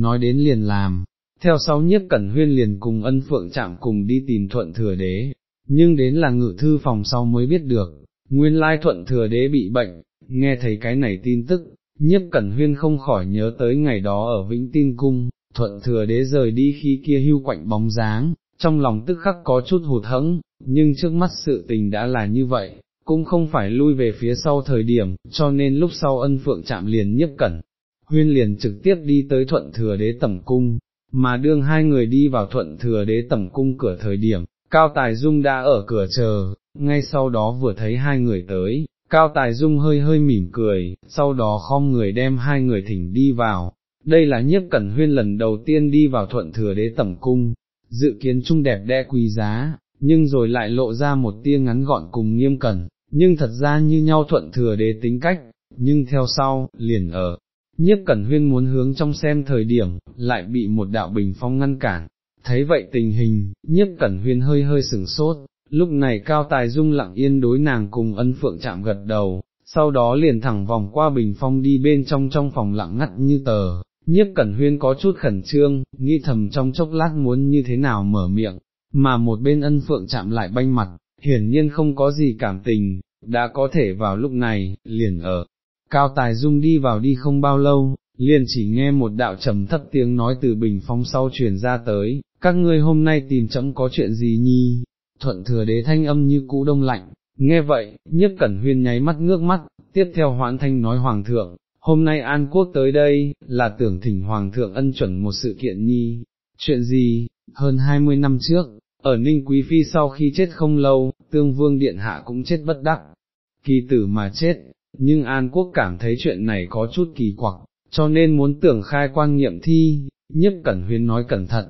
nói đến liền làm, theo sau nhiếp cẩn huyên liền cùng ân phượng chạm cùng đi tìm thuận thừa đế, nhưng đến là ngự thư phòng sau mới biết được, nguyên lai thuận thừa đế bị bệnh, nghe thấy cái này tin tức, nhiếp cẩn huyên không khỏi nhớ tới ngày đó ở Vĩnh Tin Cung, thuận thừa đế rời đi khi kia hưu quạnh bóng dáng, trong lòng tức khắc có chút hụt hẫng, nhưng trước mắt sự tình đã là như vậy, cũng không phải lui về phía sau thời điểm, cho nên lúc sau ân phượng chạm liền nhiếp cẩn. Huyên liền trực tiếp đi tới thuận thừa đế tẩm cung, mà đương hai người đi vào thuận thừa đế tẩm cung cửa thời điểm, Cao Tài Dung đã ở cửa chờ, ngay sau đó vừa thấy hai người tới, Cao Tài Dung hơi hơi mỉm cười, sau đó khom người đem hai người thỉnh đi vào, đây là nhiếp cẩn huyên lần đầu tiên đi vào thuận thừa đế tẩm cung, dự kiến trung đẹp đẽ quý giá, nhưng rồi lại lộ ra một tia ngắn gọn cùng nghiêm cẩn, nhưng thật ra như nhau thuận thừa đế tính cách, nhưng theo sau, liền ở. Nhiếp Cẩn Huyên muốn hướng trong xem thời điểm, lại bị một đạo bình phong ngăn cản, thấy vậy tình hình, nhiếp Cẩn Huyên hơi hơi sừng sốt, lúc này Cao Tài Dung lặng yên đối nàng cùng ân phượng chạm gật đầu, sau đó liền thẳng vòng qua bình phong đi bên trong trong phòng lặng ngắt như tờ, nhiếp Cẩn Huyên có chút khẩn trương, nghĩ thầm trong chốc lát muốn như thế nào mở miệng, mà một bên ân phượng chạm lại banh mặt, hiển nhiên không có gì cảm tình, đã có thể vào lúc này, liền ở. Cao Tài Dung đi vào đi không bao lâu, liền chỉ nghe một đạo trầm thấp tiếng nói từ bình phong sau truyền ra tới, các ngươi hôm nay tìm chấm có chuyện gì nhi, thuận thừa đế thanh âm như cũ đông lạnh, nghe vậy, Nhất cẩn huyên nháy mắt ngước mắt, tiếp theo hoãn thanh nói hoàng thượng, hôm nay An Quốc tới đây, là tưởng thỉnh hoàng thượng ân chuẩn một sự kiện nhi, chuyện gì, hơn hai mươi năm trước, ở Ninh Quý Phi sau khi chết không lâu, tương vương điện hạ cũng chết bất đắc, kỳ tử mà chết, nhưng An Quốc cảm thấy chuyện này có chút kỳ quặc, cho nên muốn tưởng khai quan nghiệm thi, nhiếp cẩn huyên nói cẩn thận,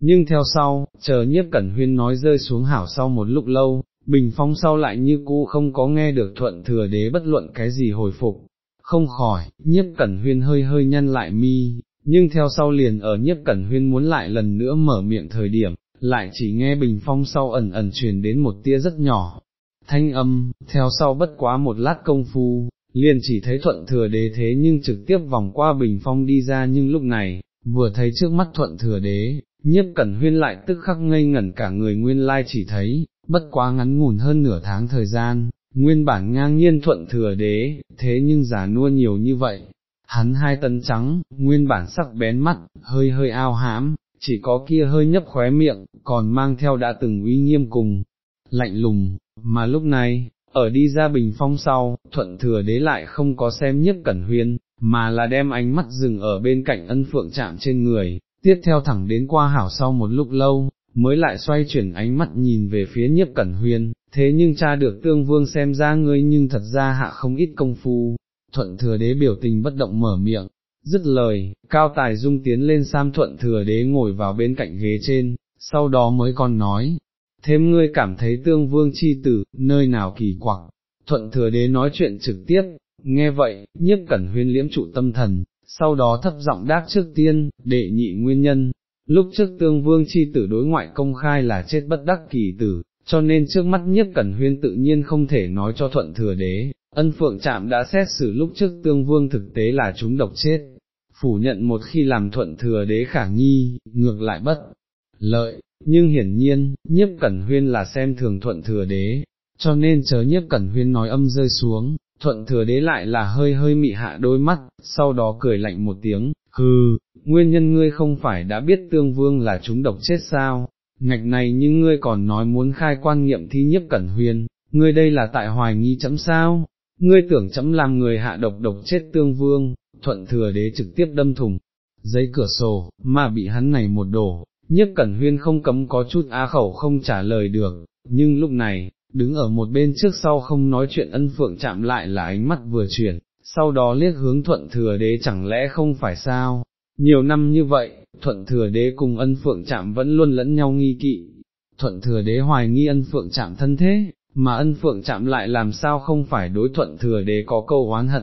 nhưng theo sau, chờ nhiếp cẩn huyên nói rơi xuống hảo sau một lúc lâu, bình phong sau lại như cũ không có nghe được thuận thừa đế bất luận cái gì hồi phục, không khỏi, nhiếp cẩn huyên hơi hơi nhăn lại mi, nhưng theo sau liền ở nhiếp cẩn huyên muốn lại lần nữa mở miệng thời điểm, lại chỉ nghe bình phong sau ẩn ẩn truyền đến một tia rất nhỏ, thanh âm, theo sau bất quá một lát công phu, liền chỉ thấy thuận thừa đế thế nhưng trực tiếp vòng qua bình phong đi ra nhưng lúc này, vừa thấy trước mắt thuận thừa đế, nhiếp cẩn huyên lại tức khắc ngây ngẩn cả người nguyên lai chỉ thấy, bất quá ngắn ngủn hơn nửa tháng thời gian, nguyên bản ngang nhiên thuận thừa đế, thế nhưng giả nua nhiều như vậy. Hắn hai tấn trắng, nguyên bản sắc bén mắt, hơi hơi ao hãm, chỉ có kia hơi nhấp khóe miệng, còn mang theo đã từng uy nghiêm cùng, lạnh lùng, mà lúc này, ở đi ra bình phong sau, thuận thừa đế lại không có xem nhất cẩn huyên, mà là đem ánh mắt dừng ở bên cạnh ân phượng chạm trên người, tiếp theo thẳng đến qua hảo sau một lúc lâu, mới lại xoay chuyển ánh mắt nhìn về phía nhiếp cẩn huyên, thế nhưng cha được tương vương xem ra ngươi nhưng thật ra hạ không ít công phu, thuận thừa đế biểu tình bất động mở miệng, dứt lời, cao tài dung tiến lên sam thuận thừa đế ngồi vào bên cạnh ghế trên, sau đó mới còn nói, thêm ngươi cảm thấy tương vương chi tử, nơi nào kỳ quặc, thuận thừa đế nói chuyện trực tiếp, nghe vậy, nhiếp cẩn huyên liễm trụ tâm thần, sau đó thấp giọng đáp trước tiên, đệ nhị nguyên nhân, lúc trước tương vương chi tử đối ngoại công khai là chết bất đắc kỳ tử, cho nên trước mắt nhiếp cẩn huyên tự nhiên không thể nói cho thuận thừa đế, ân phượng trạm đã xét xử lúc trước tương vương thực tế là chúng độc chết, phủ nhận một khi làm thuận thừa đế khả nghi, ngược lại bất lợi, nhưng hiển nhiên, nhiếp cẩn huyên là xem thường thuận thừa đế, cho nên chớ nhiếp cẩn huyên nói âm rơi xuống, thuận thừa đế lại là hơi hơi mị hạ đôi mắt, sau đó cười lạnh một tiếng, hừ, nguyên nhân ngươi không phải đã biết tương vương là chúng độc chết sao, ngạch này nhưng ngươi còn nói muốn khai quan nghiệm thi nhiếp cẩn huyên, ngươi đây là tại hoài nghi chấm sao, ngươi tưởng chấm làm người hạ độc độc chết tương vương, thuận thừa đế trực tiếp đâm thùng, giấy cửa sổ, mà bị hắn này một đổ, Nhất cẩn huyên không cấm có chút á khẩu không trả lời được, nhưng lúc này, đứng ở một bên trước sau không nói chuyện ân phượng chạm lại là ánh mắt vừa chuyển, sau đó liếc hướng thuận thừa đế chẳng lẽ không phải sao, nhiều năm như vậy, thuận thừa đế cùng ân phượng chạm vẫn luôn lẫn nhau nghi kỵ, thuận thừa đế hoài nghi ân phượng chạm thân thế, mà ân phượng chạm lại làm sao không phải đối thuận thừa đế có câu oán hận,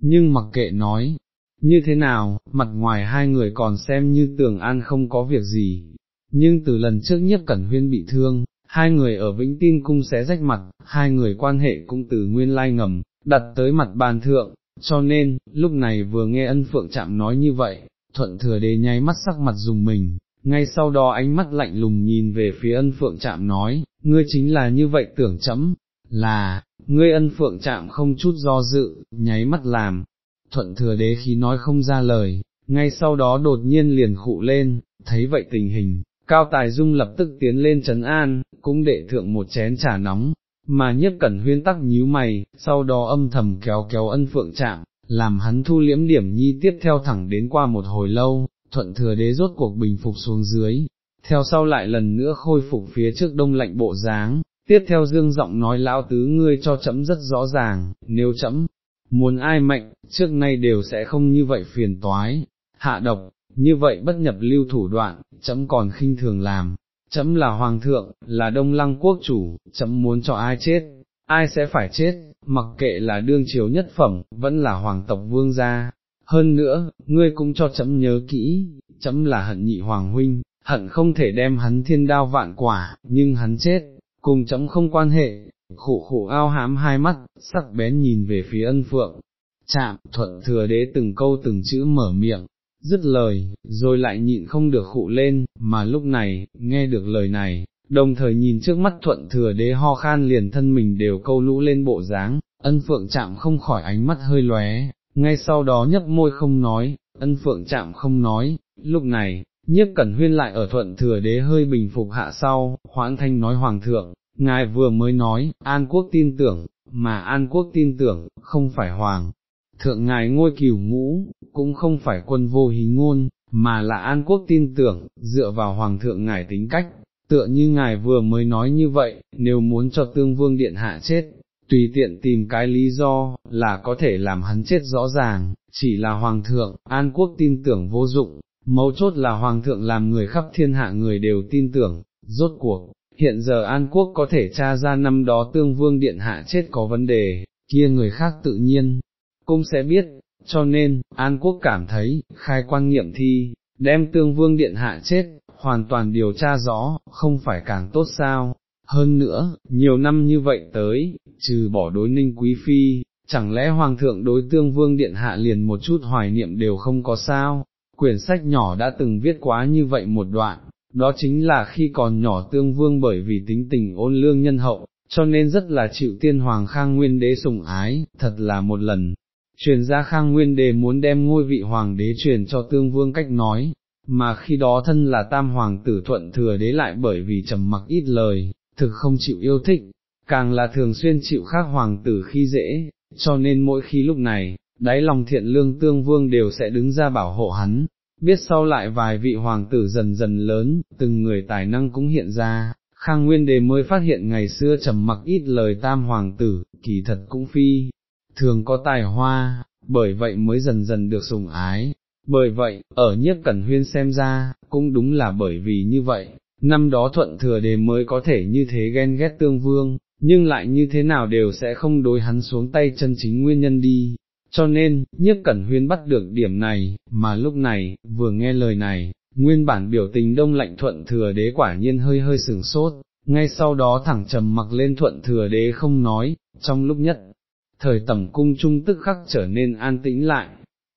nhưng mặc kệ nói, như thế nào, mặt ngoài hai người còn xem như tường an không có việc gì, nhưng từ lần trước nhất cẩn huyên bị thương, hai người ở Vĩnh Tin Cung xé rách mặt, hai người quan hệ cũng từ nguyên lai ngầm, đặt tới mặt bàn thượng, cho nên, lúc này vừa nghe ân phượng chạm nói như vậy, thuận thừa đế nháy mắt sắc mặt dùng mình, ngay sau đó ánh mắt lạnh lùng nhìn về phía ân phượng chạm nói, ngươi chính là như vậy tưởng chấm, là, ngươi ân phượng chạm không chút do dự, nháy mắt làm, thuận thừa đế khí nói không ra lời, ngay sau đó đột nhiên liền khụ lên, thấy vậy tình hình, cao tài dung lập tức tiến lên trấn an, cũng đệ thượng một chén trà nóng, mà nhất cẩn huyên tắc nhíu mày, sau đó âm thầm kéo kéo ân phượng chạm, làm hắn thu liễm điểm nhi tiếp theo thẳng đến qua một hồi lâu, thuận thừa đế rốt cuộc bình phục xuống dưới, theo sau lại lần nữa khôi phục phía trước đông lạnh bộ dáng, tiếp theo dương giọng nói lão tứ ngươi cho chấm rất rõ ràng, nếu chấm, muốn ai mạnh, trước nay đều sẽ không như vậy phiền toái, hạ độc, như vậy bất nhập lưu thủ đoạn, chấm còn khinh thường làm, chấm là hoàng thượng, là đông lăng quốc chủ, chấm muốn cho ai chết, ai sẽ phải chết, mặc kệ là đương triều nhất phẩm, vẫn là hoàng tộc vương gia. Hơn nữa, ngươi cũng cho chấm nhớ kỹ, chấm là hận nhị hoàng huynh, hận không thể đem hắn thiên đao vạn quả, nhưng hắn chết, cùng chấm không quan hệ, khổ khổ ao hám hai mắt, sắc bén nhìn về phía ân phượng, chạm, thuận thừa đế từng câu từng chữ mở miệng, dứt lời, rồi lại nhịn không được khụ lên, mà lúc này, nghe được lời này, đồng thời nhìn trước mắt thuận thừa đế ho khan liền thân mình đều câu lũ lên bộ dáng, ân phượng chạm không khỏi ánh mắt hơi lóe, ngay sau đó nhấp môi không nói, ân phượng chạm không nói, lúc này, nhiếp cẩn huyên lại ở thuận thừa đế hơi bình phục hạ sau, hoãn thanh nói hoàng thượng, ngài vừa mới nói, an quốc tin tưởng, mà an quốc tin tưởng, không phải hoàng. Thượng ngài ngôi cửu ngũ, cũng không phải quân vô hí ngôn, mà là an quốc tin tưởng, dựa vào hoàng thượng ngài tính cách, tựa như ngài vừa mới nói như vậy, nếu muốn cho tương vương điện hạ chết, tùy tiện tìm cái lý do, là có thể làm hắn chết rõ ràng, chỉ là hoàng thượng, an quốc tin tưởng vô dụng, mấu chốt là hoàng thượng làm người khắp thiên hạ người đều tin tưởng, rốt cuộc, hiện giờ an quốc có thể tra ra năm đó tương vương điện hạ chết có vấn đề, kia người khác tự nhiên, cũng sẽ biết, cho nên, an quốc cảm thấy, khai quan nghiệm thi, đem tương vương điện hạ chết, hoàn toàn điều tra rõ, không phải càng tốt sao. Hơn nữa, nhiều năm như vậy tới, trừ bỏ đối ninh quý phi, chẳng lẽ hoàng thượng đối tương vương điện hạ liền một chút hoài niệm đều không có sao, quyển sách nhỏ đã từng viết quá như vậy một đoạn, đó chính là khi còn nhỏ tương vương bởi vì tính tình ôn lương nhân hậu, cho nên rất là chịu tiên hoàng khang nguyên đế sủng ái, thật là một lần, truyền ra khang nguyên đế muốn đem ngôi vị hoàng đế truyền cho tương vương cách nói, mà khi đó thân là tam hoàng tử thuận thừa đế lại bởi vì trầm mặc ít lời, thực không chịu yêu thích, càng là thường xuyên chịu khác hoàng tử khi dễ, cho nên mỗi khi lúc này, đáy lòng thiện lương tương vương đều sẽ đứng ra bảo hộ hắn, biết sau lại vài vị hoàng tử dần dần lớn, từng người tài năng cũng hiện ra, Khang Nguyên Đề mới phát hiện ngày xưa trầm mặc ít lời tam hoàng tử, kỳ thật cũng phi, thường có tài hoa, bởi vậy mới dần dần được sủng ái. Bởi vậy, ở nhất cẩn huyên xem ra, cũng đúng là bởi vì như vậy, năm đó thuận thừa đề mới có thể như thế ghen ghét tương vương, nhưng lại như thế nào đều sẽ không đối hắn xuống tay chân chính nguyên nhân đi, cho nên, nhiếp cẩn huyên bắt được điểm này, mà lúc này, vừa nghe lời này, nguyên bản biểu tình đông lạnh thuận thừa đế quả nhiên hơi hơi sửng sốt, ngay sau đó thẳng trầm mặc lên thuận thừa đế không nói, trong lúc nhất, thời tẩm cung trung tức khắc trở nên an tĩnh lại,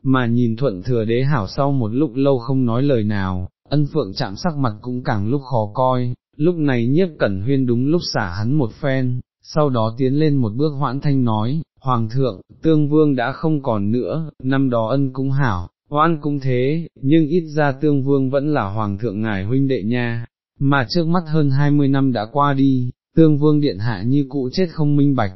mà nhìn thuận thừa đế hảo sau một lúc lâu không nói lời nào, ân phượng chạm sắc mặt cũng càng lúc khó coi, lúc này nhiếp cẩn huyên đúng lúc xả hắn một phen, sau đó tiến lên một bước hoãn thanh nói, Hoàng thượng, tương vương đã không còn nữa, năm đó ân cũng hảo, oan cũng thế, nhưng ít ra tương vương vẫn là hoàng thượng ngài huynh đệ nha, mà trước mắt hơn hai mươi năm đã qua đi, tương vương điện hạ như cụ chết không minh bạch,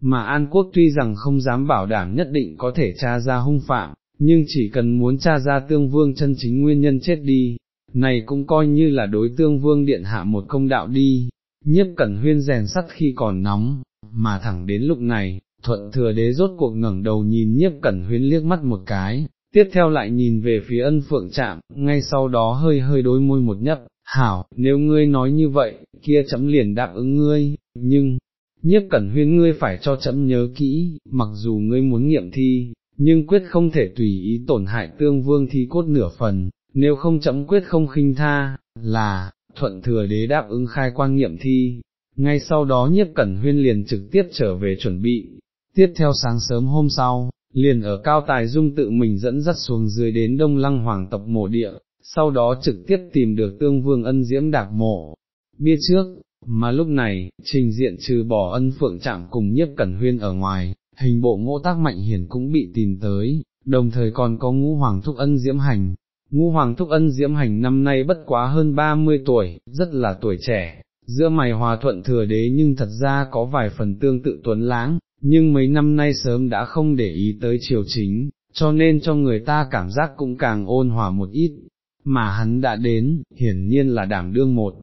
mà An Quốc tuy rằng không dám bảo đảm nhất định có thể tra ra hung phạm, nhưng chỉ cần muốn tra ra tương vương chân chính nguyên nhân chết đi, này cũng coi như là đối tương vương điện hạ một công đạo đi, nhiếp cẩn huyên rèn sắt khi còn nóng, mà thẳng đến lúc này, thuận thừa đế rốt cuộc ngẩng đầu nhìn nhiếp cẩn huyên liếc mắt một cái, tiếp theo lại nhìn về phía ân phượng chạm, ngay sau đó hơi hơi đối môi một nhấp, hảo, nếu ngươi nói như vậy, kia chấm liền đáp ứng ngươi, nhưng, nhiếp cẩn huyên ngươi phải cho chấm nhớ kỹ, mặc dù ngươi muốn nghiệm thi, nhưng quyết không thể tùy ý tổn hại tương vương thi cốt nửa phần, nếu không chấm quyết không khinh tha, là, thuận thừa đế đáp ứng khai quan nghiệm thi. Ngay sau đó nhiếp cẩn huyên liền trực tiếp trở về chuẩn bị, Tiếp theo sáng sớm hôm sau, liền ở cao tài dung tự mình dẫn dắt xuống dưới đến đông lăng hoàng tộc mộ địa, sau đó trực tiếp tìm được tương vương ân diễm đạc mộ. Biết trước, mà lúc này, trình diện trừ bỏ ân phượng trạng cùng nhiếp cẩn huyên ở ngoài, hình bộ ngũ tác mạnh hiển cũng bị tìm tới, đồng thời còn có ngũ hoàng thúc ân diễm hành. Ngũ hoàng thúc ân diễm hành năm nay bất quá hơn 30 tuổi, rất là tuổi trẻ, giữa mày hòa thuận thừa đế nhưng thật ra có vài phần tương tự tuấn lãng, nhưng mấy năm nay sớm đã không để ý tới triều chính, cho nên cho người ta cảm giác cũng càng ôn hòa một ít, mà hắn đã đến, hiển nhiên là đảm đương một.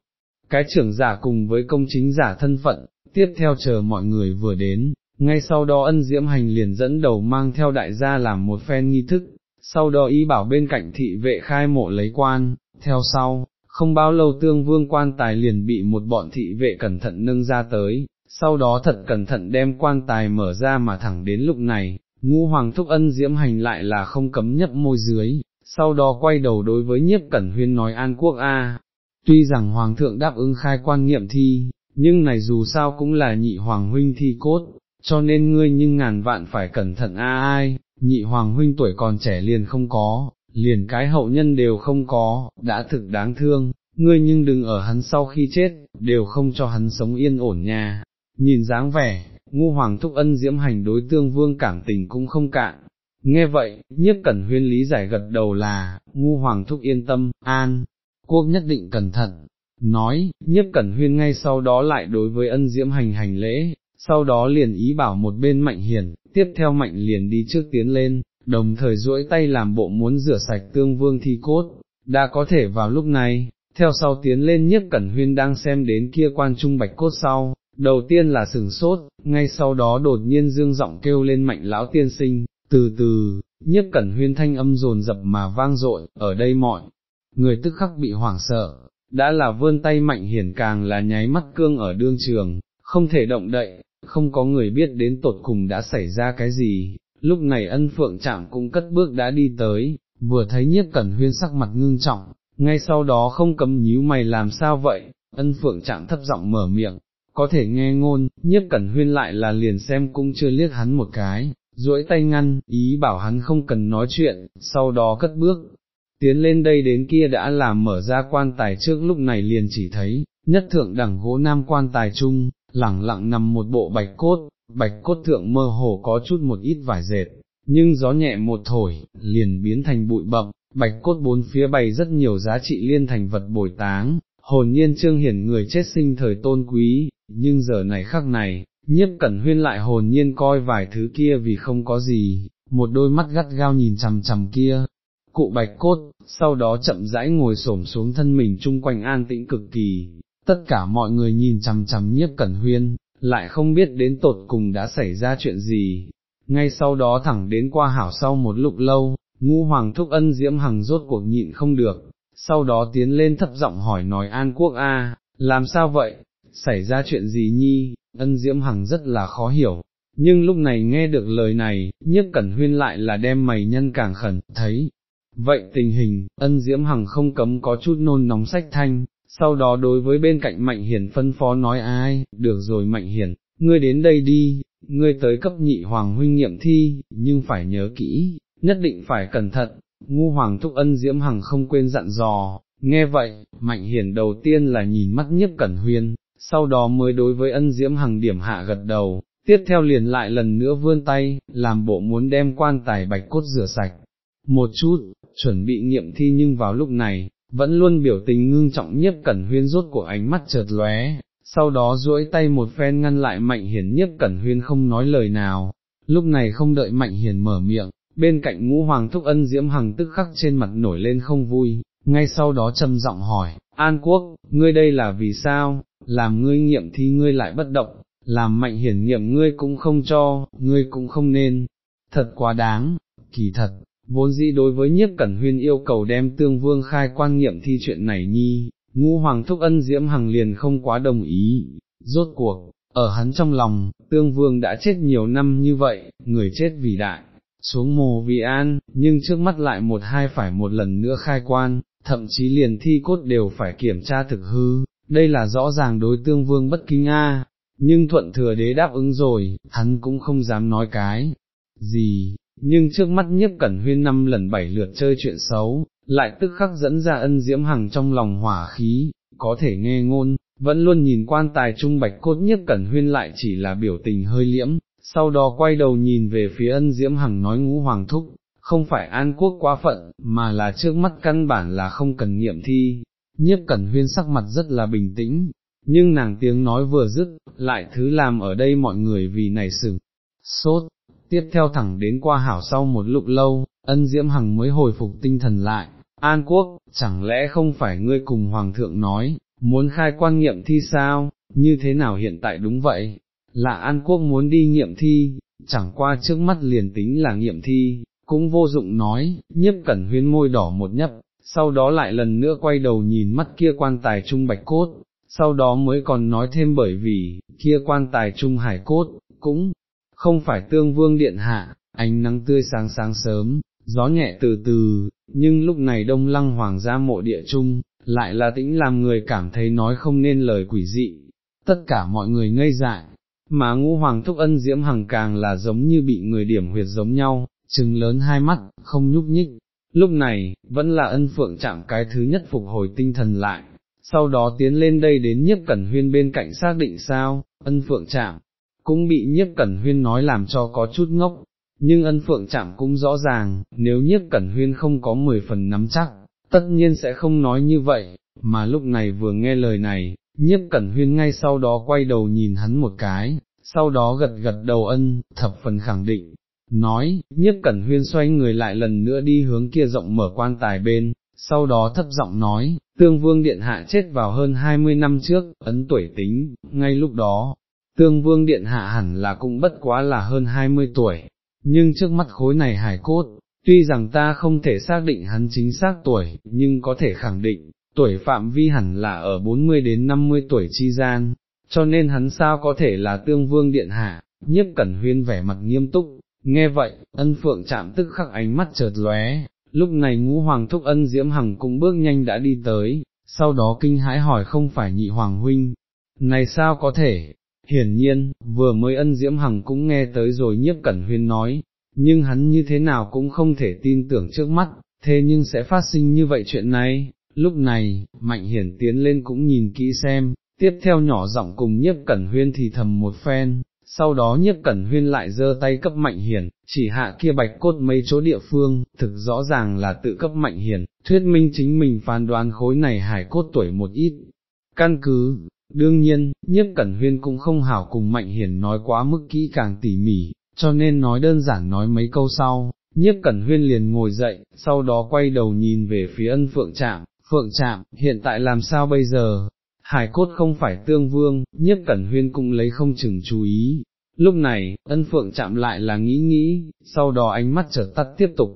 Cái trưởng giả cùng với công chính giả thân phận, tiếp theo chờ mọi người vừa đến, ngay sau đó ân diễm hành liền dẫn đầu mang theo đại gia làm một phen nghi thức, sau đó ý bảo bên cạnh thị vệ khai mộ lấy quan, theo sau, không bao lâu tương vương quan tài liền bị một bọn thị vệ cẩn thận nâng ra tới, sau đó thật cẩn thận đem quan tài mở ra mà thẳng đến lúc này, ngũ hoàng thúc ân diễm hành lại là không cấm nhấp môi dưới, sau đó quay đầu đối với nhiếp cẩn huyên nói an quốc a. Tuy rằng hoàng thượng đáp ứng khai quan nghiệm thi, nhưng này dù sao cũng là nhị hoàng huynh thi cốt, cho nên ngươi nhưng ngàn vạn phải cẩn thận a ai, nhị hoàng huynh tuổi còn trẻ liền không có, liền cái hậu nhân đều không có, đã thực đáng thương, ngươi nhưng đừng ở hắn sau khi chết, đều không cho hắn sống yên ổn nha. Nhìn dáng vẻ, ngu hoàng thúc ân diễm hành đối tương vương cảm tình cũng không cạn. Nghe vậy, nhất cẩn huyên lý giải gật đầu là, ngu hoàng thúc yên tâm, an, quốc nhất định cẩn thận. Nói, nhất cẩn huyên ngay sau đó lại đối với ân diễm hành hành lễ, sau đó liền ý bảo một bên mạnh hiền, tiếp theo mạnh liền đi trước tiến lên, đồng thời duỗi tay làm bộ muốn rửa sạch tương vương thi cốt, đã có thể vào lúc này, theo sau tiến lên nhất cẩn huyên đang xem đến kia quan trung bạch cốt sau, đầu tiên là sừng sốt, ngay sau đó đột nhiên dương giọng kêu lên mạnh lão tiên sinh, từ từ, nhất cẩn huyên thanh âm rồn rập mà vang dội, ở đây mọi, người tức khắc bị hoảng sợ, đã là vươn tay mạnh hiển càng là nháy mắt cương ở đương trường, không thể động đậy, không có người biết đến tột cùng đã xảy ra cái gì, lúc này ân phượng chạm cũng cất bước đã đi tới, vừa thấy nhiếp cẩn huyên sắc mặt ngưng trọng, ngay sau đó không cấm nhíu mày làm sao vậy, ân phượng chạm thấp giọng mở miệng, có thể nghe ngôn, nhiếp cẩn huyên lại là liền xem cũng chưa liếc hắn một cái, duỗi tay ngăn, ý bảo hắn không cần nói chuyện, sau đó cất bước, tiến lên đây đến kia đã làm mở ra quan tài trước lúc này liền chỉ thấy, nhất thượng đẳng gỗ nam quan tài chung, lẳng lặng nằm một bộ bạch cốt, bạch cốt thượng mơ hồ có chút một ít vải dệt, nhưng gió nhẹ một thổi, liền biến thành bụi bậm, bạch cốt bốn phía bày rất nhiều giá trị liên thành vật bồi táng, hồn nhiên trương hiển người chết sinh thời tôn quý, nhưng giờ này khắc này, nhiếp cẩn huyên lại hồn nhiên coi vài thứ kia vì không có gì, một đôi mắt gắt gao nhìn chằm chằm kia, cụ bạch cốt, sau đó chậm rãi ngồi xổm xuống thân mình chung quanh an tĩnh cực kỳ, tất cả mọi người nhìn chằm chằm nhiếp cẩn huyên, lại không biết đến tột cùng đã xảy ra chuyện gì. Ngay sau đó thẳng đến qua hảo sau một lúc lâu, ngũ hoàng thúc ân diễm hằng rốt cuộc nhịn không được, sau đó tiến lên thấp giọng hỏi nói an quốc a, làm sao vậy, xảy ra chuyện gì nhi, ân diễm hằng rất là khó hiểu, nhưng lúc này nghe được lời này, nhất cẩn huyên lại là đem mày nhân càng khẩn, thấy. Vậy tình hình, ân diễm hằng không cấm có chút nôn nóng sách thanh, sau đó đối với bên cạnh Mạnh Hiển phân phó nói ai, được rồi Mạnh Hiển, ngươi đến đây đi, ngươi tới cấp nhị hoàng huynh nghiệm thi, nhưng phải nhớ kỹ, nhất định phải cẩn thận, ngu hoàng thúc ân diễm hằng không quên dặn dò, nghe vậy, Mạnh Hiển đầu tiên là nhìn mắt nhiếp cẩn huyên, sau đó mới đối với ân diễm hằng điểm hạ gật đầu, tiếp theo liền lại lần nữa vươn tay, làm bộ muốn đem quan tài bạch cốt rửa sạch, một chút, chuẩn bị nghiệm thi nhưng vào lúc này, vẫn luôn biểu tình ngưng trọng nhiếp cẩn huyên rốt của ánh mắt chợt lóe, sau đó duỗi tay một phen ngăn lại mạnh hiển nhiếp cẩn huyên không nói lời nào, lúc này không đợi mạnh hiển mở miệng, bên cạnh ngũ hoàng thúc ân diễm hằng tức khắc trên mặt nổi lên không vui, ngay sau đó trầm giọng hỏi, An Quốc, ngươi đây là vì sao, làm ngươi nghiệm thì ngươi lại bất động, làm mạnh hiển nghiệm ngươi cũng không cho, ngươi cũng không nên, thật quá đáng, kỳ thật, vốn dĩ đối với nhiếp cẩn huyên yêu cầu đem tương vương khai quan nghiệm thi chuyện này nhi, ngu hoàng thúc ân diễm hằng liền không quá đồng ý, rốt cuộc, ở hắn trong lòng, tương vương đã chết nhiều năm như vậy, người chết vì đại, xuống mồ vì an, nhưng trước mắt lại một hai phải một lần nữa khai quan, thậm chí liền thi cốt đều phải kiểm tra thực hư, đây là rõ ràng đối tương vương bất kinh a. Nhưng thuận thừa đế đáp ứng rồi, hắn cũng không dám nói cái, gì, nhưng trước mắt nhiếp cẩn huyên năm lần bảy lượt chơi chuyện xấu, lại tức khắc dẫn ra ân diễm hằng trong lòng hỏa khí, có thể nghe ngôn, vẫn luôn nhìn quan tài trung bạch cốt nhiếp cẩn huyên lại chỉ là biểu tình hơi liễm, sau đó quay đầu nhìn về phía ân diễm hằng nói ngũ hoàng thúc, không phải an quốc quá phận, mà là trước mắt căn bản là không cần nghiệm thi, nhiếp cẩn huyên sắc mặt rất là bình tĩnh, nhưng nàng tiếng nói vừa dứt, lại thứ làm ở đây mọi người vì này sừng, sốt, tiếp theo thẳng đến qua hảo sau một lúc lâu, ân diễm hằng mới hồi phục tinh thần lại, an quốc, chẳng lẽ không phải ngươi cùng hoàng thượng nói, muốn khai quan nghiệm thi sao, như thế nào hiện tại đúng vậy, là an quốc muốn đi nghiệm thi, chẳng qua trước mắt liền tính là nghiệm thi, cũng vô dụng nói, nhiếp cẩn huyên môi đỏ một nhấp, sau đó lại lần nữa quay đầu nhìn mắt kia quan tài trung bạch cốt, sau đó mới còn nói thêm bởi vì, kia quan tài trung hải cốt, cũng không phải tương vương điện hạ, ánh nắng tươi sáng sáng sớm, gió nhẹ từ từ, nhưng lúc này đông lăng hoàng gia mộ địa trung, lại là tĩnh làm người cảm thấy nói không nên lời quỷ dị, tất cả mọi người ngây dại, mà ngũ hoàng thúc ân diễm hằng càng là giống như bị người điểm huyệt giống nhau, trừng lớn hai mắt, không nhúc nhích, lúc này, vẫn là ân phượng chạm cái thứ nhất phục hồi tinh thần lại, sau đó tiến lên đây đến nhiếp cẩn huyên bên cạnh xác định sao, ân phượng chạm, cũng bị nhiếp cẩn huyên nói làm cho có chút ngốc, nhưng ân phượng chạm cũng rõ ràng, nếu nhiếp cẩn huyên không có mười phần nắm chắc, tất nhiên sẽ không nói như vậy, mà lúc này vừa nghe lời này, nhiếp cẩn huyên ngay sau đó quay đầu nhìn hắn một cái, sau đó gật gật đầu ân, thập phần khẳng định, nói, nhiếp cẩn huyên xoay người lại lần nữa đi hướng kia rộng mở quan tài bên, sau đó thấp giọng nói, tương vương điện hạ chết vào hơn 20 năm trước, ấn tuổi tính, ngay lúc đó, tương vương điện hạ hẳn là cũng bất quá là hơn 20 tuổi, nhưng trước mắt khối này hải cốt, tuy rằng ta không thể xác định hắn chính xác tuổi, nhưng có thể khẳng định, tuổi phạm vi hẳn là ở 40 đến 50 tuổi chi gian, cho nên hắn sao có thể là tương vương điện hạ, nhiếp cẩn huyên vẻ mặt nghiêm túc, nghe vậy, ân phượng chạm tức khắc ánh mắt chợt lóe, lúc này ngũ hoàng thúc ân diễm hằng cũng bước nhanh đã đi tới, sau đó kinh hãi hỏi không phải nhị hoàng huynh, này sao có thể, hiển nhiên, vừa mới ân diễm hằng cũng nghe tới rồi nhiếp cẩn huyên nói, nhưng hắn như thế nào cũng không thể tin tưởng trước mắt, thế nhưng sẽ phát sinh như vậy chuyện này, lúc này, mạnh hiển tiến lên cũng nhìn kỹ xem, tiếp theo nhỏ giọng cùng nhiếp cẩn huyên thì thầm một phen, sau đó nhiếp cẩn huyên lại giơ tay cấp mạnh hiền chỉ hạ kia bạch cốt mấy chỗ địa phương, thực rõ ràng là tự cấp mạnh hiền thuyết minh chính mình phán đoán khối này hải cốt tuổi một ít. Căn cứ, đương nhiên, nhiếp cẩn huyên cũng không hảo cùng mạnh hiền nói quá mức kỹ càng tỉ mỉ, cho nên nói đơn giản nói mấy câu sau, nhiếp cẩn huyên liền ngồi dậy, sau đó quay đầu nhìn về phía ân phượng trạm, phượng trạm, hiện tại làm sao bây giờ, hải cốt không phải tương vương, nhất cẩn huyên cũng lấy không chừng chú ý. Lúc này, ân phượng chạm lại là nghĩ nghĩ, sau đó ánh mắt trở tắt tiếp tục,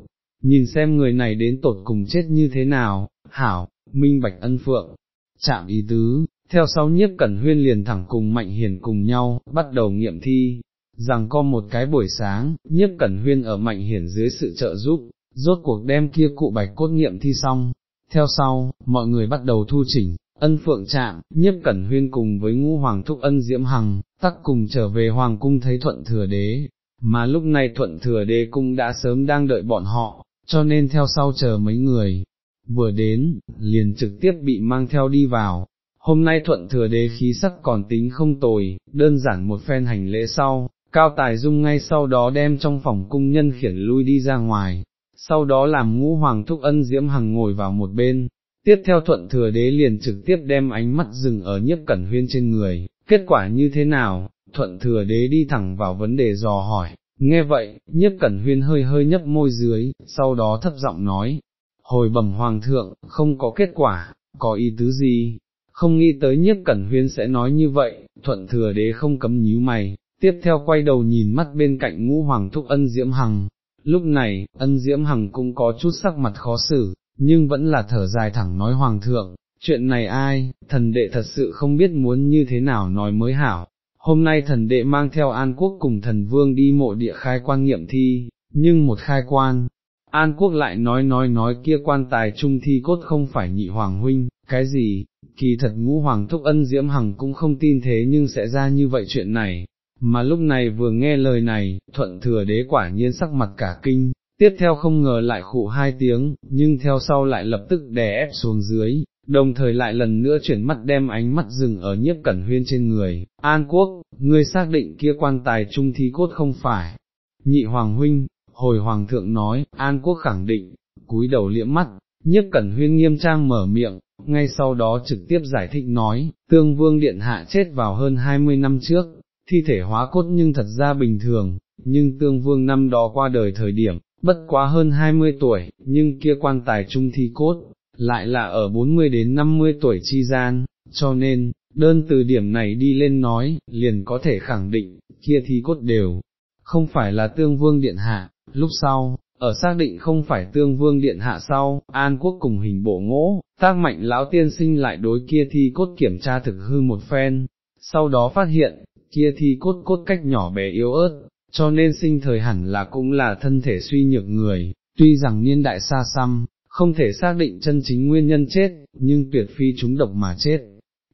nhìn xem người này đến tột cùng chết như thế nào, hảo, minh bạch ân phượng, chạm ý tứ, theo sau nhiếp cẩn huyên liền thẳng cùng mạnh hiền cùng nhau, bắt đầu nghiệm thi, rằng có một cái buổi sáng, nhiếp cẩn huyên ở mạnh hiển dưới sự trợ giúp, rốt cuộc đem kia cụ bạch cốt nghiệm thi xong, theo sau, mọi người bắt đầu thu chỉnh, ân phượng Trạm, nhiếp cẩn huyên cùng với ngũ hoàng thúc ân diễm hằng, tắc cùng trở về hoàng cung thấy thuận thừa đế, mà lúc này thuận thừa đế cung đã sớm đang đợi bọn họ, cho nên theo sau chờ mấy người, vừa đến, liền trực tiếp bị mang theo đi vào. Hôm nay thuận thừa đế khí sắc còn tính không tồi, đơn giản một phen hành lễ sau, cao tài dung ngay sau đó đem trong phòng cung nhân khiển lui đi ra ngoài, sau đó làm ngũ hoàng thúc ân diễm hằng ngồi vào một bên, tiếp theo thuận thừa đế liền trực tiếp đem ánh mắt dừng ở nhiếp cẩn huyên trên người, kết quả như thế nào, thuận thừa đế đi thẳng vào vấn đề dò hỏi, nghe vậy, nhiếp cẩn huyên hơi hơi nhấp môi dưới, sau đó thấp giọng nói, hồi bẩm hoàng thượng, không có kết quả, có ý tứ gì, không nghĩ tới nhiếp cẩn huyên sẽ nói như vậy, thuận thừa đế không cấm nhíu mày, tiếp theo quay đầu nhìn mắt bên cạnh ngũ hoàng thúc ân diễm hằng, lúc này, ân diễm hằng cũng có chút sắc mặt khó xử, nhưng vẫn là thở dài thẳng nói hoàng thượng, chuyện này ai, thần đệ thật sự không biết muốn như thế nào nói mới hảo. Hôm nay thần đệ mang theo An Quốc cùng thần vương đi mộ địa khai quan nghiệm thi, nhưng một khai quan, An Quốc lại nói nói nói kia quan tài trung thi cốt không phải nhị hoàng huynh, cái gì, kỳ thật ngũ hoàng thúc ân diễm hằng cũng không tin thế nhưng sẽ ra như vậy chuyện này, mà lúc này vừa nghe lời này, thuận thừa đế quả nhiên sắc mặt cả kinh, tiếp theo không ngờ lại khụ hai tiếng, nhưng theo sau lại lập tức đè ép xuống dưới, đồng thời lại lần nữa chuyển mắt đem ánh mắt dừng ở nhiếp cẩn huyên trên người, An Quốc, ngươi xác định kia quan tài trung thi cốt không phải, nhị hoàng huynh, hồi hoàng thượng nói, An Quốc khẳng định, cúi đầu liễm mắt, nhiếp cẩn huyên nghiêm trang mở miệng, ngay sau đó trực tiếp giải thích nói, tương vương điện hạ chết vào hơn 20 năm trước, thi thể hóa cốt nhưng thật ra bình thường, nhưng tương vương năm đó qua đời thời điểm, bất quá hơn 20 tuổi, nhưng kia quan tài trung thi cốt, lại là ở 40 đến 50 tuổi chi gian, cho nên, đơn từ điểm này đi lên nói, liền có thể khẳng định, kia thi cốt đều, không phải là tương vương điện hạ, lúc sau, ở xác định không phải tương vương điện hạ sau, An Quốc cùng hình bộ ngỗ, tác mạnh lão tiên sinh lại đối kia thi cốt kiểm tra thực hư một phen, sau đó phát hiện, kia thi cốt cốt cách nhỏ bé yếu ớt, cho nên sinh thời hẳn là cũng là thân thể suy nhược người, tuy rằng niên đại xa xăm, không thể xác định chân chính nguyên nhân chết, nhưng tuyệt phi chúng độc mà chết.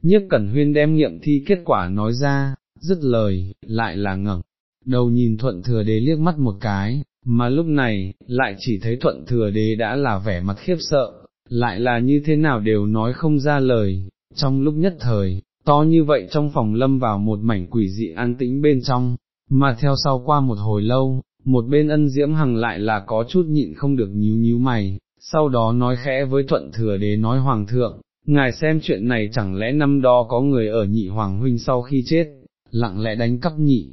Nhiếp Cẩn Huyên đem nghiệm thi kết quả nói ra, dứt lời, lại là ngẩng đầu nhìn thuận thừa đế liếc mắt một cái, mà lúc này, lại chỉ thấy thuận thừa đế đã là vẻ mặt khiếp sợ, lại là như thế nào đều nói không ra lời, trong lúc nhất thời, to như vậy trong phòng lâm vào một mảnh quỷ dị an tĩnh bên trong, mà theo sau qua một hồi lâu, một bên ân diễm hằng lại là có chút nhịn không được nhíu nhíu mày, sau đó nói khẽ với thuận thừa đế nói hoàng thượng, ngài xem chuyện này chẳng lẽ năm đó có người ở nhị hoàng huynh sau khi chết, lặng lẽ đánh cắp nhị,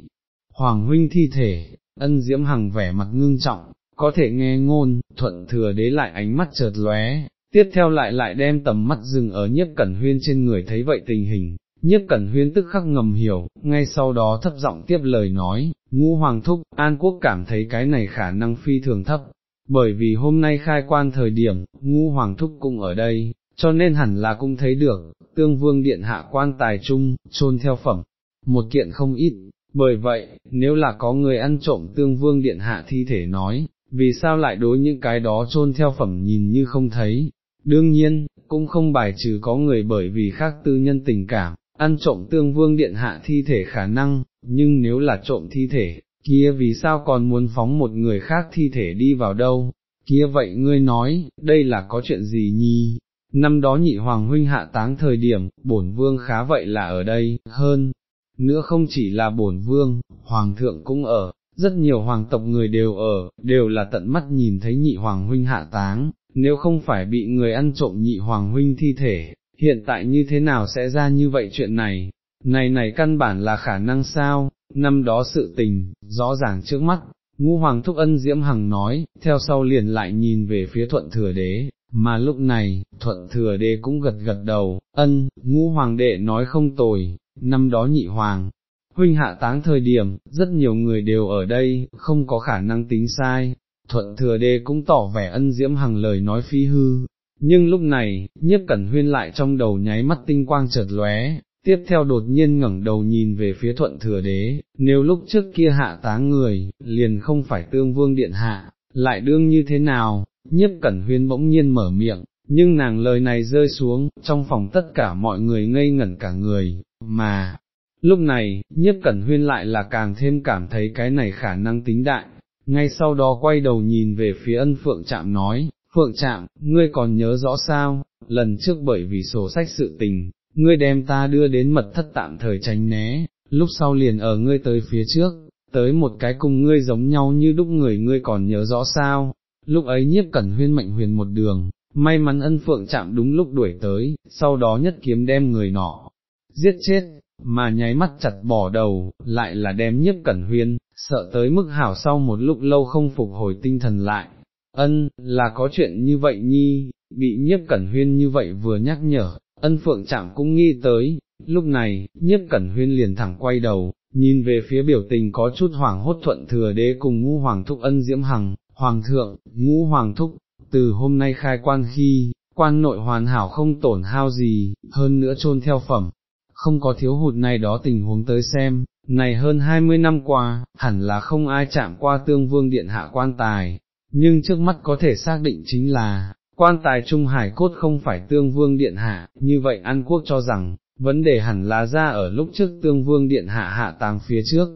hoàng huynh thi thể, ân diễm hằng vẻ mặt ngưng trọng, có thể nghe ngôn, thuận thừa đế lại ánh mắt chợt lóe, tiếp theo lại lại đem tầm mắt dừng ở nhiếp cẩn huyên trên người thấy vậy tình hình, nhiếp cẩn huyên tức khắc ngầm hiểu, ngay sau đó thấp giọng tiếp lời nói, ngũ hoàng thúc, An Quốc cảm thấy cái này khả năng phi thường thấp, bởi vì hôm nay khai quan thời điểm, ngũ hoàng thúc cũng ở đây, cho nên hẳn là cũng thấy được, tương vương điện hạ quan tài chung, trôn theo phẩm, một kiện không ít, bởi vậy, nếu là có người ăn trộm tương vương điện hạ thi thể nói, vì sao lại đối những cái đó trôn theo phẩm nhìn như không thấy, đương nhiên, cũng không bài trừ có người bởi vì khác tư nhân tình cảm, ăn trộm tương vương điện hạ thi thể khả năng, nhưng nếu là trộm thi thể, kia vì sao còn muốn phóng một người khác thi thể đi vào đâu, kia vậy ngươi nói, đây là có chuyện gì nhi? Năm đó nhị hoàng huynh hạ táng thời điểm, bổn vương khá vậy là ở đây, hơn, nữa không chỉ là bổn vương, hoàng thượng cũng ở, rất nhiều hoàng tộc người đều ở, đều là tận mắt nhìn thấy nhị hoàng huynh hạ táng, nếu không phải bị người ăn trộm nhị hoàng huynh thi thể, hiện tại như thế nào sẽ ra như vậy chuyện này, này này căn bản là khả năng sao, năm đó sự tình, rõ ràng trước mắt, ngũ hoàng thúc ân diễm hằng nói, theo sau liền lại nhìn về phía thuận thừa đế, mà lúc này, thuận thừa đế cũng gật gật đầu, ân, ngũ hoàng đệ nói không tồi, năm đó nhị hoàng, huynh hạ táng thời điểm, rất nhiều người đều ở đây, không có khả năng tính sai, thuận thừa đế cũng tỏ vẻ ân diễm hằng lời nói phi hư, nhưng lúc này, nhiếp cẩn huyên lại trong đầu nháy mắt tinh quang chợt lóe, tiếp theo đột nhiên ngẩng đầu nhìn về phía thuận thừa đế, nếu lúc trước kia hạ táng người, liền không phải tương vương điện hạ, lại đương như thế nào, nhiếp cẩn huyên bỗng nhiên mở miệng, nhưng nàng lời này rơi xuống, trong phòng tất cả mọi người ngây ngẩn cả người, mà, lúc này, nhiếp cẩn huyên lại là càng thêm cảm thấy cái này khả năng tính đại, ngay sau đó quay đầu nhìn về phía ân phượng chạm nói, phượng chạm, ngươi còn nhớ rõ sao, lần trước bởi vì sổ sách sự tình, ngươi đem ta đưa đến mật thất tạm thời tránh né, lúc sau liền ở ngươi tới phía trước, tới một cái cùng ngươi giống nhau như đúc người ngươi còn nhớ rõ sao, lúc ấy nhiếp cẩn huyên mệnh huyền một đường, may mắn ân phượng chạm đúng lúc đuổi tới, sau đó nhất kiếm đem người nọ, giết chết, mà nháy mắt chặt bỏ đầu, lại là đem nhiếp cẩn huyên, sợ tới mức hảo sau một lúc lâu không phục hồi tinh thần lại. Ân, là có chuyện như vậy nhi, bị nhiếp cẩn huyên như vậy vừa nhắc nhở, ân phượng chạm cũng nghi tới, lúc này, nhiếp cẩn huyên liền thẳng quay đầu, nhìn về phía biểu tình có chút hoàng hốt thuận thừa đế cùng ngũ hoàng thúc ân diễm hằng, hoàng thượng, ngũ hoàng thúc, từ hôm nay khai quan khi, quan nội hoàn hảo không tổn hao gì, hơn nữa trôn theo phẩm, không có thiếu hụt này đó tình huống tới xem, này hơn 20 năm qua, hẳn là không ai chạm qua tương vương điện hạ quan tài, nhưng trước mắt có thể xác định chính là, quan tài Trung Hải cốt không phải tương vương điện hạ, như vậy An Quốc cho rằng, vấn đề hẳn là ra ở lúc trước tương vương điện hạ hạ tàng phía trước,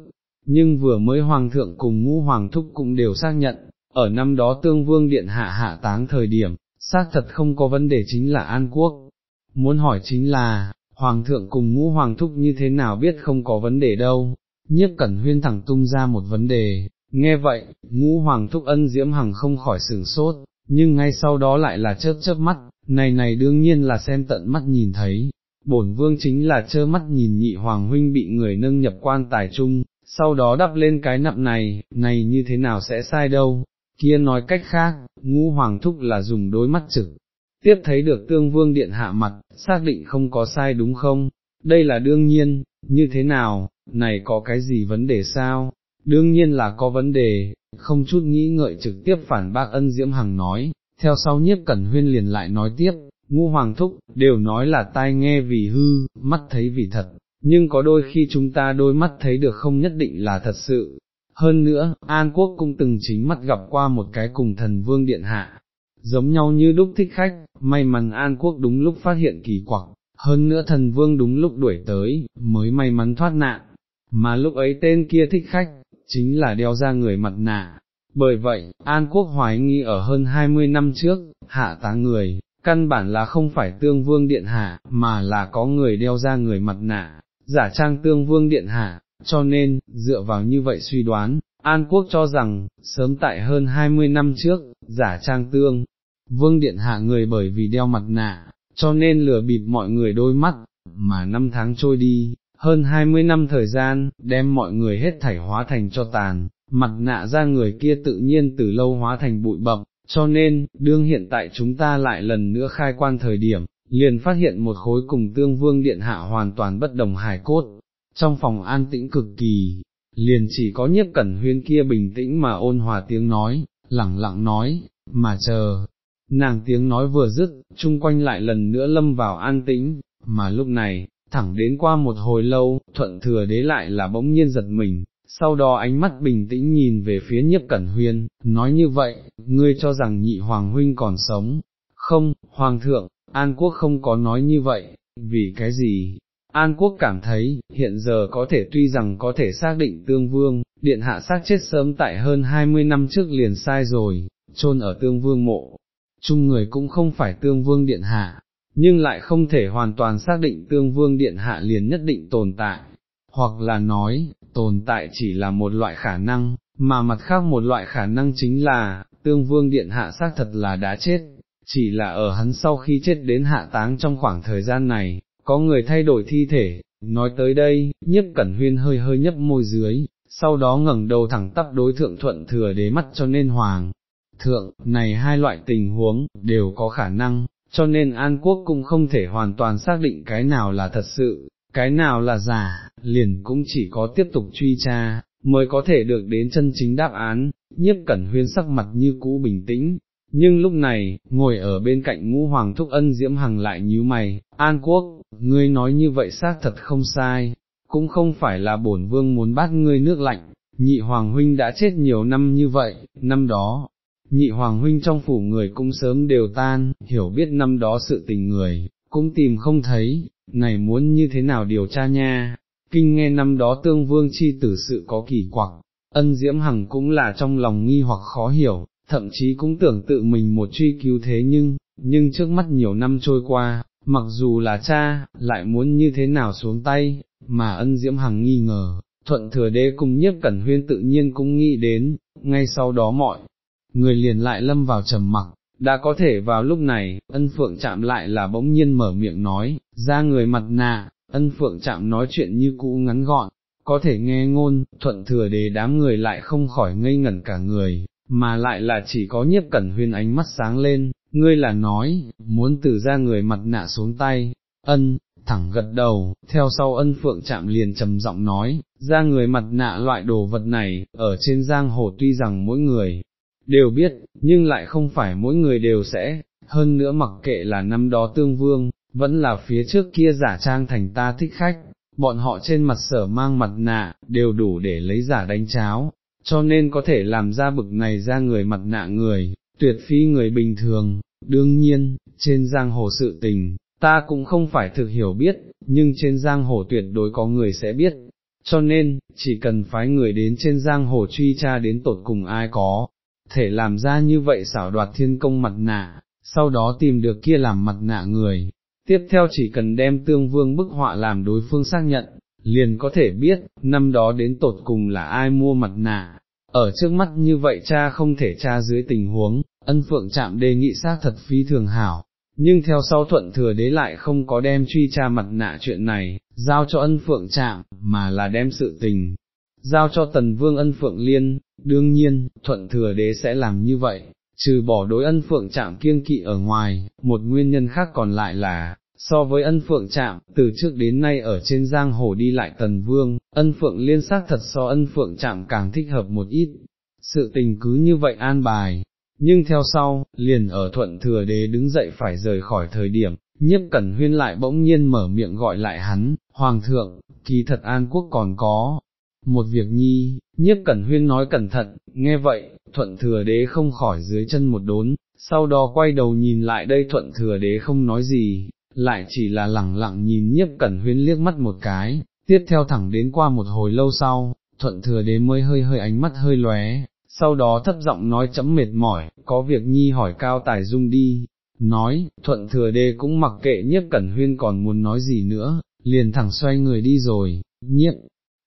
nhưng vừa mới hoàng thượng cùng ngũ hoàng thúc cũng đều xác nhận, ở năm đó tương vương điện hạ hạ táng thời điểm, xác thật không có vấn đề chính là An Quốc. Muốn hỏi chính là, Hoàng thượng cùng ngũ hoàng thúc như thế nào biết không có vấn đề đâu, nhiếp cẩn huyên thẳng tung ra một vấn đề, nghe vậy, ngũ hoàng thúc ân diễm hằng không khỏi sửng sốt, nhưng ngay sau đó lại là chớp chớp mắt, này này đương nhiên là xem tận mắt nhìn thấy, bổn vương chính là chơ mắt nhìn nhị hoàng huynh bị người nâng nhập quan tài chung, sau đó đắp lên cái nậm này, này như thế nào sẽ sai đâu, kia nói cách khác, ngũ hoàng thúc là dùng đôi mắt trực, tiếp thấy được tương vương điện hạ mặt, xác định không có sai đúng không, đây là đương nhiên, như thế nào, này có cái gì vấn đề sao, đương nhiên là có vấn đề, không chút nghĩ ngợi trực tiếp phản bác ân diễm hằng nói, theo sau nhiếp cẩn huyên liền lại nói tiếp, ngu hoàng thúc, đều nói là tai nghe vì hư, mắt thấy vì thật, nhưng có đôi khi chúng ta đôi mắt thấy được không nhất định là thật sự. Hơn nữa, An Quốc cũng từng chính mắt gặp qua một cái cùng thần vương điện hạ, giống nhau như đúc thích khách, may mắn An Quốc đúng lúc phát hiện kỳ quặc, hơn nữa thần vương đúng lúc đuổi tới, mới may mắn thoát nạn, mà lúc ấy tên kia thích khách, chính là đeo ra người mặt nạ. Bởi vậy, An Quốc hoài nghi ở hơn 20 năm trước, hạ tá người, căn bản là không phải tương vương điện hạ, mà là có người đeo ra người mặt nạ, giả trang tương vương điện hạ, cho nên, dựa vào như vậy suy đoán, An Quốc cho rằng, sớm tại hơn 20 năm trước, giả trang tương, vương điện hạ người bởi vì đeo mặt nạ, cho nên lừa bịp mọi người đôi mắt, mà năm tháng trôi đi, hơn 20 năm thời gian, đem mọi người hết thảy hóa thành cho tàn, mặt nạ ra người kia tự nhiên từ lâu hóa thành bụi bậm, cho nên, đương hiện tại chúng ta lại lần nữa khai quan thời điểm, liền phát hiện một khối cùng tương vương điện hạ hoàn toàn bất đồng hài cốt, trong phòng an tĩnh cực kỳ, liền chỉ có nhiếp cẩn huyên kia bình tĩnh mà ôn hòa tiếng nói, lẳng lặng nói, mà chờ, nàng tiếng nói vừa dứt, chung quanh lại lần nữa lâm vào an tĩnh, mà lúc này, thẳng đến qua một hồi lâu, thuận thừa đế lại là bỗng nhiên giật mình, sau đó ánh mắt bình tĩnh nhìn về phía nhiếp cẩn huyên, nói như vậy, ngươi cho rằng nhị hoàng huynh còn sống, không, hoàng thượng, An Quốc không có nói như vậy, vì cái gì? An Quốc cảm thấy, hiện giờ có thể tuy rằng có thể xác định tương vương, điện hạ xác chết sớm tại hơn 20 năm trước liền sai rồi, chôn ở tương vương mộ, chung người cũng không phải tương vương điện hạ, nhưng lại không thể hoàn toàn xác định tương vương điện hạ liền nhất định tồn tại, hoặc là nói, tồn tại chỉ là một loại khả năng, mà mặt khác một loại khả năng chính là, tương vương điện hạ xác thật là đã chết, chỉ là ở hắn sau khi chết đến hạ táng trong khoảng thời gian này, có người thay đổi thi thể, nói tới đây, nhiếp cẩn huyên hơi hơi nhấp môi dưới, sau đó ngẩng đầu thẳng tắp đối thượng thuận thừa đế mắt cho nên hoàng. Thượng, này hai loại tình huống, đều có khả năng, cho nên An Quốc cũng không thể hoàn toàn xác định cái nào là thật sự, cái nào là giả, liền cũng chỉ có tiếp tục truy tra, mới có thể được đến chân chính đáp án, nhiếp cẩn huyên sắc mặt như cũ bình tĩnh. Nhưng lúc này, ngồi ở bên cạnh ngũ hoàng thúc ân diễm hằng lại nhíu mày, An Quốc, ngươi nói như vậy xác thật không sai, cũng không phải là bổn vương muốn bắt ngươi nước lạnh, nhị hoàng huynh đã chết nhiều năm như vậy, năm đó, nhị hoàng huynh trong phủ người cũng sớm đều tan, hiểu biết năm đó sự tình người, cũng tìm không thấy, này muốn như thế nào điều tra nha, kinh nghe năm đó tương vương chi tử sự có kỳ quặc, ân diễm hằng cũng là trong lòng nghi hoặc khó hiểu, thậm chí cũng tưởng tự mình một truy cứu thế nhưng, nhưng trước mắt nhiều năm trôi qua, mặc dù là cha, lại muốn như thế nào xuống tay, mà ân diễm hằng nghi ngờ, thuận thừa đế cùng nhiếp cẩn huyên tự nhiên cũng nghĩ đến, ngay sau đó mọi người liền lại lâm vào trầm mặc, đã có thể vào lúc này, ân phượng chạm lại là bỗng nhiên mở miệng nói, ra người mặt nạ, ân phượng chạm nói chuyện như cũ ngắn gọn, có thể nghe ngôn, thuận thừa đề đám người lại không khỏi ngây ngẩn cả người, mà lại là chỉ có nhiếp cẩn huyên ánh mắt sáng lên, ngươi là nói, muốn từ ra người mặt nạ xuống tay, ân, thẳng gật đầu, theo sau ân phượng chạm liền trầm giọng nói, ra người mặt nạ loại đồ vật này, ở trên giang hồ tuy rằng mỗi người, đều biết, nhưng lại không phải mỗi người đều sẽ, hơn nữa mặc kệ là năm đó tương vương, vẫn là phía trước kia giả trang thành ta thích khách, bọn họ trên mặt sở mang mặt nạ, đều đủ để lấy giả đánh cháo, cho nên có thể làm ra bực này ra người mặt nạ người, tuyệt phi người bình thường, đương nhiên, trên giang hồ sự tình, ta cũng không phải thực hiểu biết, nhưng trên giang hồ tuyệt đối có người sẽ biết, cho nên, chỉ cần phái người đến trên giang hồ truy tra đến tột cùng ai có, thể làm ra như vậy xảo đoạt thiên công mặt nạ, sau đó tìm được kia làm mặt nạ người. Tiếp theo chỉ cần đem tương vương bức họa làm đối phương xác nhận, liền có thể biết, năm đó đến tột cùng là ai mua mặt nạ. Ở trước mắt như vậy cha không thể tra dưới tình huống, ân phượng chạm đề nghị xác thật phi thường hảo, nhưng theo sau thuận thừa đế lại không có đem truy tra mặt nạ chuyện này, giao cho ân phượng chạm, mà là đem sự tình, giao cho tần vương ân phượng liên, đương nhiên, thuận thừa đế sẽ làm như vậy, trừ bỏ đối ân phượng chạm kiêng kỵ ở ngoài, một nguyên nhân khác còn lại là, so với ân phượng chạm, từ trước đến nay ở trên giang hồ đi lại tần vương, ân phượng liên xác thật so ân phượng chạm càng thích hợp một ít, sự tình cứ như vậy an bài. Nhưng theo sau, liền ở thuận thừa đế đứng dậy phải rời khỏi thời điểm, nhiếp cẩn huyên lại bỗng nhiên mở miệng gọi lại hắn, Hoàng thượng, kỳ thật An Quốc còn có, một việc nhi, nhiếp cẩn huyên nói cẩn thận, nghe vậy, thuận thừa đế không khỏi dưới chân một đốn, sau đó quay đầu nhìn lại đây thuận thừa đế không nói gì, lại chỉ là lẳng lặng nhìn nhiếp cẩn huyên liếc mắt một cái, tiếp theo thẳng đến qua một hồi lâu sau, thuận thừa đế mới hơi hơi ánh mắt hơi lóe, sau đó thấp giọng nói chấm mệt mỏi, có việc nhi hỏi cao tài dung đi, nói, thuận thừa đế cũng mặc kệ nhiếp cẩn huyên còn muốn nói gì nữa, liền thẳng xoay người đi rồi, nhiếp,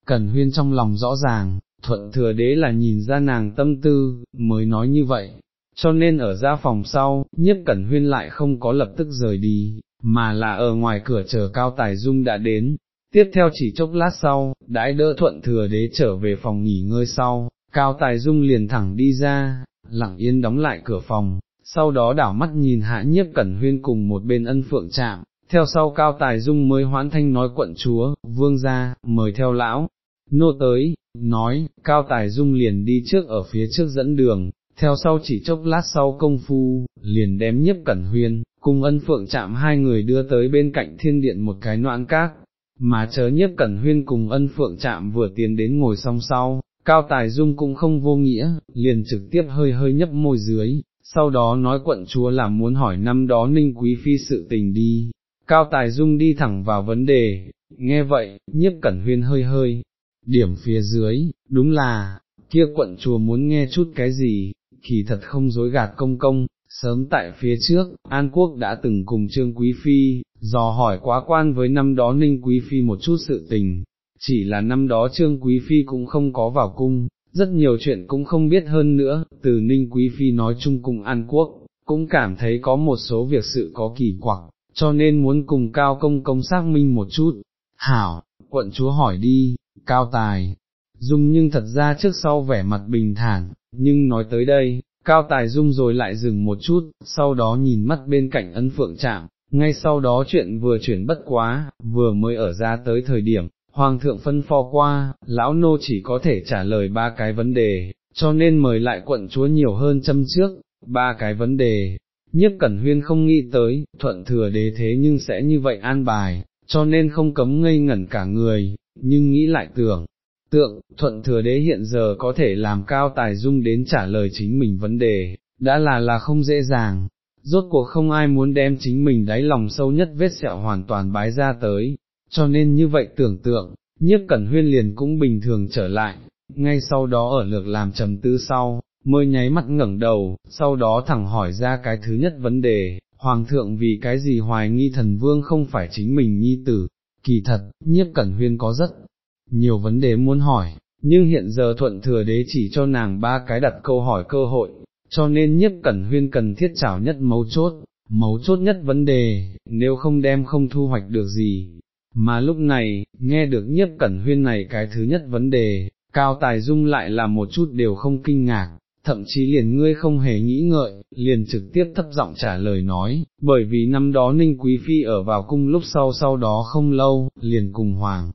cẩn huyên trong lòng rõ ràng, thuận thừa đế là nhìn ra nàng tâm tư, mới nói như vậy, cho nên ở ra phòng sau, nhiếp cẩn huyên lại không có lập tức rời đi, mà là ở ngoài cửa chờ cao tài dung đã đến. Tiếp theo chỉ chốc lát sau, đãi đỡ thuận thừa đế trở về phòng nghỉ ngơi sau, cao tài dung liền thẳng đi ra, lặng yên đóng lại cửa phòng, sau đó đảo mắt nhìn hạ nhiếp cẩn huyên cùng một bên ân phượng chạm, theo sau cao tài dung mới hoãn thanh nói quận chúa, vương ra, mời theo lão, nô tới, nói, cao tài dung liền đi trước ở phía trước dẫn đường, theo sau chỉ chốc lát sau công phu, liền đem nhiếp cẩn huyên, cùng ân phượng chạm hai người đưa tới bên cạnh thiên điện một cái noãn cát, mà chớ nhiếp cẩn huyên cùng ân phượng chạm vừa tiến đến ngồi song sau, cao tài dung cũng không vô nghĩa, liền trực tiếp hơi hơi nhấp môi dưới, sau đó nói quận chúa là muốn hỏi năm đó ninh quý phi sự tình đi, cao tài dung đi thẳng vào vấn đề, nghe vậy, nhiếp cẩn huyên hơi hơi, điểm phía dưới, đúng là, kia quận chùa muốn nghe chút cái gì, kỳ thật không dối gạt công công, sớm tại phía trước, An Quốc đã từng cùng Trương Quý Phi, dò hỏi quá quan với năm đó Ninh Quý Phi một chút sự tình, chỉ là năm đó Trương Quý Phi cũng không có vào cung, rất nhiều chuyện cũng không biết hơn nữa, từ Ninh Quý Phi nói chung cùng An Quốc, cũng cảm thấy có một số việc sự có kỳ quặc, cho nên muốn cùng Cao Công Công xác minh một chút. Hảo, quận chúa hỏi đi, Cao Tài, Dung nhưng thật ra trước sau vẻ mặt bình thản, nhưng nói tới đây, Cao Tài Dung rồi lại dừng một chút, sau đó nhìn mắt bên cạnh ân phượng chạm, ngay sau đó chuyện vừa chuyển bất quá, vừa mới ở ra tới thời điểm, Hoàng thượng phân pho qua, lão nô chỉ có thể trả lời ba cái vấn đề, cho nên mời lại quận chúa nhiều hơn châm trước, ba cái vấn đề. Nhiếp Cẩn Huyên không nghĩ tới, thuận thừa đế thế nhưng sẽ như vậy an bài, cho nên không cấm ngây ngẩn cả người, nhưng nghĩ lại tưởng, tượng, thuận thừa đế hiện giờ có thể làm cao tài dung đến trả lời chính mình vấn đề, đã là là không dễ dàng, rốt cuộc không ai muốn đem chính mình đáy lòng sâu nhất vết sẹo hoàn toàn bái ra tới, cho nên như vậy tưởng tượng, nhiếp cẩn huyên liền cũng bình thường trở lại, ngay sau đó ở lược làm trầm tư sau, mới nháy mắt ngẩng đầu, sau đó thẳng hỏi ra cái thứ nhất vấn đề, Hoàng thượng vì cái gì hoài nghi thần vương không phải chính mình nhi tử, kỳ thật, nhiếp cẩn huyên có rất nhiều vấn đề muốn hỏi, nhưng hiện giờ thuận thừa đế chỉ cho nàng ba cái đặt câu hỏi cơ hội, cho nên nhiếp cẩn huyên cần thiết trảo nhất mấu chốt, mấu chốt nhất vấn đề, nếu không đem không thu hoạch được gì. Mà lúc này, nghe được nhiếp cẩn huyên này cái thứ nhất vấn đề, cao tài dung lại là một chút đều không kinh ngạc, thậm chí liền ngươi không hề nghĩ ngợi, liền trực tiếp thấp giọng trả lời nói, bởi vì năm đó Ninh Quý Phi ở vào cung lúc sau sau đó không lâu, liền cùng Hoàng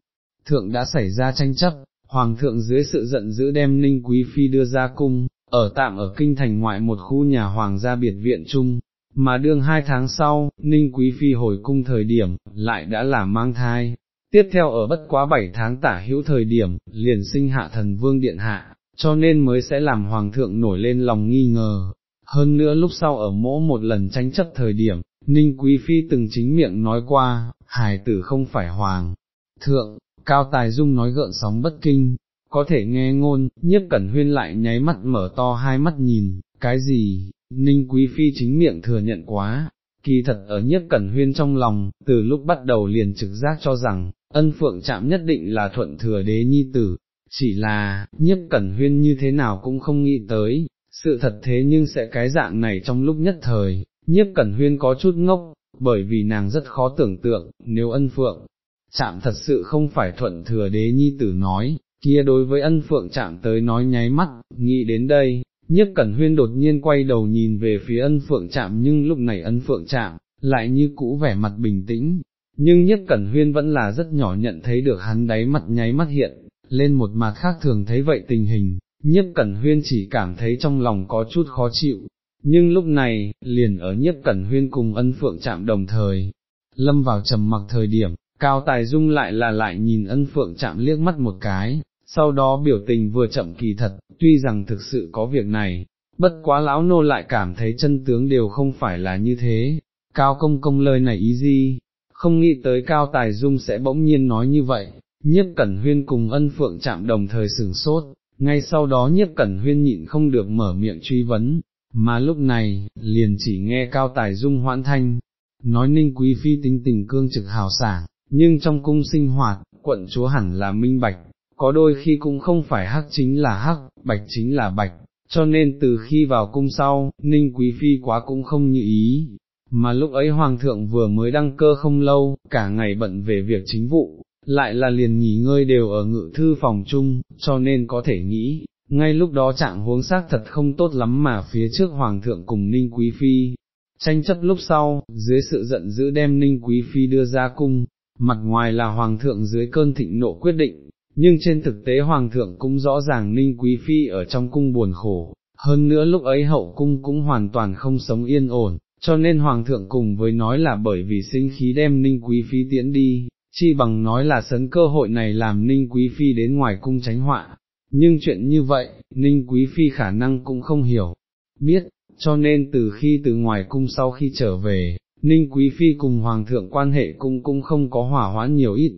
thượng đã xảy ra tranh chấp, Hoàng thượng dưới sự giận dữ đem Ninh Quý Phi đưa ra cung, ở tạm ở kinh thành ngoại một khu nhà Hoàng gia biệt viện chung, mà đương hai tháng sau, Ninh Quý Phi hồi cung thời điểm, lại đã là mang thai. Tiếp theo ở bất quá bảy tháng tả hữu thời điểm, liền sinh hạ thần vương điện hạ, cho nên mới sẽ làm hoàng thượng nổi lên lòng nghi ngờ. Hơn nữa lúc sau ở mỗ một lần tranh chấp thời điểm, Ninh Quý Phi từng chính miệng nói qua, hài tử không phải hoàng thượng, Cao Tài Dung nói gợn sóng bất kinh, có thể nghe ngôn, nhiếp cẩn huyên lại nháy mắt mở to hai mắt nhìn, cái gì, ninh quý phi chính miệng thừa nhận quá, kỳ thật ở nhiếp cẩn huyên trong lòng, từ lúc bắt đầu liền trực giác cho rằng, ân phượng chạm nhất định là thuận thừa đế nhi tử, chỉ là, nhiếp cẩn huyên như thế nào cũng không nghĩ tới, sự thật thế nhưng sẽ cái dạng này trong lúc nhất thời, nhiếp cẩn huyên có chút ngốc, bởi vì nàng rất khó tưởng tượng, nếu ân phượng, chạm thật sự không phải thuận thừa đế nhi tử nói, kia đối với ân phượng chạm tới nói nháy mắt, nghĩ đến đây, nhiếp cẩn huyên đột nhiên quay đầu nhìn về phía ân phượng chạm nhưng lúc này ân phượng chạm, lại như cũ vẻ mặt bình tĩnh, nhưng nhất cẩn huyên vẫn là rất nhỏ nhận thấy được hắn đáy mặt nháy mắt hiện, lên một mặt khác thường thấy vậy tình hình, nhiếp cẩn huyên chỉ cảm thấy trong lòng có chút khó chịu, nhưng lúc này, liền ở nhiếp cẩn huyên cùng ân phượng chạm đồng thời, lâm vào trầm mặc thời điểm, cao tài dung lại là lại nhìn ân phượng chạm liếc mắt một cái, sau đó biểu tình vừa chậm kỳ thật, tuy rằng thực sự có việc này, bất quá lão nô lại cảm thấy chân tướng đều không phải là như thế, cao công công lời này ý gì, không nghĩ tới cao tài dung sẽ bỗng nhiên nói như vậy, nhiếp cẩn huyên cùng ân phượng chạm đồng thời sửng sốt, ngay sau đó nhiếp cẩn huyên nhịn không được mở miệng truy vấn, mà lúc này, liền chỉ nghe cao tài dung hoãn thanh, nói ninh quý phi tính tình cương trực hào sảng, nhưng trong cung sinh hoạt, quận chúa hẳn là minh bạch, có đôi khi cũng không phải hắc chính là hắc, bạch chính là bạch, cho nên từ khi vào cung sau, ninh quý phi quá cũng không như ý. Mà lúc ấy hoàng thượng vừa mới đăng cơ không lâu, cả ngày bận về việc chính vụ, lại là liền nghỉ ngơi đều ở ngự thư phòng chung, cho nên có thể nghĩ, ngay lúc đó trạng huống xác thật không tốt lắm mà phía trước hoàng thượng cùng ninh quý phi, tranh chấp lúc sau, dưới sự giận dữ đem ninh quý phi đưa ra cung, mặt ngoài là hoàng thượng dưới cơn thịnh nộ quyết định, nhưng trên thực tế hoàng thượng cũng rõ ràng ninh quý phi ở trong cung buồn khổ, hơn nữa lúc ấy hậu cung cũng hoàn toàn không sống yên ổn, cho nên hoàng thượng cùng với nói là bởi vì sinh khí đem ninh quý phi tiễn đi, chi bằng nói là sấn cơ hội này làm ninh quý phi đến ngoài cung tránh họa, nhưng chuyện như vậy, ninh quý phi khả năng cũng không hiểu, biết, cho nên từ khi từ ngoài cung sau khi trở về, ninh quý phi cùng hoàng thượng quan hệ cung cũng không có hỏa hoãn nhiều ít,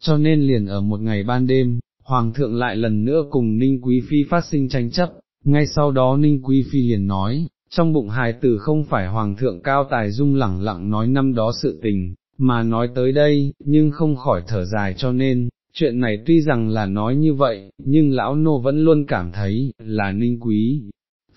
cho nên liền ở một ngày ban đêm, hoàng thượng lại lần nữa cùng ninh quý phi phát sinh tranh chấp, ngay sau đó ninh quý phi liền nói, trong bụng hài tử không phải hoàng thượng cao tài dung lẳng lặng nói năm đó sự tình, mà nói tới đây, nhưng không khỏi thở dài cho nên, chuyện này tuy rằng là nói như vậy, nhưng lão nô vẫn luôn cảm thấy, là ninh quý.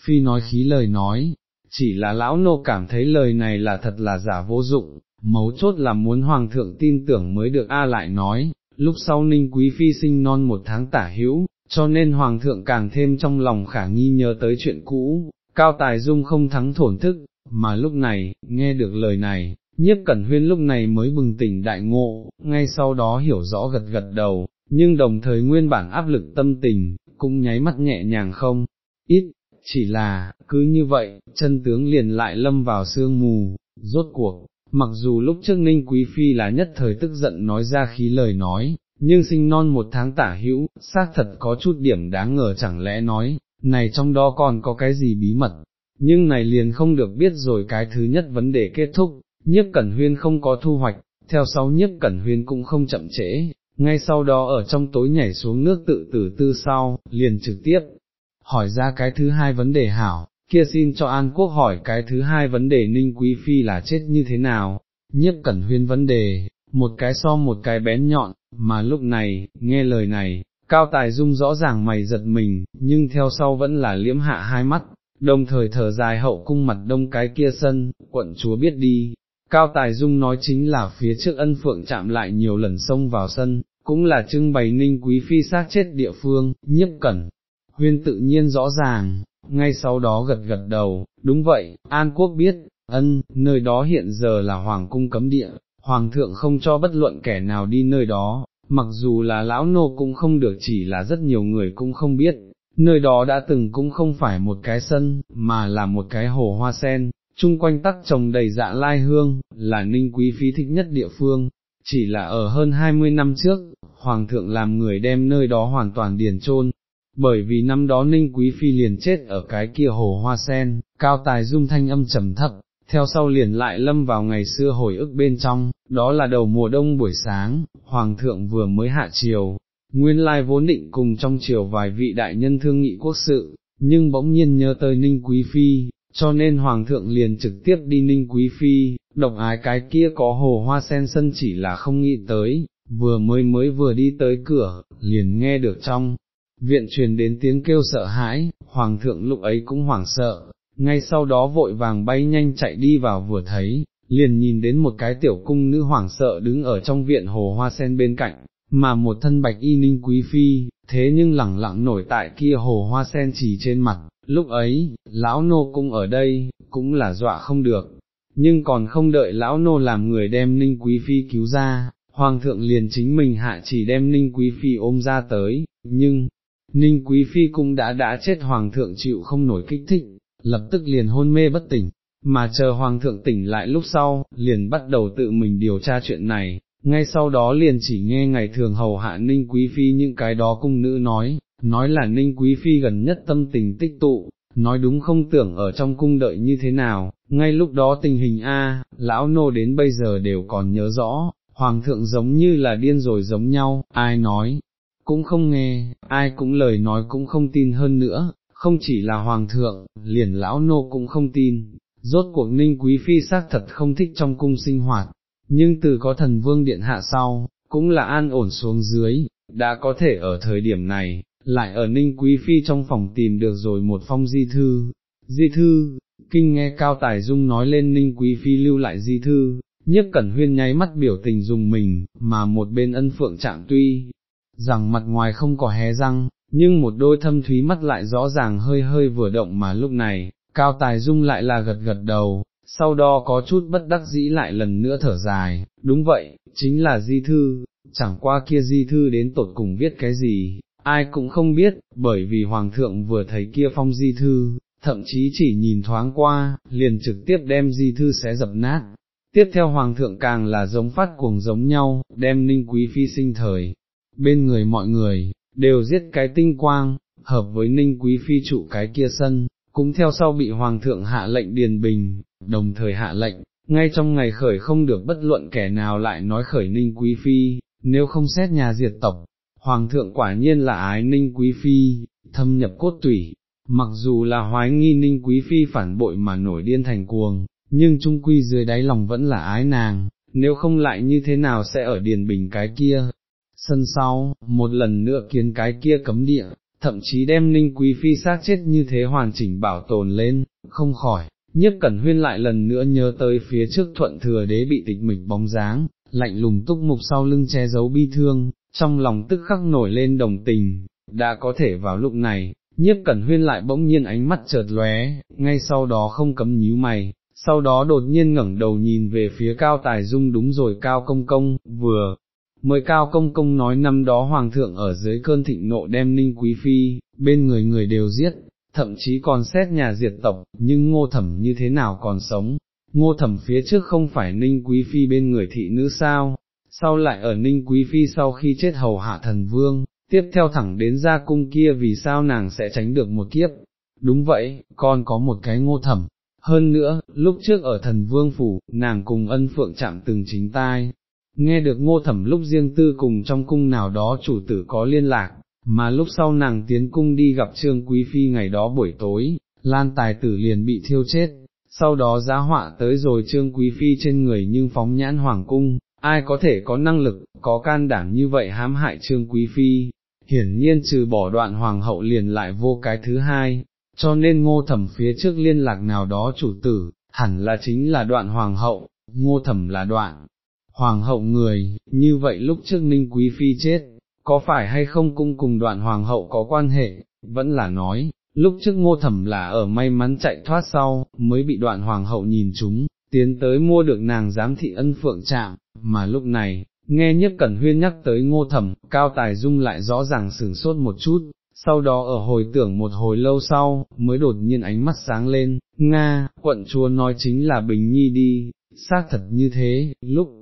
Phi nói khí lời nói, chỉ là lão nô cảm thấy lời này là thật là giả vô dụng, mấu chốt là muốn hoàng thượng tin tưởng mới được A lại nói, lúc sau ninh quý phi sinh non một tháng tả hữu, cho nên hoàng thượng càng thêm trong lòng khả nghi nhớ tới chuyện cũ, cao tài dung không thắng thổn thức, mà lúc này, nghe được lời này, nhiếp cẩn huyên lúc này mới bừng tỉnh đại ngộ, ngay sau đó hiểu rõ gật gật đầu, nhưng đồng thời nguyên bản áp lực tâm tình, cũng nháy mắt nhẹ nhàng không, ít, chỉ là, cứ như vậy, chân tướng liền lại lâm vào sương mù, rốt cuộc, mặc dù lúc trước ninh quý phi là nhất thời tức giận nói ra khí lời nói, nhưng sinh non một tháng tả hữu, xác thật có chút điểm đáng ngờ chẳng lẽ nói, này trong đó còn có cái gì bí mật, nhưng này liền không được biết rồi cái thứ nhất vấn đề kết thúc, nhiếp cẩn huyên không có thu hoạch, theo sau nhiếp cẩn huyên cũng không chậm trễ, ngay sau đó ở trong tối nhảy xuống nước tự tử tư sau, liền trực tiếp, hỏi ra cái thứ hai vấn đề hảo, kia xin cho An Quốc hỏi cái thứ hai vấn đề Ninh Quý Phi là chết như thế nào, nhiếp cẩn huyên vấn đề, một cái so một cái bén nhọn, mà lúc này, nghe lời này, Cao Tài Dung rõ ràng mày giật mình, nhưng theo sau vẫn là liễm hạ hai mắt, đồng thời thở dài hậu cung mặt đông cái kia sân, quận chúa biết đi. Cao Tài Dung nói chính là phía trước ân phượng chạm lại nhiều lần xông vào sân, cũng là trưng bày ninh quý phi sát chết địa phương, nhiếp cẩn. Huyên tự nhiên rõ ràng, ngay sau đó gật gật đầu, đúng vậy, An Quốc biết, ân, nơi đó hiện giờ là Hoàng cung cấm địa, Hoàng thượng không cho bất luận kẻ nào đi nơi đó, mặc dù là lão nô cũng không được chỉ là rất nhiều người cũng không biết, nơi đó đã từng cũng không phải một cái sân, mà là một cái hồ hoa sen, chung quanh tắc trồng đầy dạ lai hương, là ninh quý phi thích nhất địa phương, chỉ là ở hơn 20 năm trước, Hoàng thượng làm người đem nơi đó hoàn toàn điền trôn, bởi vì năm đó ninh quý phi liền chết ở cái kia hồ hoa sen, cao tài dung thanh âm trầm thấp, theo sau liền lại lâm vào ngày xưa hồi ức bên trong, đó là đầu mùa đông buổi sáng, Hoàng thượng vừa mới hạ chiều. nguyên lai vốn định cùng trong triều vài vị đại nhân thương nghị quốc sự, nhưng bỗng nhiên nhớ tới Ninh Quý Phi, cho nên Hoàng thượng liền trực tiếp đi Ninh Quý Phi, độc ái cái kia có hồ hoa sen sân chỉ là không nghĩ tới, vừa mới mới vừa đi tới cửa, liền nghe được trong. Viện truyền đến tiếng kêu sợ hãi, hoàng thượng lúc ấy cũng hoảng sợ, ngay sau đó vội vàng bay nhanh chạy đi vào vừa thấy, liền nhìn đến một cái tiểu cung nữ hoảng sợ đứng ở trong viện hồ hoa sen bên cạnh, mà một thân bạch y ninh quý phi, thế nhưng lẳng lặng nổi tại kia hồ hoa sen chỉ trên mặt, lúc ấy, lão nô cũng ở đây, cũng là dọa không được, nhưng còn không đợi lão nô làm người đem ninh quý phi cứu ra, hoàng thượng liền chính mình hạ chỉ đem ninh quý phi ôm ra tới, nhưng, ninh quý phi cũng đã đã chết hoàng thượng chịu không nổi kích thích, lập tức liền hôn mê bất tỉnh, mà chờ hoàng thượng tỉnh lại lúc sau, liền bắt đầu tự mình điều tra chuyện này, ngay sau đó liền chỉ nghe ngày thường hầu hạ ninh quý phi những cái đó cung nữ nói, nói là ninh quý phi gần nhất tâm tình tích tụ, nói đúng không tưởng ở trong cung đợi như thế nào, ngay lúc đó tình hình A, lão nô đến bây giờ đều còn nhớ rõ, hoàng thượng giống như là điên rồi giống nhau, ai nói, cũng không nghe, ai cũng lời nói cũng không tin hơn nữa, không chỉ là hoàng thượng, liền lão nô cũng không tin, rốt cuộc ninh quý phi xác thật không thích trong cung sinh hoạt, nhưng từ có thần vương điện hạ sau, cũng là an ổn xuống dưới, đã có thể ở thời điểm này, lại ở ninh quý phi trong phòng tìm được rồi một phong di thư, di thư, kinh nghe cao tài dung nói lên ninh quý phi lưu lại di thư, nhất cẩn huyên nháy mắt biểu tình dùng mình, mà một bên ân phượng trạng tuy, rằng mặt ngoài không có hé răng, nhưng một đôi thâm thúy mắt lại rõ ràng hơi hơi vừa động mà lúc này, cao tài dung lại là gật gật đầu, sau đó có chút bất đắc dĩ lại lần nữa thở dài, đúng vậy, chính là di thư, chẳng qua kia di thư đến tột cùng viết cái gì, ai cũng không biết, bởi vì Hoàng thượng vừa thấy kia phong di thư, thậm chí chỉ nhìn thoáng qua, liền trực tiếp đem di thư xé dập nát. Tiếp theo Hoàng thượng càng là giống phát cuồng giống nhau, đem ninh quý phi sinh thời, bên người mọi người, đều giết cái tinh quang, hợp với ninh quý phi trụ cái kia sân, cũng theo sau bị Hoàng thượng hạ lệnh điền bình, đồng thời hạ lệnh, ngay trong ngày khởi không được bất luận kẻ nào lại nói khởi ninh quý phi, nếu không xét nhà diệt tộc, Hoàng thượng quả nhiên là ái ninh quý phi, thâm nhập cốt tủy, mặc dù là hoái nghi ninh quý phi phản bội mà nổi điên thành cuồng, nhưng trung quy dưới đáy lòng vẫn là ái nàng, nếu không lại như thế nào sẽ ở điền bình cái kia. Sân sau, một lần nữa kiến cái kia cấm địa, thậm chí đem ninh quý phi xác chết như thế hoàn chỉnh bảo tồn lên, không khỏi, nhiếp cẩn huyên lại lần nữa nhớ tới phía trước thuận thừa đế bị tịch mịch bóng dáng, lạnh lùng túc mục sau lưng che giấu bi thương, trong lòng tức khắc nổi lên đồng tình, đã có thể vào lúc này, nhiếp cẩn huyên lại bỗng nhiên ánh mắt chợt lóe, ngay sau đó không cấm nhíu mày, sau đó đột nhiên ngẩng đầu nhìn về phía cao tài dung đúng rồi cao công công, vừa, mới cao công công nói năm đó hoàng thượng ở dưới cơn thịnh nộ đem ninh quý phi, bên người người đều giết, thậm chí còn xét nhà diệt tộc, nhưng ngô thẩm như thế nào còn sống, ngô thẩm phía trước không phải ninh quý phi bên người thị nữ sao, sau lại ở ninh quý phi sau khi chết hầu hạ thần vương, tiếp theo thẳng đến ra cung kia vì sao nàng sẽ tránh được một kiếp, đúng vậy, con có một cái ngô thẩm. Hơn nữa, lúc trước ở thần vương phủ, nàng cùng ân phượng chạm từng chính tai, nghe được ngô thẩm lúc riêng tư cùng trong cung nào đó chủ tử có liên lạc, mà lúc sau nàng tiến cung đi gặp trương quý phi ngày đó buổi tối, lan tài tử liền bị thiêu chết, sau đó giá họa tới rồi trương quý phi trên người nhưng phóng nhãn hoàng cung, ai có thể có năng lực, có can đảm như vậy hãm hại trương quý phi, hiển nhiên trừ bỏ đoạn hoàng hậu liền lại vô cái thứ hai, cho nên ngô thẩm phía trước liên lạc nào đó chủ tử, hẳn là chính là đoạn hoàng hậu, ngô thẩm là đoạn. Hoàng hậu người, như vậy lúc trước ninh quý phi chết, có phải hay không cung cùng đoạn hoàng hậu có quan hệ, vẫn là nói, lúc trước ngô thẩm là ở may mắn chạy thoát sau, mới bị đoạn hoàng hậu nhìn chúng, tiến tới mua được nàng giám thị ân phượng trạm, mà lúc này, nghe nhất cẩn huyên nhắc tới ngô thẩm, cao tài dung lại rõ ràng sửng sốt một chút, sau đó ở hồi tưởng một hồi lâu sau, mới đột nhiên ánh mắt sáng lên, Nga, quận chúa nói chính là Bình Nhi đi, xác thật như thế, lúc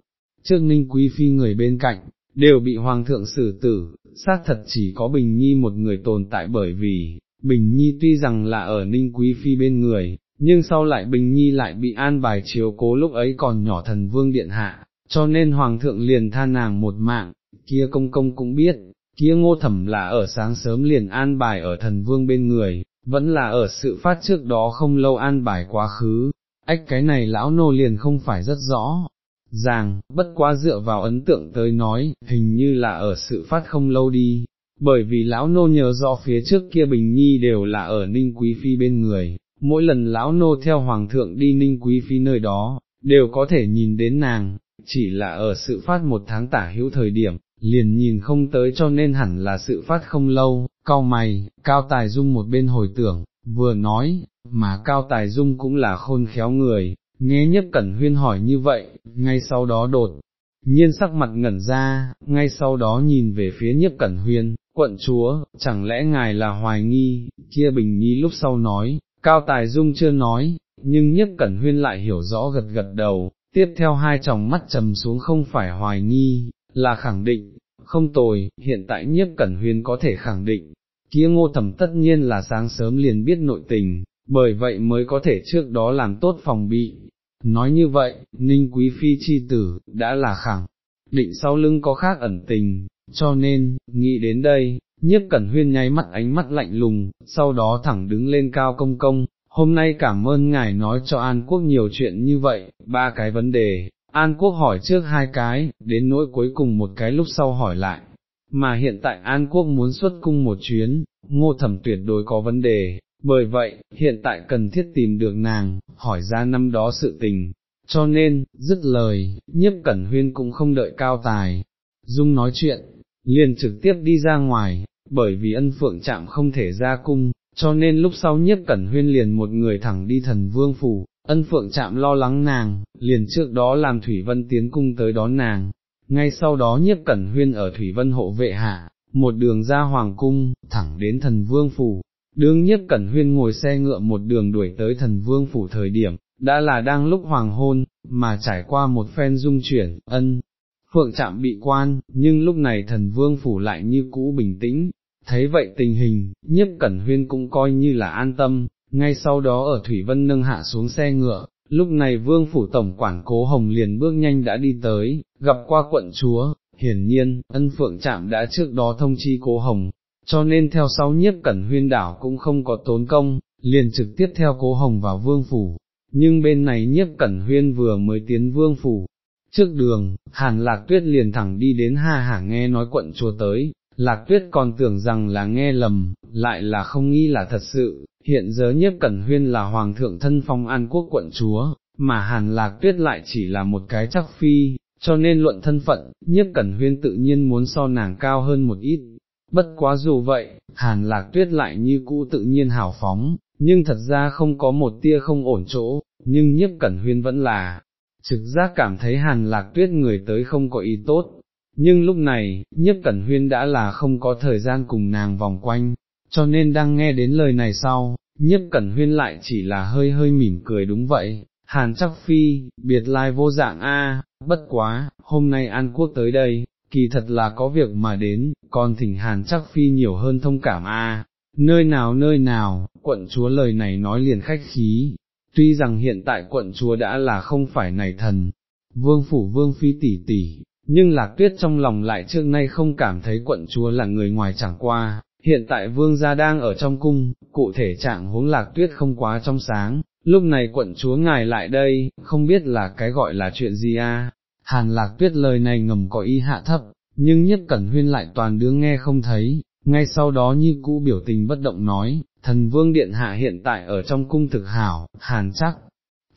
trước ninh quý phi người bên cạnh, đều bị hoàng thượng xử tử, xác thật chỉ có Bình Nhi một người tồn tại bởi vì, Bình Nhi tuy rằng là ở ninh quý phi bên người, nhưng sau lại Bình Nhi lại bị an bài chiếu cố lúc ấy còn nhỏ thần vương điện hạ, cho nên Hoàng thượng liền tha nàng một mạng, kia công công cũng biết, kia ngô thẩm là ở sáng sớm liền an bài ở thần vương bên người, vẫn là ở sự phát trước đó không lâu an bài quá khứ, ách cái này lão nô liền không phải rất rõ. Ràng, bất quá dựa vào ấn tượng tới nói, hình như là ở sự phát không lâu đi, bởi vì lão nô nhớ rõ phía trước kia Bình Nhi đều là ở Ninh Quý Phi bên người, mỗi lần lão nô theo Hoàng thượng đi Ninh Quý Phi nơi đó, đều có thể nhìn đến nàng, chỉ là ở sự phát một tháng tả hữu thời điểm, liền nhìn không tới cho nên hẳn là sự phát không lâu, cao mày, cao tài dung một bên hồi tưởng, vừa nói, mà cao tài dung cũng là khôn khéo người, nghe nhất cẩn huyên hỏi như vậy, ngay sau đó đột. Nhiên sắc mặt ngẩn ra, ngay sau đó nhìn về phía nhất cẩn huyên, quận chúa, chẳng lẽ ngài là hoài nghi, kia bình nhi lúc sau nói, cao tài dung chưa nói, nhưng nhất cẩn huyên lại hiểu rõ gật gật đầu, tiếp theo hai tròng mắt trầm xuống không phải hoài nghi, là khẳng định, không tồi, hiện tại nhiếp cẩn huyên có thể khẳng định, kia ngô thẩm tất nhiên là sáng sớm liền biết nội tình, bởi vậy mới có thể trước đó làm tốt phòng bị. Nói như vậy, ninh quý phi chi tử, đã là khẳng định sau lưng có khác ẩn tình, cho nên, nghĩ đến đây, nhiếp cẩn huyên nháy mắt ánh mắt lạnh lùng, sau đó thẳng đứng lên cao công công, hôm nay cảm ơn ngài nói cho An Quốc nhiều chuyện như vậy, ba cái vấn đề, An Quốc hỏi trước hai cái, đến nỗi cuối cùng một cái lúc sau hỏi lại, mà hiện tại An Quốc muốn xuất cung một chuyến, ngô thẩm tuyệt đối có vấn đề, bởi vậy, hiện tại cần thiết tìm được nàng, hỏi ra năm đó sự tình, cho nên, dứt lời, nhiếp cẩn huyên cũng không đợi cao tài, dung nói chuyện, liền trực tiếp đi ra ngoài, bởi vì ân phượng chạm không thể ra cung, cho nên lúc sau nhiếp cẩn huyên liền một người thẳng đi thần vương phủ, ân phượng chạm lo lắng nàng, liền trước đó làm Thủy Vân tiến cung tới đón nàng, ngay sau đó nhiếp cẩn huyên ở Thủy Vân hộ vệ hạ, một đường ra hoàng cung, thẳng đến thần vương phủ, đương nhiếp cẩn huyên ngồi xe ngựa một đường đuổi tới thần vương phủ thời điểm, đã là đang lúc hoàng hôn, mà trải qua một phen dung chuyển, ân. Phượng chạm bị quan, nhưng lúc này thần vương phủ lại như cũ bình tĩnh, thấy vậy tình hình, nhiếp cẩn huyên cũng coi như là an tâm, ngay sau đó ở Thủy Vân nâng hạ xuống xe ngựa, lúc này vương phủ tổng quản cố hồng liền bước nhanh đã đi tới, gặp qua quận chúa, hiển nhiên, ân phượng trạm đã trước đó thông chi cố hồng, cho nên theo sau nhiếp cẩn huyên đảo cũng không có tốn công, liền trực tiếp theo cố hồng vào vương phủ, nhưng bên này nhiếp cẩn huyên vừa mới tiến vương phủ. Trước đường, hàn lạc tuyết liền thẳng đi đến ha hả nghe nói quận chúa tới, lạc tuyết còn tưởng rằng là nghe lầm, lại là không nghĩ là thật sự, hiện giờ nhiếp cẩn huyên là hoàng thượng thân phong an quốc quận chúa, mà hàn lạc tuyết lại chỉ là một cái chắc phi, cho nên luận thân phận, nhiếp cẩn huyên tự nhiên muốn so nàng cao hơn một ít. Bất quá dù vậy, hàn lạc tuyết lại như cũ tự nhiên hào phóng, nhưng thật ra không có một tia không ổn chỗ, nhưng nhiếp cẩn huyên vẫn là, trực giác cảm thấy hàn lạc tuyết người tới không có ý tốt, nhưng lúc này, nhiếp cẩn huyên đã là không có thời gian cùng nàng vòng quanh, cho nên đang nghe đến lời này sau, nhiếp cẩn huyên lại chỉ là hơi hơi mỉm cười đúng vậy, hàn chắc phi, biệt lai vô dạng a, bất quá, hôm nay An Quốc tới đây, kỳ thật là có việc mà đến, còn thỉnh hàn chắc phi nhiều hơn thông cảm a. Nơi nào nơi nào, quận chúa lời này nói liền khách khí, tuy rằng hiện tại quận chúa đã là không phải này thần, vương phủ vương phi tỷ tỷ, nhưng lạc tuyết trong lòng lại trước nay không cảm thấy quận chúa là người ngoài chẳng qua, hiện tại vương gia đang ở trong cung, cụ thể trạng huống lạc tuyết không quá trong sáng, lúc này quận chúa ngài lại đây, không biết là cái gọi là chuyện gì a? Hàn lạc tuyết lời này ngầm có ý hạ thấp, nhưng nhất cẩn huyên lại toàn đứa nghe không thấy, ngay sau đó như cũ biểu tình bất động nói, thần vương điện hạ hiện tại ở trong cung thực hảo, hàn chắc,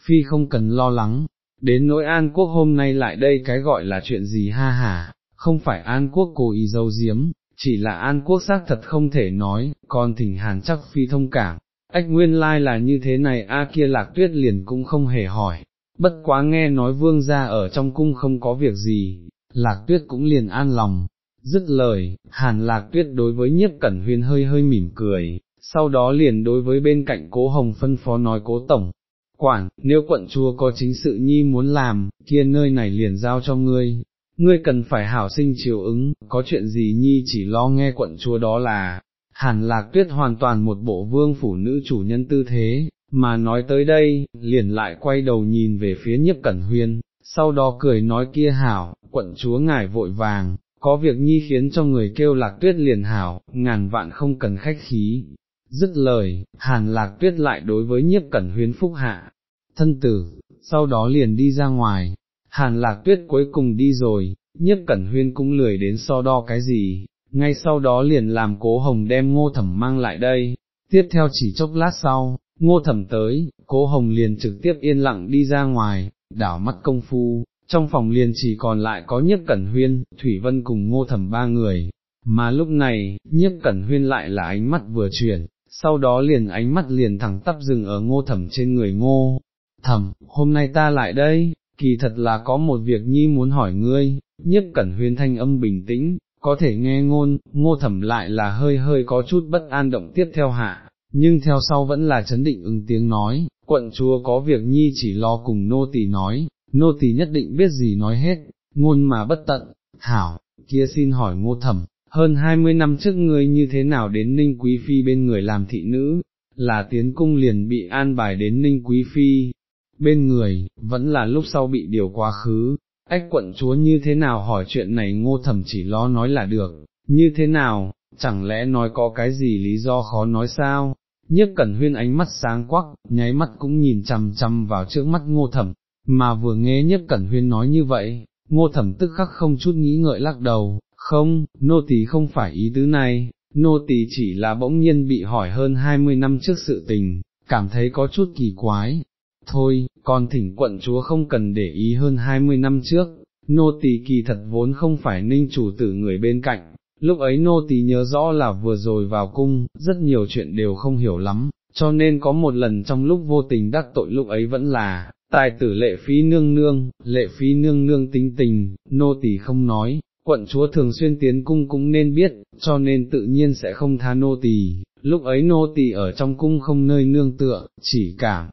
phi không cần lo lắng, đến nỗi An Quốc hôm nay lại đây cái gọi là chuyện gì ha hà, không phải An Quốc cố ý dâu diếm, chỉ là An Quốc xác thật không thể nói, còn thỉnh Hàn chắc phi thông cảm, ách nguyên lai like là như thế này A kia lạc tuyết liền cũng không hề hỏi, bất quá nghe nói vương gia ở trong cung không có việc gì, lạc tuyết cũng liền an lòng. Dứt lời, hàn lạc tuyết đối với nhiếp cẩn huyên hơi hơi mỉm cười, sau đó liền đối với bên cạnh cố hồng phân phó nói cố tổng, quản, nếu quận chúa có chính sự nhi muốn làm, kia nơi này liền giao cho ngươi, ngươi cần phải hảo sinh chiều ứng, có chuyện gì nhi chỉ lo nghe quận chúa đó là, hàn lạc tuyết hoàn toàn một bộ vương phủ nữ chủ nhân tư thế, mà nói tới đây, liền lại quay đầu nhìn về phía nhiếp cẩn huyên, sau đó cười nói kia hảo, quận chúa ngài vội vàng, có việc nhi khiến cho người kêu lạc tuyết liền hảo, ngàn vạn không cần khách khí. Dứt lời, hàn lạc tuyết lại đối với nhiếp cẩn huyên phúc hạ, thân tử, sau đó liền đi ra ngoài, hàn lạc tuyết cuối cùng đi rồi, nhiếp cẩn huyên cũng lười đến so đo cái gì, ngay sau đó liền làm cố hồng đem ngô thẩm mang lại đây, tiếp theo chỉ chốc lát sau, ngô thẩm tới, cố hồng liền trực tiếp yên lặng đi ra ngoài, đảo mắt công phu, trong phòng liền chỉ còn lại có nhiếp cẩn huyên, Thủy Vân cùng ngô thẩm ba người, mà lúc này, nhiếp cẩn huyên lại là ánh mắt vừa chuyển, sau đó liền ánh mắt liền thẳng tắp dừng ở ngô thẩm trên người ngô, thẩm, hôm nay ta lại đây, kỳ thật là có một việc nhi muốn hỏi ngươi, nhiếp cẩn huyên thanh âm bình tĩnh, có thể nghe ngôn, ngô thẩm lại là hơi hơi có chút bất an động tiếp theo hạ, nhưng theo sau vẫn là chấn định ứng tiếng nói, quận chúa có việc nhi chỉ lo cùng nô tỳ nói, nô tỳ nhất định biết gì nói hết, ngôn mà bất tận, hảo, kia xin hỏi ngô thẩm, hơn hai mươi năm trước ngươi như thế nào đến ninh quý phi bên người làm thị nữ, là tiến cung liền bị an bài đến ninh quý phi, bên người, vẫn là lúc sau bị điều quá khứ, ách quận chúa như thế nào hỏi chuyện này ngô thẩm chỉ lo nói là được, như thế nào, chẳng lẽ nói có cái gì lý do khó nói sao, nhiếp cẩn huyên ánh mắt sáng quắc, nháy mắt cũng nhìn chằm chằm vào trước mắt ngô thẩm, mà vừa nghe nhiếp cẩn huyên nói như vậy, ngô thẩm tức khắc không chút nghĩ ngợi lắc đầu, không, nô tỳ không phải ý tứ này, nô tỳ chỉ là bỗng nhiên bị hỏi hơn 20 năm trước sự tình, cảm thấy có chút kỳ quái. Thôi, còn thỉnh quận chúa không cần để ý hơn 20 năm trước, nô tỳ kỳ thật vốn không phải ninh chủ tử người bên cạnh, lúc ấy nô tỳ nhớ rõ là vừa rồi vào cung, rất nhiều chuyện đều không hiểu lắm, cho nên có một lần trong lúc vô tình đắc tội lúc ấy vẫn là, tài tử lệ phí nương nương, lệ phí nương nương tính tình, nô tỳ không nói, quận chúa thường xuyên tiến cung cũng nên biết, cho nên tự nhiên sẽ không tha nô tỳ. lúc ấy nô tỳ ở trong cung không nơi nương tựa, chỉ cảm,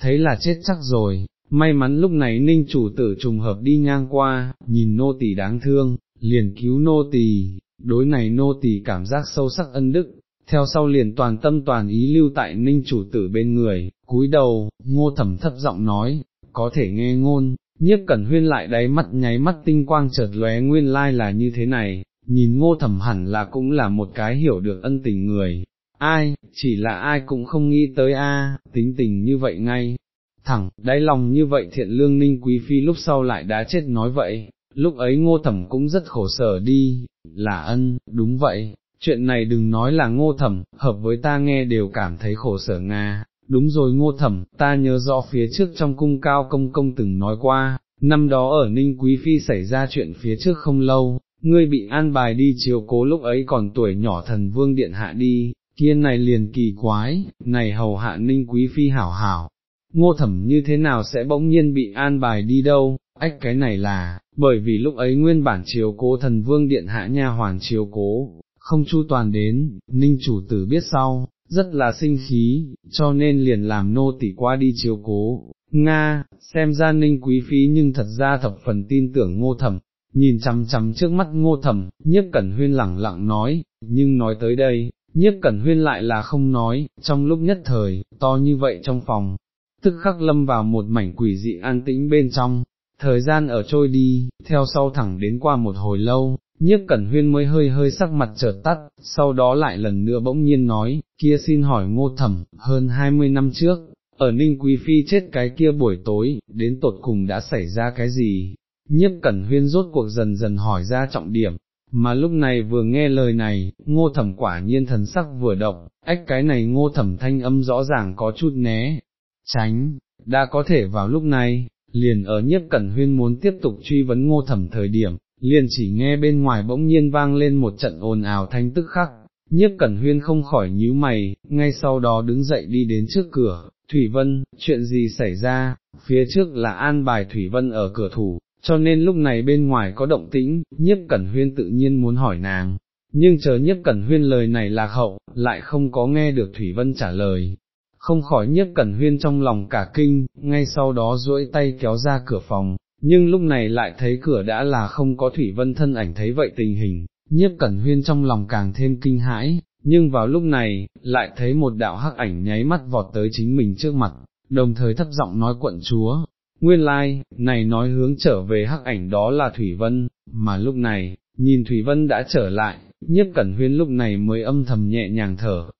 thấy là chết chắc rồi, may mắn lúc này ninh chủ tử trùng hợp đi ngang qua, nhìn nô tỳ đáng thương, liền cứu nô tỳ, đối này nô tỳ cảm giác sâu sắc ân đức, theo sau liền toàn tâm toàn ý lưu tại ninh chủ tử bên người, cúi đầu, ngô thẩm thấp giọng nói, có thể nghe ngôn, nhiếp cẩn huyên lại đáy mắt nháy mắt tinh quang chợt lóe nguyên lai là như thế này, nhìn ngô thẩm hẳn là cũng là một cái hiểu được ân tình người, ai, chỉ là ai cũng không nghĩ tới a, tính tình như vậy ngay, thẳng, đáy lòng như vậy thiện lương ninh quý phi lúc sau lại đã chết nói vậy, lúc ấy ngô thẩm cũng rất khổ sở đi, là ân, đúng vậy, chuyện này đừng nói là ngô thẩm, hợp với ta nghe đều cảm thấy khổ sở Nga, đúng rồi ngô thẩm, ta nhớ rõ phía trước trong cung cao công công từng nói qua, năm đó ở Ninh Quý Phi xảy ra chuyện phía trước không lâu, ngươi bị an bài đi chiều cố lúc ấy còn tuổi nhỏ thần vương điện hạ đi, kia này liền kỳ quái, này hầu hạ Ninh Quý Phi hảo hảo, ngô thẩm như thế nào sẽ bỗng nhiên bị an bài đi đâu, ách cái này là, bởi vì lúc ấy nguyên bản chiếu cố thần vương điện hạ nha hoàng chiếu cố, không chu toàn đến, ninh chủ tử biết sau, rất là sinh khí, cho nên liền làm nô tỉ qua đi chiếu cố. Nga, xem ra ninh quý phí nhưng thật ra thập phần tin tưởng ngô thẩm, nhìn chằm chằm trước mắt ngô thẩm, nhiếp cẩn huyên lẳng lặng nói, nhưng nói tới đây, nhiếp cẩn huyên lại là không nói, trong lúc nhất thời, to như vậy trong phòng, tức khắc lâm vào một mảnh quỷ dị an tĩnh bên trong, thời gian ở trôi đi, theo sau thẳng đến qua một hồi lâu, nhiếp cẩn huyên mới hơi hơi sắc mặt chợt tắt, sau đó lại lần nữa bỗng nhiên nói, kia xin hỏi ngô thẩm, hơn hai mươi năm trước, ở Ninh Quý Phi chết cái kia buổi tối, đến tột cùng đã xảy ra cái gì? Nhiếp cẩn huyên rốt cuộc dần dần hỏi ra trọng điểm, mà lúc này vừa nghe lời này, ngô thẩm quả nhiên thần sắc vừa động, ách cái này ngô thẩm thanh âm rõ ràng có chút né, tránh, đã có thể vào lúc này, liền ở nhiếp cẩn huyên muốn tiếp tục truy vấn ngô thẩm thời điểm, liền chỉ nghe bên ngoài bỗng nhiên vang lên một trận ồn ào thanh tức khắc, nhiếp cẩn huyên không khỏi nhíu mày, ngay sau đó đứng dậy đi đến trước cửa, Thủy Vân, chuyện gì xảy ra, phía trước là an bài Thủy Vân ở cửa thủ, cho nên lúc này bên ngoài có động tĩnh, nhiếp cẩn huyên tự nhiên muốn hỏi nàng, nhưng chờ nhiếp cẩn huyên lời này lạc hậu, lại không có nghe được Thủy Vân trả lời, không khỏi nhiếp cẩn huyên trong lòng cả kinh, ngay sau đó duỗi tay kéo ra cửa phòng, nhưng lúc này lại thấy cửa đã là không có Thủy Vân thân ảnh thấy vậy tình hình, nhiếp cẩn huyên trong lòng càng thêm kinh hãi, nhưng vào lúc này, lại thấy một đạo hắc ảnh nháy mắt vọt tới chính mình trước mặt, đồng thời thấp giọng nói quận chúa, nguyên lai, này nói hướng trở về hắc ảnh đó là Thủy Vân, mà lúc này, nhìn Thủy Vân đã trở lại, nhiếp cẩn huyên lúc này mới âm thầm nhẹ nhàng thở,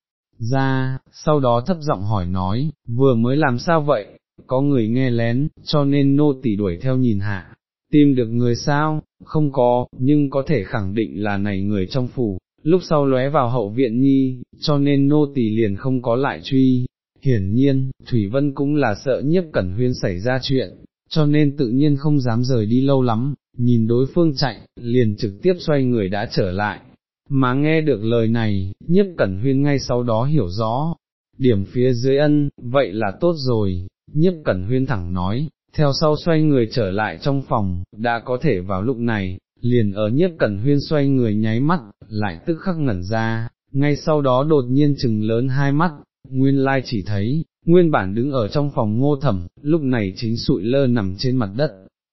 ra, sau đó thấp giọng hỏi nói, vừa mới làm sao vậy, có người nghe lén, cho nên nô tỳ đuổi theo nhìn hạ, tìm được người sao, không có, nhưng có thể khẳng định là này người trong phủ, lúc sau lóe vào hậu viện nhi, cho nên nô tỳ liền không có lại truy. Hiển nhiên, Thủy Vân cũng là sợ nhiếp cẩn huyên xảy ra chuyện, cho nên tự nhiên không dám rời đi lâu lắm, nhìn đối phương chạy, liền trực tiếp xoay người đã trở lại. Mà nghe được lời này, nhiếp cẩn huyên ngay sau đó hiểu rõ, điểm phía dưới ân, vậy là tốt rồi, nhiếp cẩn huyên thẳng nói, theo sau xoay người trở lại trong phòng, đã có thể vào lúc này, liền ở nhiếp cẩn huyên xoay người nháy mắt, lại tức khắc ngẩn ra, ngay sau đó đột nhiên chừng lớn hai mắt, nguyên lai chỉ thấy, nguyên bản đứng ở trong phòng ngô thẩm, lúc này chính sụi lơ nằm trên mặt đất,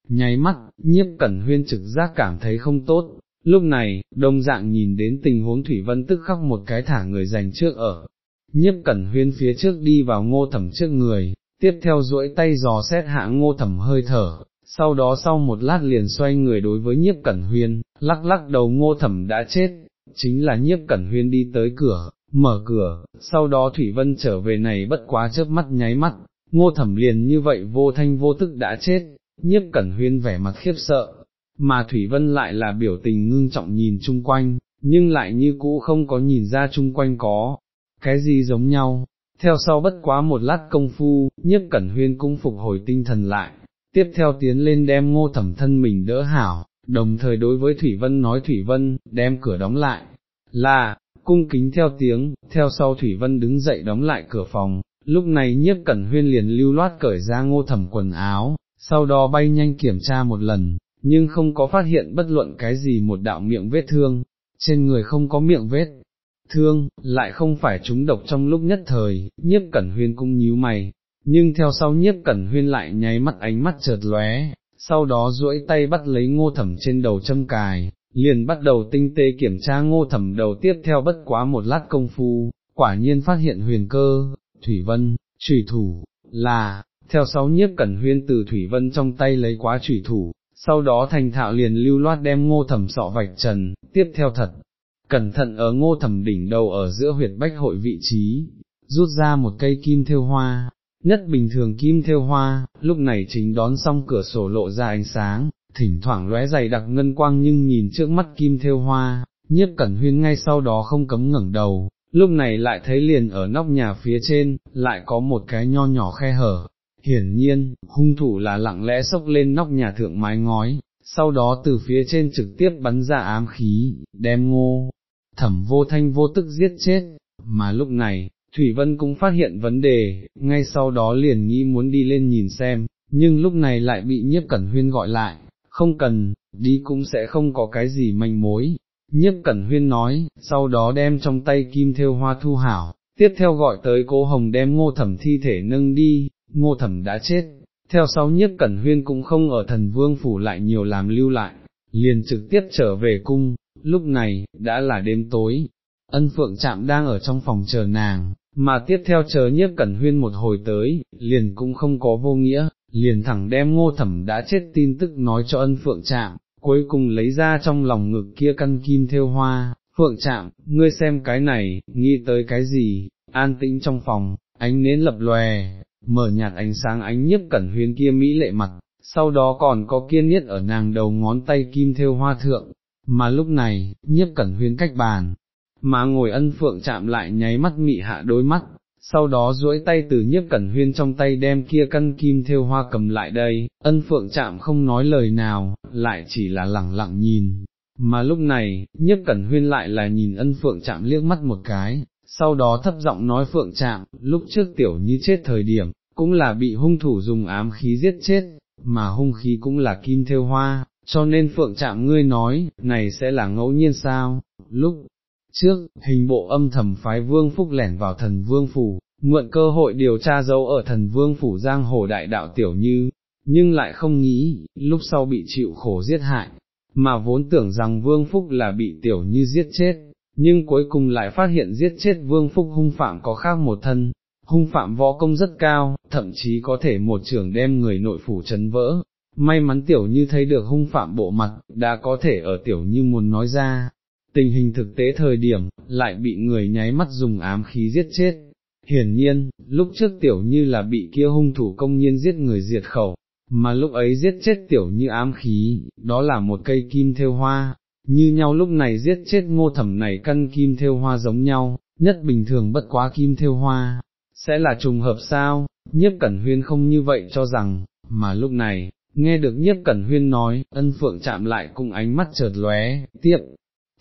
nháy mắt, nhiếp cẩn huyên trực giác cảm thấy không tốt, lúc này, đông dạng nhìn đến tình huống Thủy Vân tức khắc một cái thả người dành trước ở, nhiếp cẩn huyên phía trước đi vào ngô thẩm trước người, tiếp theo duỗi tay dò xét hạ ngô thẩm hơi thở, sau đó sau một lát liền xoay người đối với nhiếp cẩn huyên, lắc lắc đầu ngô thẩm đã chết, chính là nhiếp cẩn huyên đi tới cửa, mở cửa, sau đó Thủy Vân trở về này bất quá chớp mắt nháy mắt, ngô thẩm liền như vậy vô thanh vô tức đã chết, nhiếp cẩn huyên vẻ mặt khiếp sợ, mà Thủy Vân lại là biểu tình ngưng trọng nhìn chung quanh, nhưng lại như cũ không có nhìn ra chung quanh có, cái gì giống nhau, theo sau bất quá một lát công phu, nhiếp cẩn huyên cũng phục hồi tinh thần lại, tiếp theo tiến lên đem ngô thẩm thân mình đỡ hảo, đồng thời đối với Thủy Vân nói Thủy Vân, đem cửa đóng lại, là, cung kính theo tiếng, theo sau Thủy Vân đứng dậy đóng lại cửa phòng, lúc này nhiếp cẩn huyên liền lưu loát cởi ra ngô thẩm quần áo, sau đó bay nhanh kiểm tra một lần, nhưng không có phát hiện bất luận cái gì một đạo miệng vết thương, trên người không có miệng vết thương, lại không phải chúng độc trong lúc nhất thời, nhiếp cẩn huyên cũng nhíu mày, nhưng theo sau nhiếp cẩn huyên lại nháy mắt ánh mắt chợt lóe, sau đó duỗi tay bắt lấy ngô thẩm trên đầu châm cài, liền bắt đầu tinh tế kiểm tra ngô thẩm đầu tiếp theo bất quá một lát công phu, quả nhiên phát hiện huyền cơ, thủy vân, trùy thủ, là, theo sau nhiếp cẩn huyên từ thủy vân trong tay lấy quá trùy thủ, sau đó thành thạo liền lưu loát đem ngô thẩm sọ vạch trần, tiếp theo thật, cẩn thận ở ngô thẩm đỉnh đầu ở giữa huyệt bách hội vị trí, rút ra một cây kim thêu hoa, nhất bình thường kim thêu hoa, lúc này chính đón xong cửa sổ lộ ra ánh sáng, thỉnh thoảng lóe dày đặc ngân quang nhưng nhìn trước mắt kim thêu hoa, nhiếp cẩn huyên ngay sau đó không cấm ngẩng đầu, lúc này lại thấy liền ở nóc nhà phía trên, lại có một cái nho nhỏ khe hở. Hiển nhiên, hung thủ là lặng lẽ sốc lên nóc nhà thượng mái ngói, sau đó từ phía trên trực tiếp bắn ra ám khí, đem ngô, thẩm vô thanh vô tức giết chết, mà lúc này, Thủy Vân cũng phát hiện vấn đề, ngay sau đó liền nghĩ muốn đi lên nhìn xem, nhưng lúc này lại bị nhiếp cẩn huyên gọi lại, không cần, đi cũng sẽ không có cái gì manh mối. Nhiếp Cẩn Huyên nói, sau đó đem trong tay kim theo hoa thu hảo, tiếp theo gọi tới cô hồng đem ngô thẩm thi thể nâng đi, ngô thẩm đã chết, theo sau nhiếp Cẩn Huyên cũng không ở thần vương phủ lại nhiều làm lưu lại, liền trực tiếp trở về cung, lúc này, đã là đêm tối, ân phượng chạm đang ở trong phòng chờ nàng, mà tiếp theo chờ nhiếp cẩn huyên một hồi tới, liền cũng không có vô nghĩa, liền thẳng đem ngô thẩm đã chết tin tức nói cho ân phượng chạm, cuối cùng lấy ra trong lòng ngực kia căn kim theo hoa, phượng chạm, ngươi xem cái này, nghĩ tới cái gì, an tĩnh trong phòng, ánh nến lập lòe, mở nhạt ánh sáng ánh nhiếp cẩn huyên kia mỹ lệ mặt, sau đó còn có kiên nhất ở nàng đầu ngón tay kim theo hoa thượng, mà lúc này, nhiếp cẩn huyên cách bàn, mà ngồi ân phượng chạm lại nháy mắt mị hạ đôi mắt, sau đó duỗi tay từ nhiếp cẩn huyên trong tay đem kia căn kim theo hoa cầm lại đây, ân phượng chạm không nói lời nào, lại chỉ là lẳng lặng nhìn, mà lúc này, nhiếp cẩn huyên lại là nhìn ân phượng chạm liếc mắt một cái, sau đó thấp giọng nói phượng chạm, lúc trước tiểu như chết thời điểm, cũng là bị hung thủ dùng ám khí giết chết, mà hung khí cũng là kim theo hoa, cho nên phượng chạm ngươi nói, này sẽ là ngẫu nhiên sao, lúc trước, hình bộ âm thầm phái vương phúc lẻn vào thần vương phủ, mượn cơ hội điều tra dấu ở thần vương phủ giang hồ đại đạo tiểu như, nhưng lại không nghĩ, lúc sau bị chịu khổ giết hại, mà vốn tưởng rằng vương phúc là bị tiểu như giết chết, nhưng cuối cùng lại phát hiện giết chết vương phúc hung phạm có khác một thân, hung phạm võ công rất cao, thậm chí có thể một trưởng đem người nội phủ chấn vỡ. May mắn tiểu như thấy được hung phạm bộ mặt, đã có thể ở tiểu như muốn nói ra, tình hình thực tế thời điểm, lại bị người nháy mắt dùng ám khí giết chết. Hiển nhiên, lúc trước tiểu như là bị kia hung thủ công nhiên giết người diệt khẩu, mà lúc ấy giết chết tiểu như ám khí, đó là một cây kim theo hoa, như nhau lúc này giết chết ngô thẩm này căn kim theo hoa giống nhau, nhất bình thường bất quá kim theo hoa, sẽ là trùng hợp sao, nhiếp cẩn huyên không như vậy cho rằng, mà lúc này, nghe được nhiếp cẩn huyên nói, ân phượng chạm lại cùng ánh mắt chợt lóe, tiếp,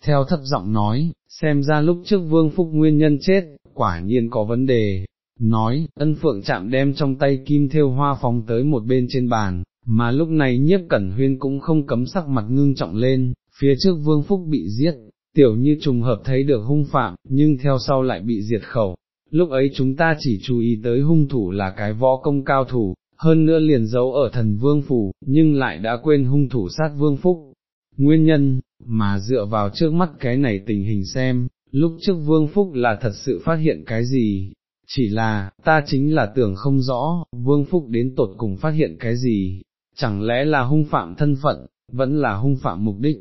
theo thấp giọng nói, xem ra lúc trước vương phúc nguyên nhân chết, quả nhiên có vấn đề, nói, ân phượng chạm đem trong tay kim theo hoa phóng tới một bên trên bàn, mà lúc này nhiếp cẩn huyên cũng không cấm sắc mặt ngưng trọng lên, phía trước vương phúc bị giết, tiểu như trùng hợp thấy được hung phạm, nhưng theo sau lại bị diệt khẩu, lúc ấy chúng ta chỉ chú ý tới hung thủ là cái võ công cao thủ, hơn nữa liền giấu ở thần vương phủ, nhưng lại đã quên hung thủ sát vương phúc. Nguyên nhân, mà dựa vào trước mắt cái này tình hình xem, lúc trước vương phúc là thật sự phát hiện cái gì, chỉ là, ta chính là tưởng không rõ, vương phúc đến tột cùng phát hiện cái gì, chẳng lẽ là hung phạm thân phận, vẫn là hung phạm mục đích,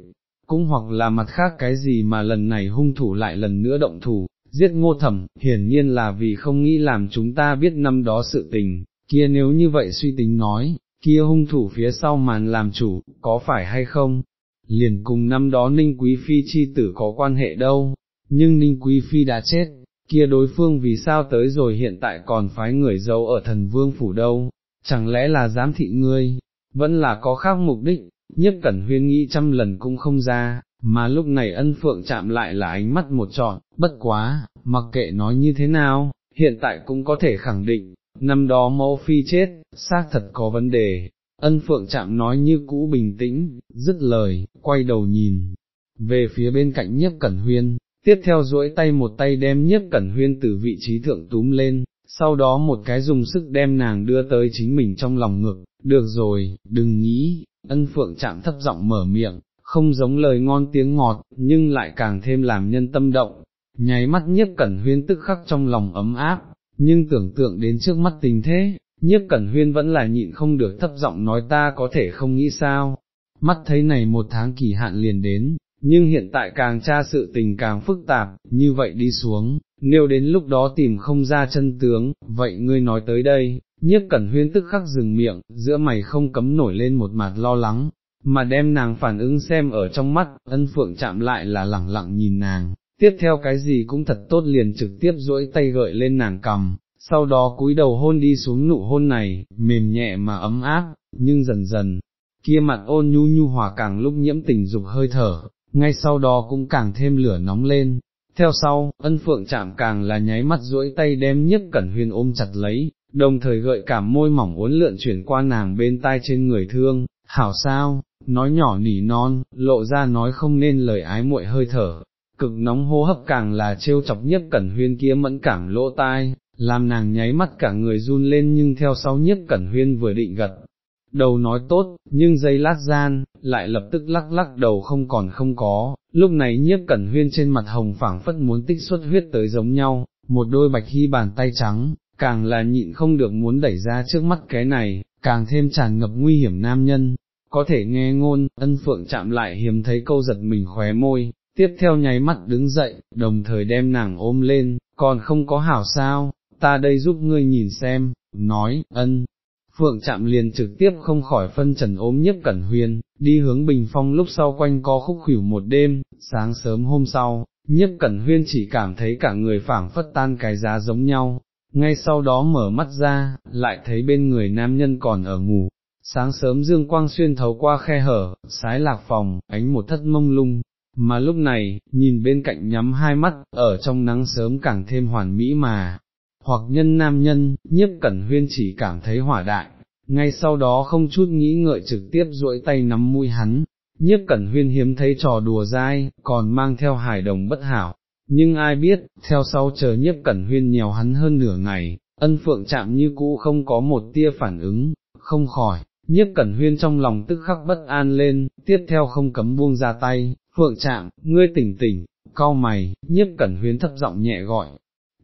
cũng hoặc là mặt khác cái gì mà lần này hung thủ lại lần nữa động thủ, giết ngô thẩm, hiển nhiên là vì không nghĩ làm chúng ta biết năm đó sự tình, kia nếu như vậy suy tính nói, kia hung thủ phía sau màn làm chủ, có phải hay không, liền cùng năm đó Ninh Quý Phi chi tử có quan hệ đâu, nhưng Ninh Quý Phi đã chết, kia đối phương vì sao tới rồi hiện tại còn phái người giấu ở thần vương phủ đâu, chẳng lẽ là giám thị ngươi, vẫn là có khác mục đích, nhất cẩn huyên nghĩ trăm lần cũng không ra, mà lúc này ân phượng chạm lại là ánh mắt một trọn, bất quá, mặc kệ nói như thế nào, hiện tại cũng có thể khẳng định, năm đó mẫu phi chết, xác thật có vấn đề, ân phượng chạm nói như cũ bình tĩnh, dứt lời, quay đầu nhìn, về phía bên cạnh nhiếp cẩn huyên, tiếp theo duỗi tay một tay đem nhiếp cẩn huyên từ vị trí thượng túm lên, sau đó một cái dùng sức đem nàng đưa tới chính mình trong lòng ngực, được rồi, đừng nghĩ, ân phượng chạm thấp giọng mở miệng, không giống lời ngon tiếng ngọt, nhưng lại càng thêm làm nhân tâm động, nháy mắt nhiếp cẩn huyên tức khắc trong lòng ấm áp, nhưng tưởng tượng đến trước mắt tình thế, nhiếp cẩn huyên vẫn là nhịn không được thấp giọng nói ta có thể không nghĩ sao, mắt thấy này một tháng kỳ hạn liền đến, nhưng hiện tại càng tra sự tình càng phức tạp, như vậy đi xuống, nếu đến lúc đó tìm không ra chân tướng, vậy ngươi nói tới đây, nhiếp cẩn huyên tức khắc dừng miệng, giữa mày không cấm nổi lên một mặt lo lắng, mà đem nàng phản ứng xem ở trong mắt, ân phượng chạm lại là lẳng lặng nhìn nàng, tiếp theo cái gì cũng thật tốt liền trực tiếp duỗi tay gợi lên nàng cầm, sau đó cúi đầu hôn đi xuống nụ hôn này, mềm nhẹ mà ấm áp, nhưng dần dần, kia mặt ôn nhu nhu hòa càng lúc nhiễm tình dục hơi thở, ngay sau đó cũng càng thêm lửa nóng lên. Theo sau, ân phượng chạm càng là nháy mắt duỗi tay đem nhất cẩn huyên ôm chặt lấy, đồng thời gợi cảm môi mỏng uốn lượn chuyển qua nàng bên tai trên người thương, hảo sao, nói nhỏ nỉ non, lộ ra nói không nên lời ái muội hơi thở, cực nóng hô hấp càng là trêu chọc nhất cẩn huyên kia mẫn cảm lỗ tai, làm nàng nháy mắt cả người run lên nhưng theo sau nhất cẩn huyên vừa định gật. Đầu nói tốt, nhưng giây lát gian, lại lập tức lắc lắc đầu không còn không có, lúc này nhiếp cẩn huyên trên mặt hồng phảng phất muốn tích xuất huyết tới giống nhau, một đôi bạch hy bàn tay trắng, càng là nhịn không được muốn đẩy ra trước mắt cái này, càng thêm tràn ngập nguy hiểm nam nhân, có thể nghe ngôn, ân phượng chạm lại hiếm thấy câu giật mình khóe môi, tiếp theo nháy mắt đứng dậy, đồng thời đem nàng ôm lên, còn không có hảo sao, ta đây giúp ngươi nhìn xem, nói, ân. Phượng chạm liền trực tiếp không khỏi phân trần ôm nhấp cẩn huyền đi hướng bình phong lúc sau quanh co khúc khỉu một đêm, sáng sớm hôm sau, nhấp cẩn huyên chỉ cảm thấy cả người phảng phất tan cái giá giống nhau, ngay sau đó mở mắt ra, lại thấy bên người nam nhân còn ở ngủ, sáng sớm dương quang xuyên thấu qua khe hở, sái lạc phòng, ánh một thất mông lung, mà lúc này, nhìn bên cạnh nhắm hai mắt, ở trong nắng sớm càng thêm hoàn mỹ mà, hoặc nhân nam nhân, nhiếp cẩn huyên chỉ cảm thấy hỏa đại, ngay sau đó không chút nghĩ ngợi trực tiếp duỗi tay nắm mũi hắn, nhiếp cẩn huyên hiếm thấy trò đùa dai, còn mang theo hài đồng bất hảo, nhưng ai biết, theo sau chờ nhiếp cẩn huyên nhèo hắn hơn nửa ngày, ân phượng chạm như cũ không có một tia phản ứng, không khỏi, nhiếp cẩn huyên trong lòng tức khắc bất an lên, tiếp theo không cấm buông ra tay, phượng chạm, ngươi tỉnh tỉnh, cau mày, nhiếp cẩn huyên thấp giọng nhẹ gọi.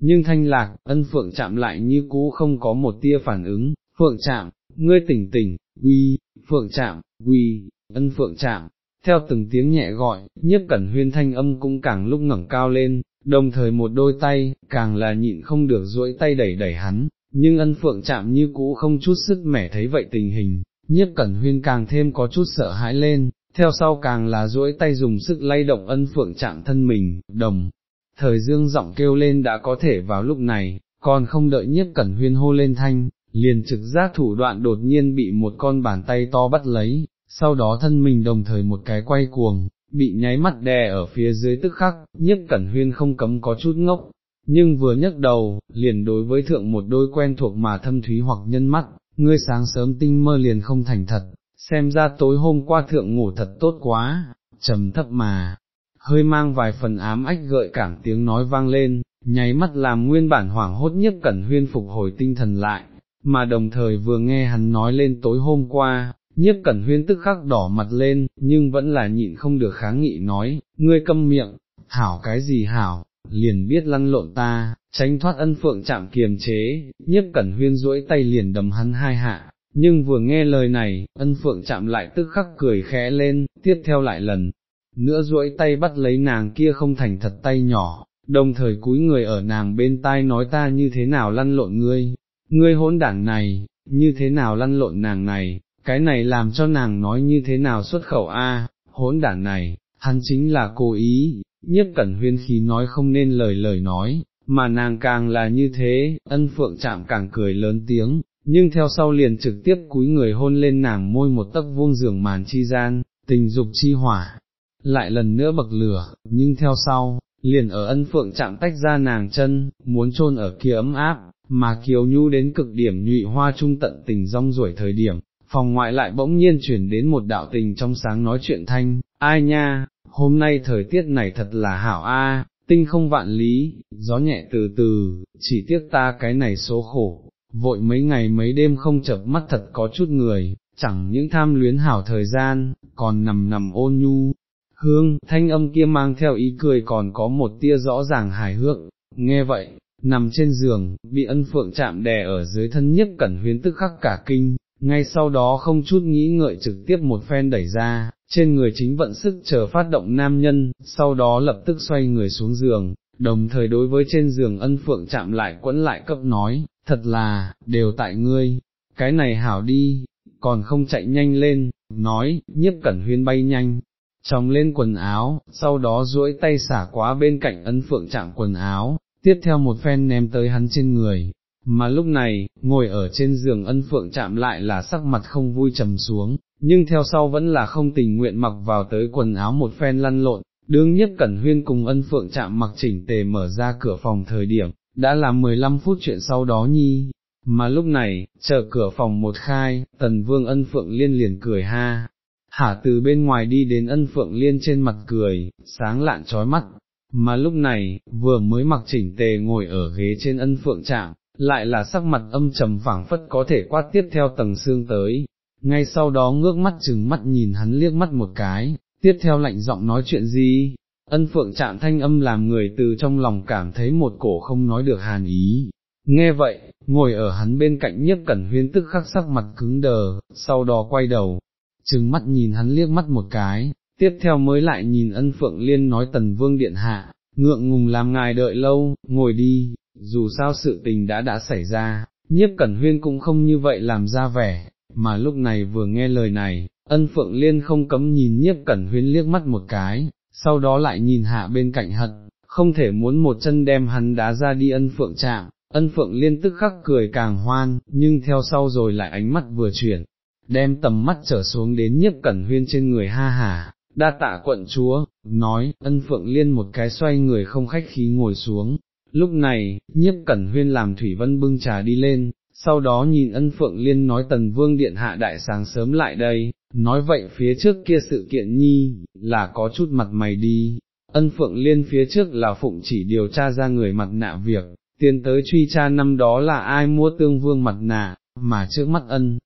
Nhưng thanh lạc, ân phượng chạm lại như cũ không có một tia phản ứng, phượng chạm, ngươi tỉnh tỉnh, uy, phượng chạm, uy, ân phượng chạm, theo từng tiếng nhẹ gọi, nhiếp cẩn huyên thanh âm cũng càng lúc ngẩng cao lên, đồng thời một đôi tay, càng là nhịn không được duỗi tay đẩy đẩy hắn, nhưng ân phượng chạm như cũ không chút sức mẻ thấy vậy tình hình, nhiếp cẩn huyên càng thêm có chút sợ hãi lên, theo sau càng là duỗi tay dùng sức lay động ân phượng chạm thân mình, đồng. Thời dương giọng kêu lên đã có thể vào lúc này, còn không đợi nhiếp cẩn huyên hô lên thanh, liền trực giác thủ đoạn đột nhiên bị một con bàn tay to bắt lấy, sau đó thân mình đồng thời một cái quay cuồng, bị nháy mắt đè ở phía dưới tức khắc, nhất cẩn huyên không cấm có chút ngốc, nhưng vừa nhấc đầu, liền đối với thượng một đôi quen thuộc mà thâm thúy hoặc nhân mắt, ngươi sáng sớm tinh mơ liền không thành thật, xem ra tối hôm qua thượng ngủ thật tốt quá, trầm thấp mà, hơi mang vài phần ám ách gợi cảm tiếng nói vang lên, nháy mắt làm nguyên bản hoảng hốt nhất cẩn huyên phục hồi tinh thần lại, mà đồng thời vừa nghe hắn nói lên tối hôm qua, nhiếp cẩn huyên tức khắc đỏ mặt lên, nhưng vẫn là nhịn không được kháng nghị nói, ngươi câm miệng, hảo cái gì hảo, liền biết lăn lộn ta, tránh thoát ân phượng chạm kiềm chế, nhiếp cẩn huyên duỗi tay liền đầm hắn hai hạ, nhưng vừa nghe lời này, ân phượng chạm lại tức khắc cười khẽ lên, tiếp theo lại lần, nữa duỗi tay bắt lấy nàng kia không thành thật tay nhỏ, đồng thời cúi người ở nàng bên tai nói ta như thế nào lăn lộn ngươi, ngươi hỗn đảng này, như thế nào lăn lộn nàng này, cái này làm cho nàng nói như thế nào xuất khẩu a, hỗn đản này, hắn chính là cố ý, nhiếp cẩn huyên khí nói không nên lời lời nói, mà nàng càng là như thế, ân phượng chạm càng cười lớn tiếng, nhưng theo sau liền trực tiếp cúi người hôn lên nàng môi một tấc vuông giường màn chi gian, tình dục chi hỏa, lại lần nữa bậc lửa, nhưng theo sau, liền ở ân phượng chạm tách ra nàng chân, muốn chôn ở kia ấm áp, mà kiều nhu đến cực điểm nhụy hoa trung tận tình rong ruổi thời điểm, phòng ngoại lại bỗng nhiên chuyển đến một đạo tình trong sáng nói chuyện thanh, ai nha, hôm nay thời tiết này thật là hảo a, tinh không vạn lý, gió nhẹ từ từ, chỉ tiếc ta cái này số khổ, vội mấy ngày mấy đêm không chập mắt thật có chút người, chẳng những tham luyến hảo thời gian, còn nằm nằm ôn nhu. Hương, thanh âm kia mang theo ý cười còn có một tia rõ ràng hài hước, nghe vậy, nằm trên giường, bị ân phượng chạm đè ở dưới thân nhất cẩn huyến tức khắc cả kinh, ngay sau đó không chút nghĩ ngợi trực tiếp một phen đẩy ra, trên người chính vận sức chờ phát động nam nhân, sau đó lập tức xoay người xuống giường, đồng thời đối với trên giường ân phượng chạm lại quẫn lại cấp nói, thật là, đều tại ngươi, cái này hảo đi, còn không chạy nhanh lên, nói, nhiếp cẩn huyên bay nhanh, tròng lên quần áo, sau đó duỗi tay xả quá bên cạnh ân phượng chạm quần áo, tiếp theo một phen ném tới hắn trên người, mà lúc này, ngồi ở trên giường ân phượng chạm lại là sắc mặt không vui trầm xuống, nhưng theo sau vẫn là không tình nguyện mặc vào tới quần áo một phen lăn lộn, đương nhất cẩn huyên cùng ân phượng chạm mặc chỉnh tề mở ra cửa phòng thời điểm, đã là 15 phút chuyện sau đó nhi, mà lúc này, chờ cửa phòng một khai, tần vương ân phượng liên liền cười ha, hả từ bên ngoài đi đến ân phượng liên trên mặt cười, sáng lạn trói mắt, mà lúc này, vừa mới mặc chỉnh tề ngồi ở ghế trên ân phượng chạm lại là sắc mặt âm trầm phảng phất có thể quát tiếp theo tầng xương tới, ngay sau đó ngước mắt chừng mắt nhìn hắn liếc mắt một cái, tiếp theo lạnh giọng nói chuyện gì, ân phượng chạm thanh âm làm người từ trong lòng cảm thấy một cổ không nói được hàn ý. Nghe vậy, ngồi ở hắn bên cạnh nhiếp cẩn huyên tức khắc sắc mặt cứng đờ, sau đó quay đầu, chừng mắt nhìn hắn liếc mắt một cái, tiếp theo mới lại nhìn ân phượng liên nói tần vương điện hạ, ngượng ngùng làm ngài đợi lâu, ngồi đi, dù sao sự tình đã đã xảy ra, nhiếp cẩn huyên cũng không như vậy làm ra vẻ, mà lúc này vừa nghe lời này, ân phượng liên không cấm nhìn nhiếp cẩn huyên liếc mắt một cái, sau đó lại nhìn hạ bên cạnh hận, không thể muốn một chân đem hắn đá ra đi ân phượng chạm, ân phượng liên tức khắc cười càng hoan, nhưng theo sau rồi lại ánh mắt vừa chuyển, đem tầm mắt trở xuống đến nhiếp cẩn huyên trên người ha hà, đa tạ quận chúa, nói, ân phượng liên một cái xoay người không khách khí ngồi xuống, lúc này, nhiếp cẩn huyên làm thủy vân bưng trà đi lên, sau đó nhìn ân phượng liên nói tần vương điện hạ đại sáng sớm lại đây, nói vậy phía trước kia sự kiện nhi, là có chút mặt mày đi, ân phượng liên phía trước là phụng chỉ điều tra ra người mặt nạ việc, tiến tới truy tra năm đó là ai mua tương vương mặt nạ, mà trước mắt ân.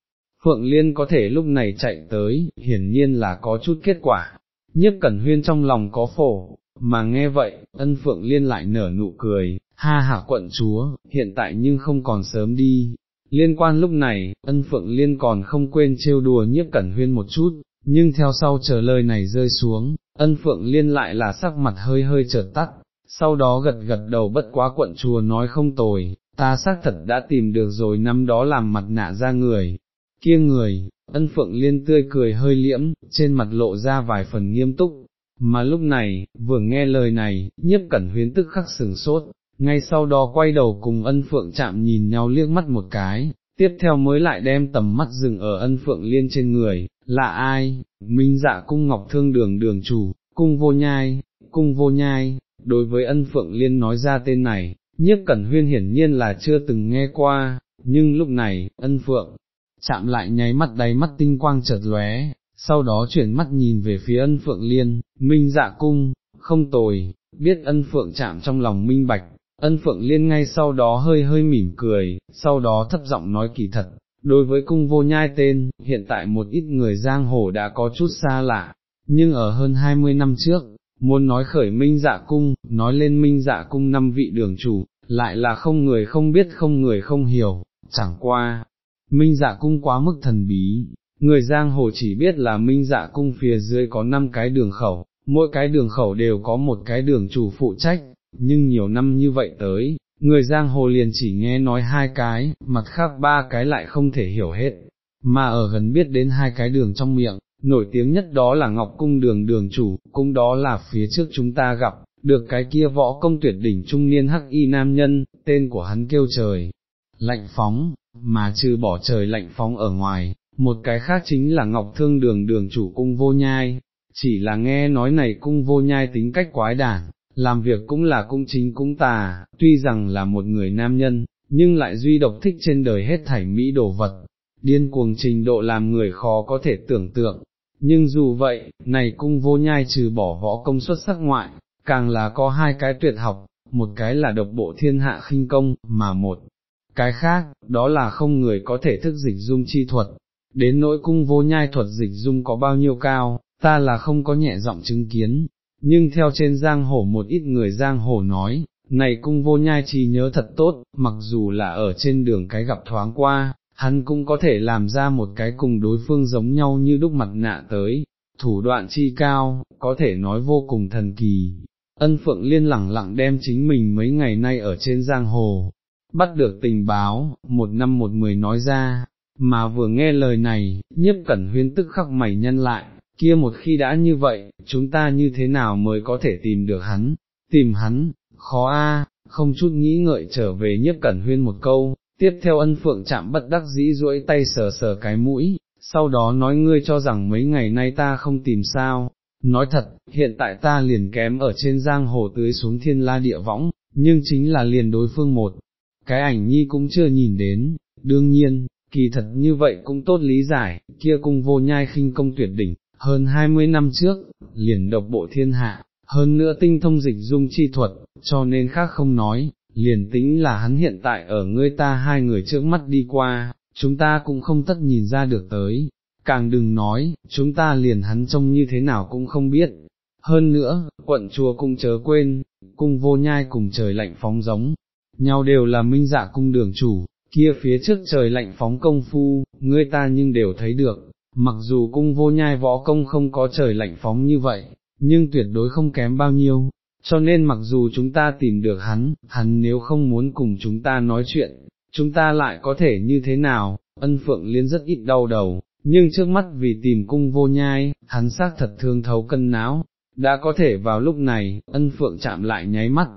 Phượng Liên có thể lúc này chạy tới, hiển nhiên là có chút kết quả, nhất cẩn huyên trong lòng có phổ, mà nghe vậy, ân phượng liên lại nở nụ cười, ha ha quận chúa, hiện tại nhưng không còn sớm đi. Liên quan lúc này, ân phượng liên còn không quên trêu đùa nhiếp cẩn huyên một chút, nhưng theo sau chờ lời này rơi xuống, ân phượng liên lại là sắc mặt hơi hơi chợt tắt, sau đó gật gật đầu bất quá quận chùa nói không tồi, ta xác thật đã tìm được rồi năm đó làm mặt nạ ra người, kia người, ân phượng liên tươi cười hơi liễm, trên mặt lộ ra vài phần nghiêm túc, mà lúc này, vừa nghe lời này, nhiếp cẩn huyến tức khắc sừng sốt, ngay sau đó quay đầu cùng ân phượng chạm nhìn nhau liếc mắt một cái, tiếp theo mới lại đem tầm mắt dừng ở ân phượng liên trên người, là ai, minh dạ cung ngọc thương đường đường chủ, cung vô nhai, cung vô nhai, đối với ân phượng liên nói ra tên này, nhiếp cẩn huyên hiển nhiên là chưa từng nghe qua, nhưng lúc này, ân phượng, chạm lại nháy mắt đáy mắt tinh quang chợt lóe, sau đó chuyển mắt nhìn về phía ân phượng liên, minh dạ cung, không tồi, biết ân phượng chạm trong lòng minh bạch, ân phượng liên ngay sau đó hơi hơi mỉm cười, sau đó thấp giọng nói kỳ thật, đối với cung vô nhai tên, hiện tại một ít người giang hồ đã có chút xa lạ, nhưng ở hơn 20 năm trước, muốn nói khởi minh dạ cung, nói lên minh dạ cung năm vị đường chủ, lại là không người không biết không người không hiểu, chẳng qua, minh dạ cung quá mức thần bí, người giang hồ chỉ biết là minh dạ cung phía dưới có 5 cái đường khẩu, mỗi cái đường khẩu đều có một cái đường chủ phụ trách, nhưng nhiều năm như vậy tới, người giang hồ liền chỉ nghe nói hai cái, mặt khác ba cái lại không thể hiểu hết, mà ở gần biết đến hai cái đường trong miệng, nổi tiếng nhất đó là Ngọc Cung đường đường chủ, cung đó là phía trước chúng ta gặp, được cái kia võ công tuyệt đỉnh trung niên hắc y nam nhân, tên của hắn kêu trời, lạnh phóng, mà trừ bỏ trời lạnh phóng ở ngoài, một cái khác chính là Ngọc Thương đường đường chủ cung vô nhai, chỉ là nghe nói này cung vô nhai tính cách quái đản, làm việc cũng là cung chính cung tà, tuy rằng là một người nam nhân, nhưng lại duy độc thích trên đời hết thảy mỹ đồ vật, điên cuồng trình độ làm người khó có thể tưởng tượng, nhưng dù vậy, này cung vô nhai trừ bỏ võ công xuất sắc ngoại, càng là có hai cái tuyệt học, một cái là độc bộ thiên hạ khinh công, mà một cái khác, đó là không người có thể thức dịch dung chi thuật, đến nỗi cung vô nhai thuật dịch dung có bao nhiêu cao, ta là không có nhẹ giọng chứng kiến, nhưng theo trên giang hồ một ít người giang hồ nói, này cung vô nhai chỉ nhớ thật tốt, mặc dù là ở trên đường cái gặp thoáng qua, hắn cũng có thể làm ra một cái cùng đối phương giống nhau như đúc mặt nạ tới, thủ đoạn chi cao, có thể nói vô cùng thần kỳ. Ân Phượng Liên lẳng lặng đem chính mình mấy ngày nay ở trên giang hồ, bắt được tình báo, một năm một mười nói ra, mà vừa nghe lời này, nhiếp cẩn huyên tức khắc mày nhân lại, kia một khi đã như vậy, chúng ta như thế nào mới có thể tìm được hắn, tìm hắn, khó a, không chút nghĩ ngợi trở về nhiếp cẩn huyên một câu, tiếp theo ân phượng chạm bất đắc dĩ duỗi tay sờ sờ cái mũi, sau đó nói ngươi cho rằng mấy ngày nay ta không tìm sao, nói thật, hiện tại ta liền kém ở trên giang hồ tưới xuống thiên la địa võng, nhưng chính là liền đối phương một, cái ảnh nhi cũng chưa nhìn đến, đương nhiên, kỳ thật như vậy cũng tốt lý giải, kia cung vô nhai khinh công tuyệt đỉnh, hơn 20 năm trước, liền độc bộ thiên hạ, hơn nữa tinh thông dịch dung chi thuật, cho nên khác không nói, liền tính là hắn hiện tại ở ngươi ta hai người trước mắt đi qua, chúng ta cũng không tất nhìn ra được tới, càng đừng nói, chúng ta liền hắn trông như thế nào cũng không biết. Hơn nữa, quận chùa cung chớ quên, cung vô nhai cùng trời lạnh phóng giống, nhau đều là minh dạ cung đường chủ, kia phía trước trời lạnh phóng công phu, ngươi ta nhưng đều thấy được, mặc dù cung vô nhai võ công không có trời lạnh phóng như vậy, nhưng tuyệt đối không kém bao nhiêu, cho nên mặc dù chúng ta tìm được hắn, hắn nếu không muốn cùng chúng ta nói chuyện, chúng ta lại có thể như thế nào, ân phượng liên rất ít đau đầu, nhưng trước mắt vì tìm cung vô nhai, hắn xác thật thương thấu cân não, đã có thể vào lúc này, ân phượng chạm lại nháy mắt.